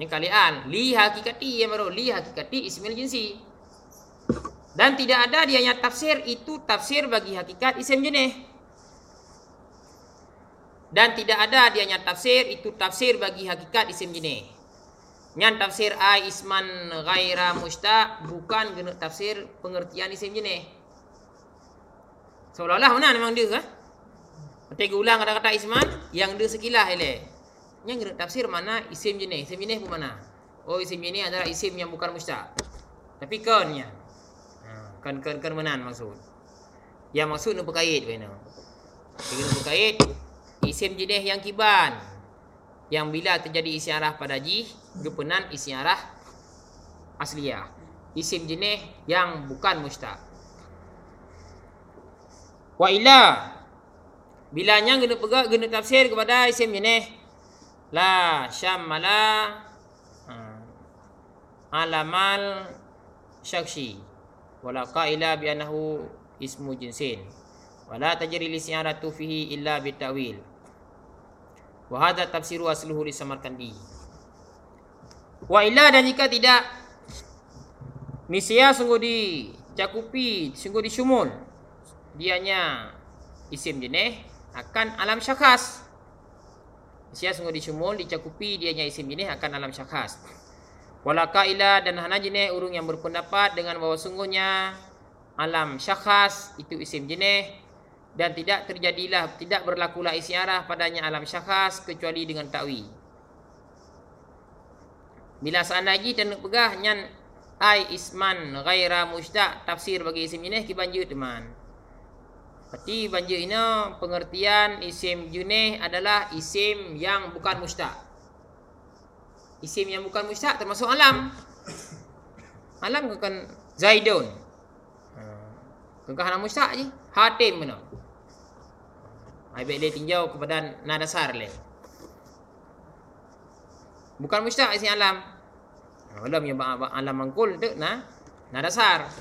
ini kalian li hakikati yang baru li hakikati ismil jinsi dan tidak ada dia yang tafsir itu tafsir bagi hakikat isim jenis dan tidak ada dia yang tafsir itu tafsir bagi hakikat isim jenis Nyan tafsir ai isman ghaira mustaq bukan guna tafsir pengertian isim jenis. Seolah-olah mana memang dia kan? Nanti ulang kata-kata isman yang dia sekilas ele. Yang tafsir mana isim jenis? Isim jenis mana? Oh isim jenis adalah isim yang bukan mustaq. Tapi konnya. Ha, kan kan kan mana maksud? Yang maksud nu berkait bena. Dia berkait isim jenis yang kiban yang bila terjadi isyarah pada jih gepenan isyarah asliyah isim jenis yang bukan mustaq wa illa bila yang kena pegak kena tafsir kepada isim jenis la syamala ha, alamal syaksi wala qaila bi annahu ismu jinsin wala tajri li siaratu fihi illa bitawil Wa hadha tafsiru asluhu li Samarkandi. Wa illa dan jika tidak nisya sungguh dicakupi, sungguh disumul dianya isim jenis akan alam syakhas. Nisya sungguh disumul dicakupi dianya isim jenis akan alam syakhas. Wala qaila dan hana jenis urung yang berpendapat dengan bahawa sungguhnya alam syakhas itu isim jenis dan tidak terjadilah tidak berlakulah isyarah padanya alam syakhas kecuali dengan takwi bila seandainya dan nak pegah nyan ai isman ghaira mustaq tafsir bagi isim jenis ki banjir teman berarti banjir ini pengertian isim jenis adalah isim yang bukan mustaq isim yang bukan mustaq termasuk alam alam kan zaidun ha. kan alam mustaq je hatim mana Ai baik dia tinjau kepada nada dasar le. Bukan mustaq isi alam. Alam yang alam mangkul tu nah nada dasar.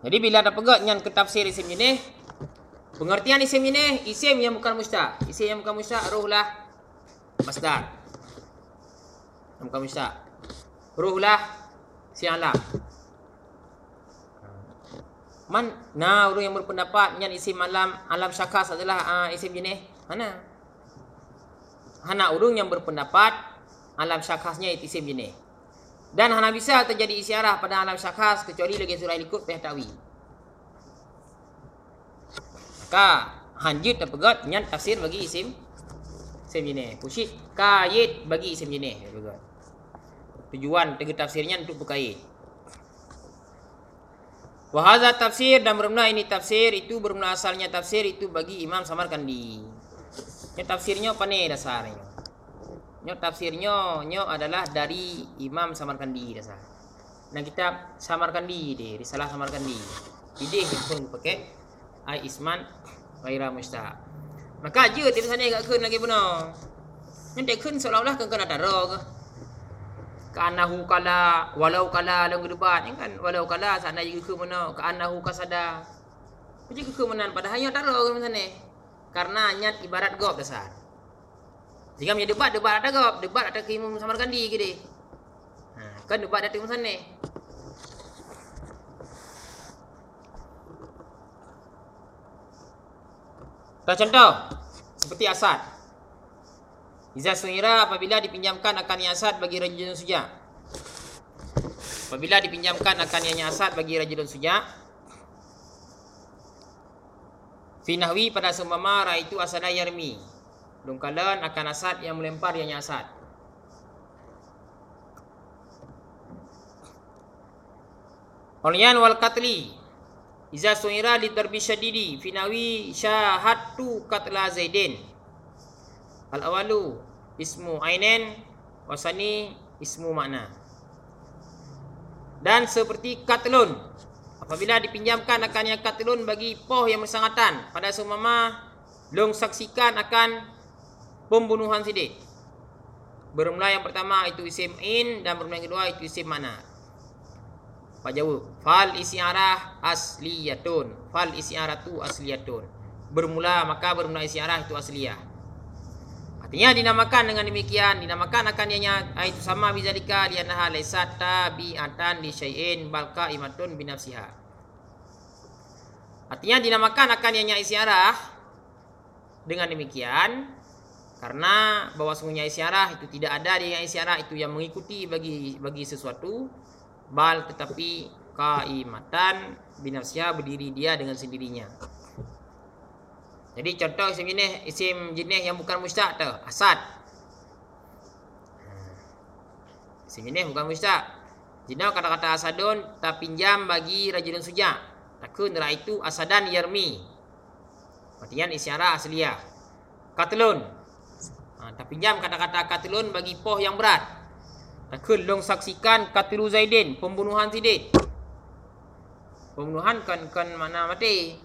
Jadi bila ada pegat dengan ketafsir isim ini, pengertian isim ini, isim yang bukan mustaq. Isim yang bukan mustaq ruhlah masdar. Yang bukan mustaq. Ruhlah si alam. Man nah orang yang berpendapat yang isim malam alam syakas adalah uh, isim jenis mana? Hana orang yang berpendapat alam syakasnya itu isim jenis. Dan hana bisa terjadi isyarah pada alam syakas kecuali lagi surah ikut pihak tawi. Maka hanjut dan pegat yang tafsir bagi isim isim jenis. Pusit kait bagi isim jenis. Tujuan tegak tafsirnya untuk berkait. Wahaza tafsir dan bermula ini tafsir itu bermula asalnya tafsir itu bagi Imam Samarkandi. Ini tafsirnya apa nih dasarnya? Ini tafsirnya nyo adalah dari Imam Samarkandi dasar. Dan kita Samarkandi deh, risalah Samarkandi. Ide pun pakai ai isman ghaira mustaq. Maka je di sana agak kun lagi benar. Nanti kun seolah-olah kan kena taruh ke kanahu kala walau kala dalam debat kan walau kala sana juga ke mana kanahu kasada Jadi kekemenan pada hanya tak ada macam ni. Karena nyat ibarat gop dasar. Jika punya debat, debat ada gop. Debat ada ke Imam Samarkandi ke dia. Ha, kan debat ada macam ni. Tak contoh. Seperti asad. Izzah Suhira apabila dipinjamkan akan asad bagi rajulun suja. Apabila dipinjamkan akan yang asad bagi rajulun suja. Fi nahwi pada seumpama ra itu asada yarmi. Dungkalan akan asad yang melempar yang asad. Olian wal katli. Iza suira li darbi syadidi fi nahwi syahadtu katla zaidin. Al awalu ismu ainen wasani ismu makna. Dan seperti katlun Apabila dipinjamkan akan yang katilun bagi poh yang bersangatan pada sumama long saksikan akan pembunuhan sidik. Bermula yang pertama itu isim in dan bermula yang kedua itu isim mana. Pak jawab. Fal isyarah asliyatun. Fal isyaratu asliyatun. Bermula maka bermula isyarah itu asliyah. Artinya dinamakan dengan demikian, dinamakan akan ianya itu sama bizalika lianaha laysat tabi'atan li syai'in bal qa'imatun bi nafsiha. Artinya dinamakan akan ianya isyarah dengan demikian karena bahwa sungguhnya isyarah itu tidak ada di isyarah itu yang mengikuti bagi bagi sesuatu bal tetapi kaimatan binafsiha berdiri dia dengan sendirinya. Jadi contoh isim jenis isim jenis yang bukan mustaq tu asad. Isim jenis bukan mustaq. Jina kata-kata asadun tak pinjam bagi rajulun sujak. Takun ra itu asadan yarmi. Artinya isyarah asliyah. Katlun. Tak pinjam kata-kata katlun bagi poh yang berat. Takun long saksikan katlu Zaidin, pembunuhan Zaidin. Pembunuhan kan kan mana mati.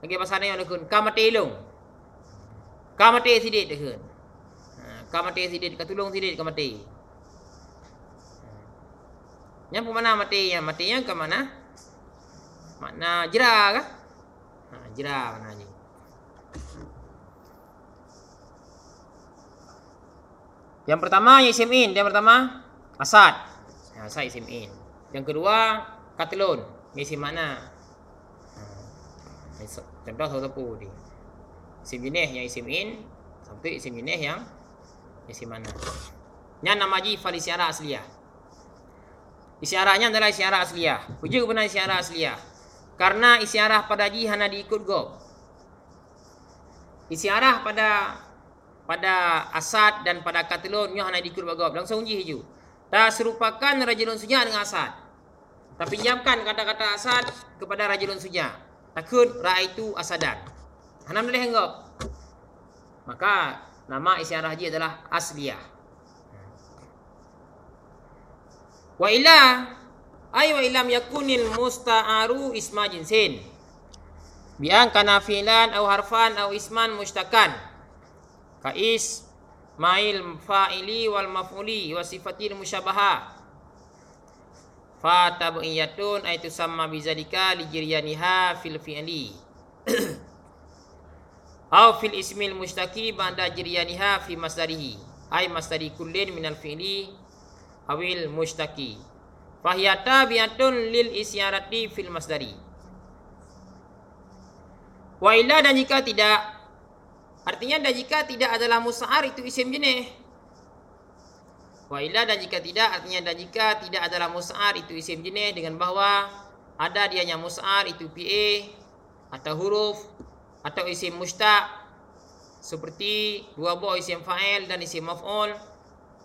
Lagi pasal ni ada kun ka mati long. Ka mati Zaidin takun. Ha, ka mati Zaidin katulung Zaidin ka mati. Ha. Yang mana mati yang mati yang ke mana? Makna jera kah? Ha, jera maknanya. Yang pertama isim in, yang pertama asad. Asad isim in. Yang kedua katilun, isim mana? Ha. Contoh satu sapu ni. Isim jenis yang isim in, satu isim jenis yang isim mana? Yang nama ji fal isyarah asliyah. Isyarahnya adalah isyarah asliyah. Puji kepada isyarah asliyah. Karena isyarah pada ji hanya diikut go. Isyarah pada pada asad dan pada katilun nyo hanya diikut go. Langsung ji hiju. Tak serupakan rajulun suja dengan asad. Tapi pinjamkan kata-kata asad kepada rajulun suja. Takut ra itu asadan. Hana boleh henggap. Maka nama isyarah ji adalah asliyah. Wa ila ay wa ilam yakunil musta'aru isma jinsin bi an kana fi'lan aw harfan aw isman mustakan ka is mail fa'ili wal maf'uli wa sifatil musyabaha. Fa tabiyatun ay tusamma bi zalika li jiryaniha fil fi'li. Aw fil ismil mustaqi ba'da jiryaniha fi masdarihi. Ay masdari kullin minal fi'li awil mustaqi Fahiyata biatun lil isyarati fil masdari. Wa dan jika tidak artinya dan jika tidak adalah musa'ar itu isim jenis. Wa illa dan jika tidak artinya dan jika tidak adalah musa'ar itu isim jenis dengan bahawa ada dianya musa'ar itu PA atau huruf atau isim mustaq seperti dua buah isim fa'il dan isim maf'ul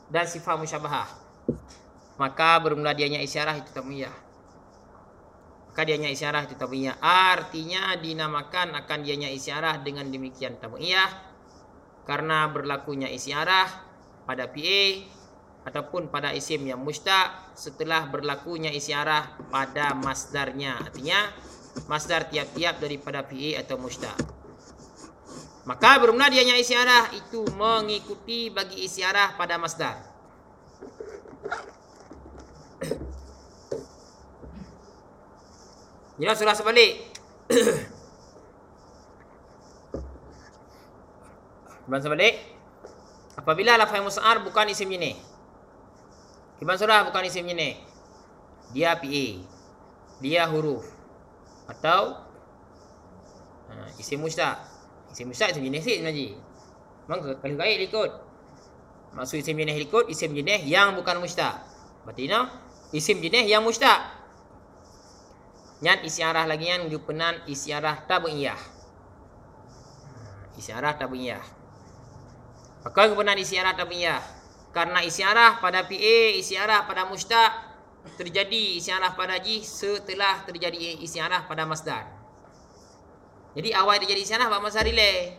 dan sifat musyabahah maka bermula dianya isyarah itu tamiyah. Maka dianya isyarah itu tamiyah. Artinya dinamakan akan dianya isyarah dengan demikian tamiyah karena berlakunya isyarah pada PA ataupun pada isim yang mustaq setelah berlakunya isyarah pada masdarnya. Artinya masdar tiap-tiap daripada PA atau mustaq. Maka bermula dianya isyarah itu mengikuti bagi isyarah pada masdar. Jangan surah sebalik. Kibang sebalik. Apabila lafaz mus'ar bukan isim jenis. Kibang surah bukan isim jenis. Dia PA. Dia huruf. Atau ha, isim mustaq. Isim mustaq isim jenis sikit sebenarnya. Memang kalau kait ikut. Maksud isim jenis ikut, isim jenis yang bukan mustaq. Berarti ini isim jenis yang mustaq. Nyan isyarah lagi yang gupenan isyarah tabu'iyah. Isyarah tabu'iyah. Maka gupenan isyarah tabu'iyah. Karena isyarah pada PA, isyarah pada mustaq terjadi isyarah pada ji setelah terjadi isyarah pada masdar. Jadi awal terjadi isyarah pada masdar rilai.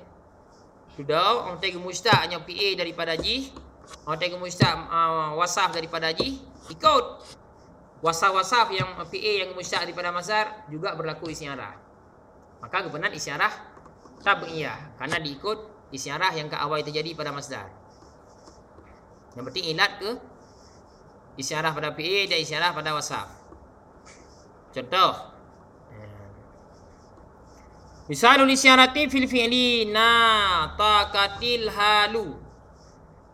Sudah, orang tengok mustaqnya PA daripada ji. Orang tengok mustaq uh, wasaf daripada ji. Ikut wasaf-wasaf yang PA yang mustaq daripada mazhar juga berlaku isyarah. Maka kebenaran isyarah tabi'iyah karena diikut isyarah yang ke awal terjadi pada masdar. Yang penting ilat ke isyarah pada PA dan isyarah pada wasaf. Contoh Misalul isyarati fil fi'li na taqatil halu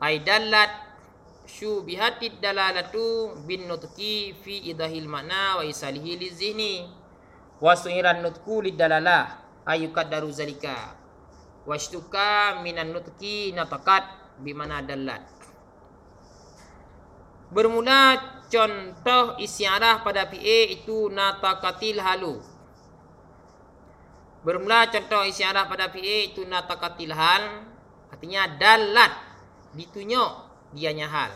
ay dallat syubihatid dalalatu bin nutqi fi idahil makna wa isalihi lizihni wa su'iran nutqu lid dalalah ayukat daru zalika. Washtuka minan nutqi nataqat bimana dallat bermula contoh isyarah pada PA itu nataqatil halu. Bermula contoh isyarah pada PA itu nataqatil hal artinya dalat ditunjuk dianya hal.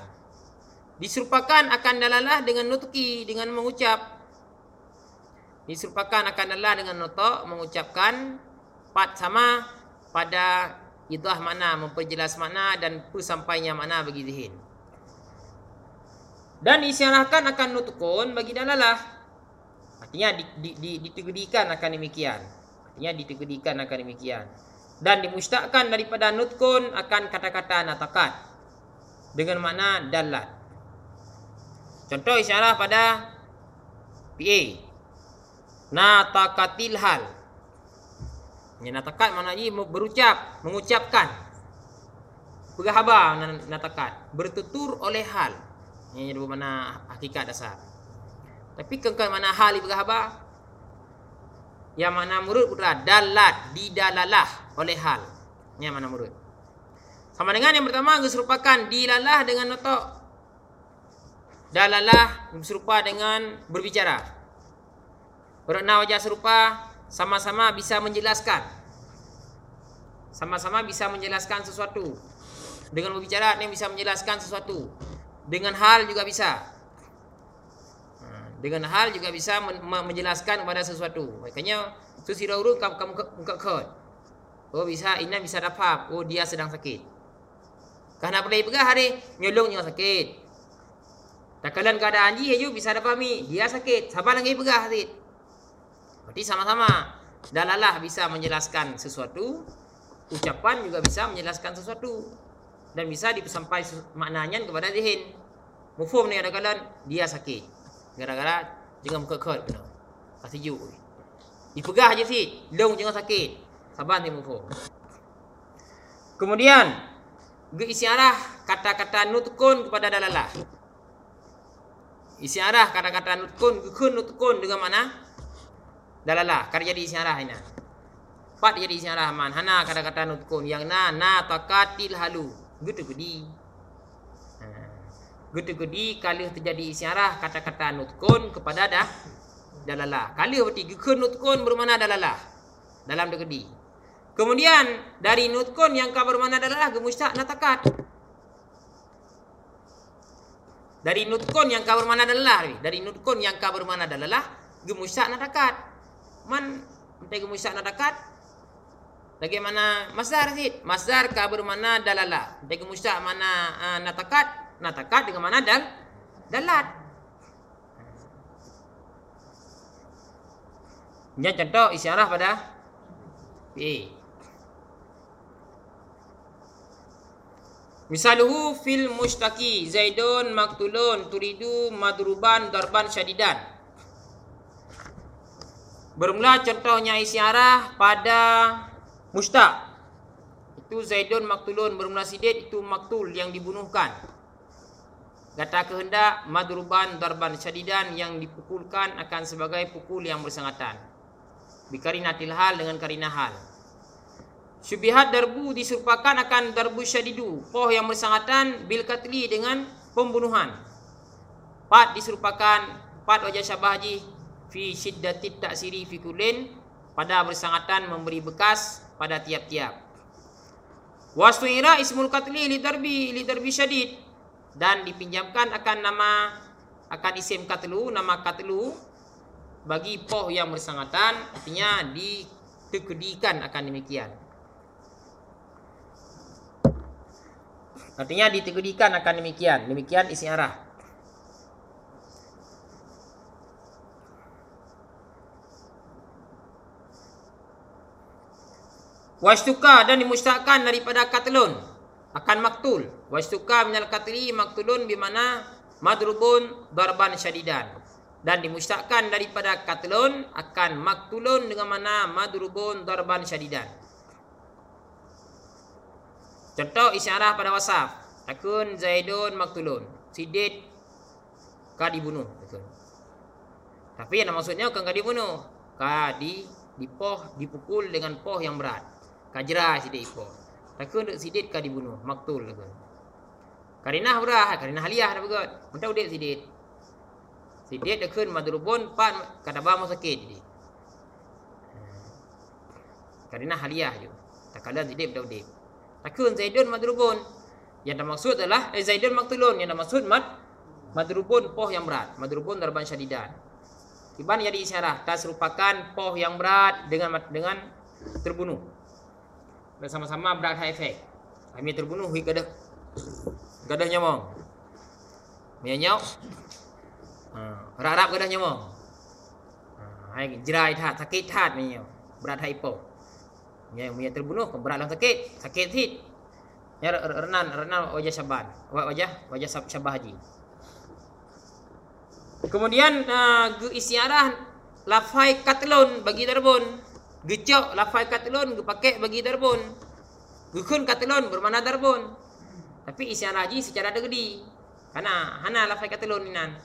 Diserupakan akan dalalah dengan nutki dengan mengucap. Diserupakan akan dalalah dengan nutuk mengucapkan pat sama pada idah makna memperjelas makna dan persampainya makna bagi zihin. Dan disyarahkan akan nutukun bagi dalalah. Artinya ditegedikan akan demikian. Artinya ditegedikan akan demikian. Dan dimustakkan daripada nutkun akan kata-kata natakat dengan makna dalat. Contoh isyarah pada PA. Natakatil hal. Yang natakat maknanya berucap, mengucapkan. Berhabar natakat. Bertutur oleh hal. Ini ada mana hakikat dasar. Tapi kengkang mana hal ini berhabar. Yang mana murid adalah dalat, didalalah oleh hal. Ini yang mana murid. Sama dengan yang pertama serupakan dilalah dengan notok. Dalalah serupa dengan berbicara. Berna wajah serupa sama-sama bisa menjelaskan. Sama-sama bisa menjelaskan sesuatu. Dengan berbicara ini bisa menjelaskan sesuatu. Dengan hal juga bisa. Dengan hal juga bisa menjelaskan kepada sesuatu. Makanya susira urut kamu kamu kamu Oh bisa ini bisa dapat. Oh dia sedang sakit. Kerana boleh pegah hari nyolong yang sakit. Tak kalian keadaan ji ayu bisa dapat mi. Dia sakit. Sabar lagi pegah hari. Berarti sama-sama. Dalalah bisa menjelaskan sesuatu. Ucapan juga bisa menjelaskan sesuatu. Dan bisa disampai maknanya kepada zihin. Mufum ni ada kalian dia sakit. Gara-gara jangan muka benar. Kasih juk. Dipegah je si. Long jangan sakit. Sabar ni mufum. Kemudian Isyarah kata-kata nutkun kepada dalalah. Isyarah kata-kata nutkun kun nutkun dengan mana? Dalalah. Kar jadi isyarah ini. Pat jadi isyarah man. Hana kata-kata nutkun yang na na takatil halu. Gitu gudi. Ha. Gitu gudi kalau terjadi isyarah kata-kata nutkun kepada dah dalalah. Kalau berarti kun nutkun bermana dalalah. Dalam degedi. Kemudian dari nutkun yang kau bermana adalah gemustaq natakat. Dari nutkun yang kau bermana adalah dari nutkun yang kau bermana adalah gemustaq natakat. Man entah gemustaq natakat. Bagaimana masdar sih? Masdar kau bermana adalah. Entah gemustaq mana uh, natakat. Natakat dengan mana dal? Dalat. Ini contoh isyarah pada P. Misaluhu fil mustaki Zaidun maktulun turidu madruban darban syadidan Bermula contohnya isyarah pada mustaq itu Zaidun maktulun bermula sidit itu maktul yang dibunuhkan. Kata kehendak madruban darban syadidan yang dipukulkan akan sebagai pukul yang bersangatan. Bikarinatil hal dengan karinah hal. Syubihat darbu diserupakan akan darbu syadidu. Poh yang bersangatan bil katli dengan pembunuhan. Pat diserupakan pat wajah syabah haji fi syiddatit taksiri fi kulin pada bersangatan memberi bekas pada tiap-tiap. Wasuira ismul katli li darbi li darbi syadid dan dipinjamkan akan nama akan isim katlu nama katlu bagi poh yang bersangatan artinya ditekedikan akan demikian. Artinya ditekedikan akan demikian. Demikian isi arah. Washtuka dan dimustahkan daripada katlun akan maktul. Washtuka minal katli maktulun bimana madrubun darban syadidan. Dan dimustahkan daripada katlun akan maktulun dengan mana madrubun darban syadidan. Contoh isyarah pada wasaf. Takun Zaidun maktulun. Sidid ka dibunuh. Betul. Tapi yang maksudnya bukan ka dibunuh. Ka di dipoh dipukul dengan poh yang berat. Kajra sidid ipoh. Takun duk sidid ka dibunuh. Maktul takun. Karinah berat. Karinah aliyah dah begot. Mentau dek sidid. Sidid takun madrubun pat kadaba mau sakit jadi. Karinah aliyah je. Tak kala sidid betul dek. Takun Zaidun madrubun. Yang dah maksud adalah eh, Zaidun maktulun. Yang dah maksud mad madrubun poh yang berat. Madrubun darban syadidan. Tiban jadi isyarah. Tak serupakan poh yang berat dengan dengan terbunuh. Dan sama-sama berat high effect. Kami terbunuh, hui gadah. Gadah nyamong. Menyanyau. Ha, harap-harap gadah nyamong. Ha, jerai that, sakit that menyanyau. Berat high poh. Ya, yang terbunuh berat dalam sakit, sakit hit. Ya renan renan wajah syaban, wajah wajah syabah haji. Kemudian uh, isyarah lafai katlun bagi darbun. Gecok lafai katlun pakai bagi darbun. Gukun katlun bermakna darbun. Tapi isyarah haji secara degedi. Karena hana lafai katlun inan.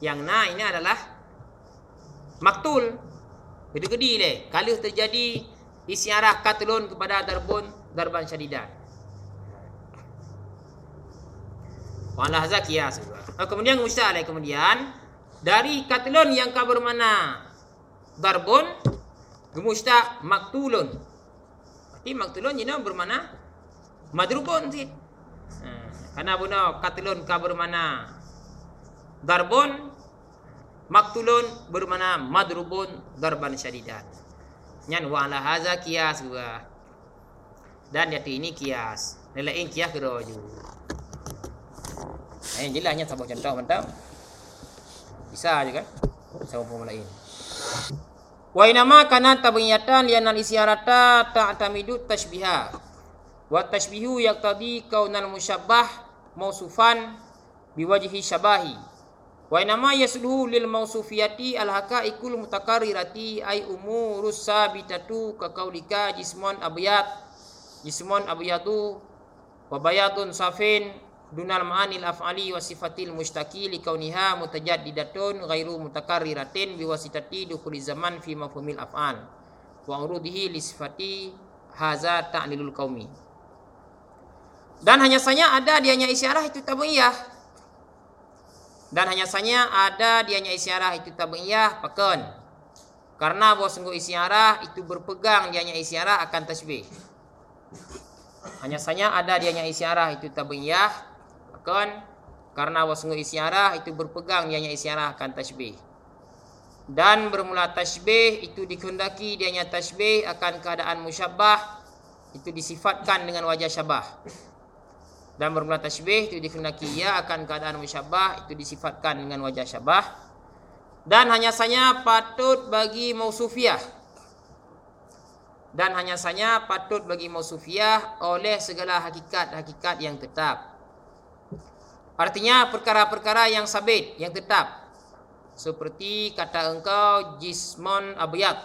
Yang na ini adalah maktul. Gede-gede le. Kalau terjadi isyarah katlun kepada darbun darban syadidan. Wala hadza qiyas. Oh, kemudian mustahil kemudian dari katlun yang ka bermana darbun gemusta maktulun. Berarti maktulun jina bermana madrubun sih. Hmm. Karena buna katlun ka bermana darbun maktulun bermana madrubun darban syadidan. Nyan wa ala hadza qiyas gua. Dan yaitu ini kias. Nelain kias keroju. Eh jelasnya sabuk contoh mantap. Bisa aja kan? Sama pun lain. Wa inama kana tabiyatan li anal isyarata ta'tamidu tashbiha. Wa tashbihu yaqtadi kaunal musyabbah mausufan biwajhi syabahi. Wa inama yasluhu lil mausufiyati al haqaiqul mutakarrirati ay umurus sabitatu ka kaulika jismon abyat jismon abyatu wa bayatun safin dunal ma'anil af'ali wa sifatil mustaqi li kauniha mutajaddidatun ghairu mutakarriratin bi wasitati dukhuli zaman fi mafhumil af'al. Wa urudihi li sifati haza ta'lilul qaumi. Dan hanya saja ada dianya isyarah itu tabiiyah dan hanya saja ada dianya isyarah itu tabiiyah pakon karena bahwa sungguh isyarah itu berpegang dianya isyarah akan tasbih hanya saja ada dianya isyarah itu tabiiyah akan karena wasngu isyarah itu berpegang dianya isyarah akan tasbih. Dan bermula tasbih itu dikehendaki dianya tasbih akan keadaan musyabbah itu disifatkan dengan wajah syabah. Dan bermula tasbih itu dikehendaki ia akan keadaan musyabbah itu disifatkan dengan wajah syabah. Dan hanya saja patut bagi mausufiah dan hanya saja patut bagi mausufiah oleh segala hakikat-hakikat yang tetap. Artinya perkara-perkara yang sabit, yang tetap. Seperti kata engkau jismon abiyat.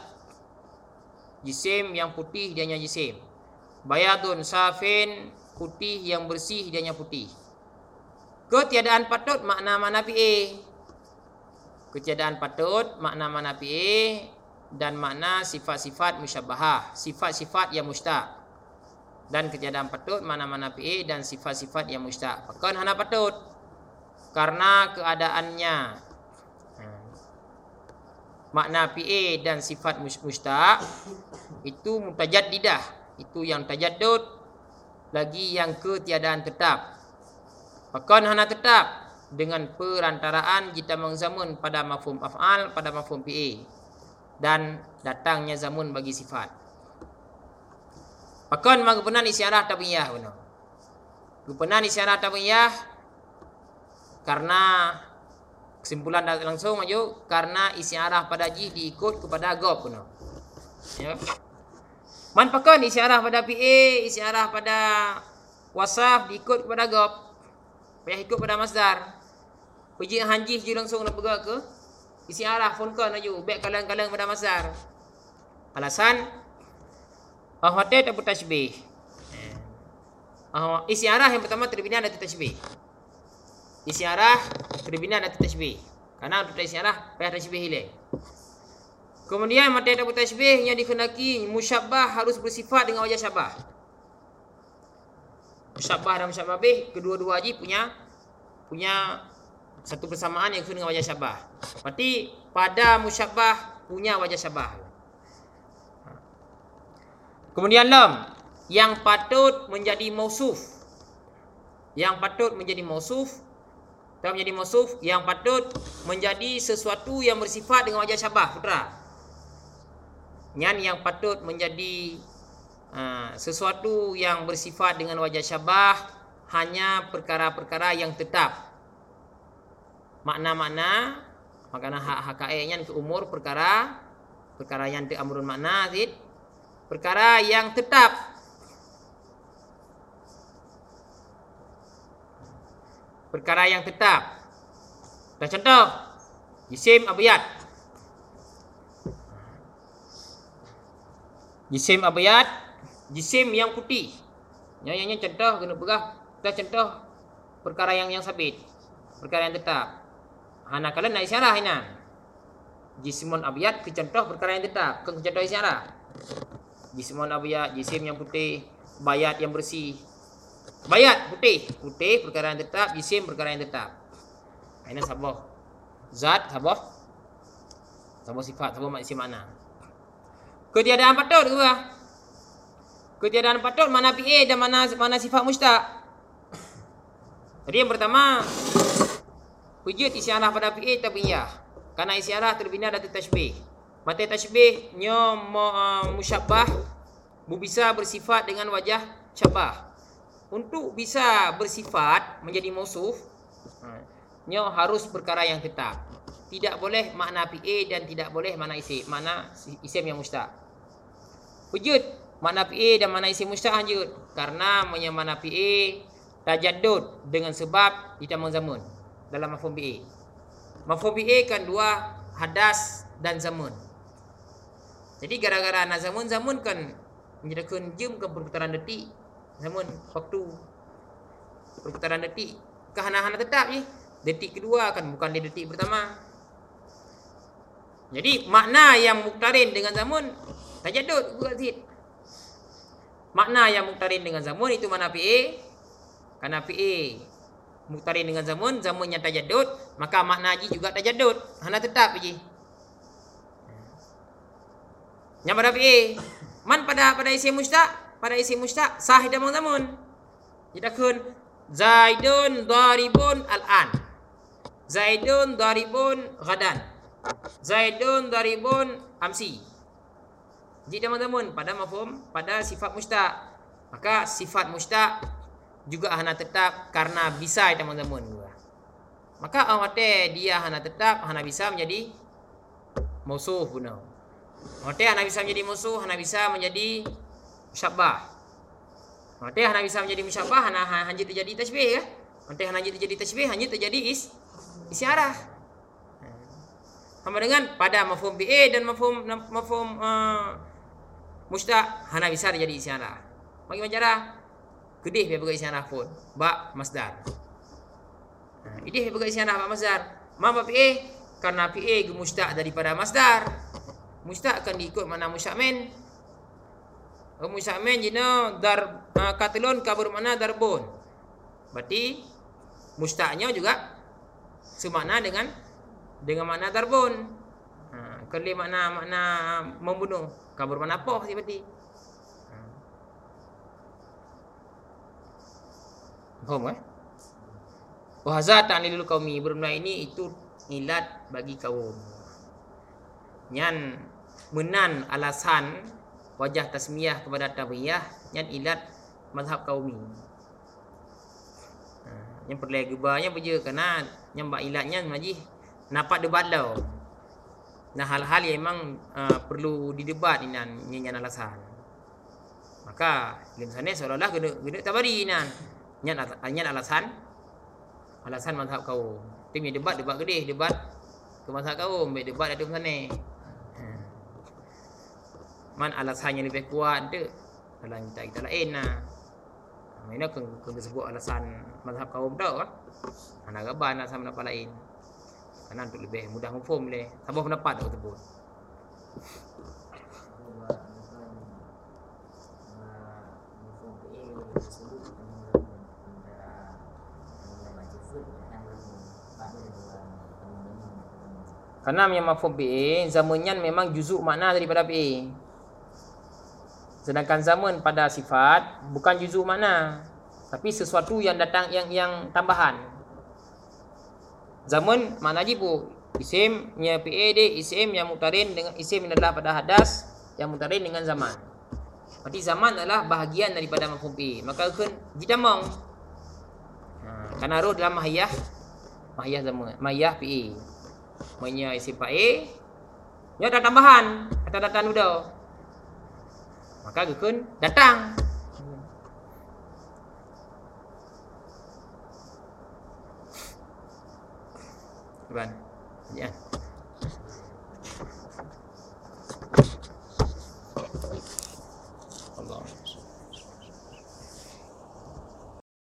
Jisim yang putih dia jisim. bayadun safin putih yang bersih dianya putih. Ketiadaan patut makna mana PA ketiadaan patut makna mana PA dan makna sifat-sifat musyabbahah sifat-sifat yang mustaq. Dan ketiadaan patut mana-mana PA dan sifat-sifat yang mustaq. Pakai hana patut. Karena keadaannya makna PA dan sifat mustaq itu mutajaddidah. Itu yang tajaddud lagi yang ketiadaan tetap Pakai hana tetap dengan perantaraan kita mengzamun pada mafhum af'al pada mafhum PA dan datangnya zamun bagi sifat Pakon mang penan isyarah tabiyah. Kepenan isyarah tabiyah karena kesimpulan langsung maju karena isyarah pada ji diikut kepada gob. Ya. Man pakon isyarah pada PA, isyarah pada wasaf diikut kepada gob. Payah ikut pada masdar. Puji hanji je langsung nak pegang ke isyarah pun kan aju baik kalang-kalang pada masdar. Alasan Ahwate atau tasbih. Ah, isyarah yang pertama terbina dari tasbih. Isyarah terbina dari tasbih. Karena untuk isyarah payah tasbih hilang. Kemudian mata atau tasbih yang dikendaki musyabbah harus bersifat dengan wajah syabah. Musyabbah dan musyabbah kedua-dua haji punya punya satu persamaan yang dengan wajah syabah. Berarti pada musyabbah punya wajah syabah. Kemudian lam yang patut menjadi mausuf. Yang patut menjadi mausuf atau menjadi mausuf yang patut menjadi sesuatu yang bersifat dengan wajah syabah putra. Yang yang patut menjadi uh, sesuatu yang bersifat dengan wajah syabah hanya perkara-perkara yang tetap. Makna-makna makna hak hak ke umur perkara perkara yang diamrun makna zid. Perkara yang tetap. Perkara yang tetap. Dan contoh jisim abiyat jisim abiyat jisim yang putih. Yang yang contoh kena berah. Kita contoh perkara yang yang sabit. Perkara yang tetap. Hana kalian nak isyarah ini jismun abiyat ke contoh perkara yang tetap. Ke contoh isyarah? Jismun abiyat, jisim yang putih, bayat yang bersih. Bayat putih, putih perkara yang tetap, jisim perkara yang tetap. Ini sabah. Zat sabah. Sabah sifat, sabah maksud mana? Ketiadaan patut ke apa? Ketiadaan patut mana PA dan mana mana sifat mustaq? Jadi yang pertama wujud isyarah pada PA tapi ya. Karena isyarah terbina dari tashbih. Mata tashbih nyo uh, musyabbah bisa bersifat dengan wajah syabah. Untuk bisa bersifat menjadi mausuf uh, nyo harus perkara yang tetap. Tidak boleh makna PA dan tidak boleh makna isim, makna isim yang mustaq. Wujud makna PA dan makna isim mustaq wujud karena punya makna PA tajaddud dengan sebab di zaman dalam mafhum PA. Mafhum PA kan dua hadas dan zaman. Jadi gara-gara nak zaman-zaman kan menjadikan jam ke perputaran detik zaman waktu perputaran detik kehana-hana tetap je detik kedua kan bukan di detik pertama jadi makna yang muktarin dengan zaman tajadud buat zid makna yang muktarin dengan zaman itu mana PA karena PA muktarin dengan zaman zaman yang tajadud maka makna haji juga tajadud hana tetap je yang pada PA. Man pada pada isi mustaq, pada isi mustaq sahih dalam zaman. Kita kun Zaidun daribun al-an. Zaidun daribun gadan. Zaidun daribun amsi. Jadi teman-teman pada mafhum pada sifat mustaq. Maka sifat mustaq juga hana tetap karena bisa teman-teman. Maka awate dia hana tetap, hana bisa menjadi mausuf benar. Mati hana bisa menjadi musuh, hana bisa menjadi musyabbah. Mati hana bisa menjadi musyabbah, hana hanya terjadi tasbih ya. Mati hana hanya terjadi tasbih, hanya terjadi is isyarah. Sama dengan pada mafhum BA dan mafhum mafhum uh, mustaq hana bisa terjadi isyarah. bagi majarah kedih dia bagi isyarah pun ba masdar. Ha, idih bagi isyarah ba masdar. Ma ba pa karena pa gemustaq daripada masdar. Mustaq akan diikut mana musyamin musyamin jina dar uh, katilun ka bermakna darbun. Berarti mustaqnya juga semakna dengan dengan makna darbun ha, kali makna makna membunuh. Kabur mana apa seperti Faham eh? Wahza ta'lilul qaumi Bermula ini itu ilat bagi kaum. Nyan menan alasan wajah tasmiyah kepada tabiyah Nyan ilat mazhab kaumi ha, Yang perlu gebanya beja kerana Yang bak ilatnya maji Nampak debat lau Nah hal-hal yang memang uh, perlu didebat ini nyan alasan Maka Ilmu sana seolah-olah kena, kena tabari nan Nyat nyat alasan alasan mazhab kau. Tim ni debat debat gede, debat ke mazhab kau, baik debat ada sana. Ha. Man alasannya lebih kuat tu. Dalam kita kita lain nah. Mana kau sebut alasan mazhab kau betul ah? Anak gaban alasan pendapat lain. Karena untuk lebih mudah mufum boleh. Sabar pendapat tu tersebut. Karena yang mafhum PA zamannya memang juzuk makna daripada PA. Sedangkan zaman pada sifat bukan juzuk makna tapi sesuatu yang datang yang yang tambahan. Zaman makna jibu isimnya PA dia isim yang mutarin dengan isim yang adalah pada hadas yang mutarin dengan zaman. Berarti zaman adalah bahagian daripada mafhum PA. Maka kan jitamang. Ha, karena roh dalam mahiyah mahiyah zaman, mahiyah PA. Maksudnya isi pak A Dia ada tambahan Kata datang dulu Maka gekun datang Tuan Ya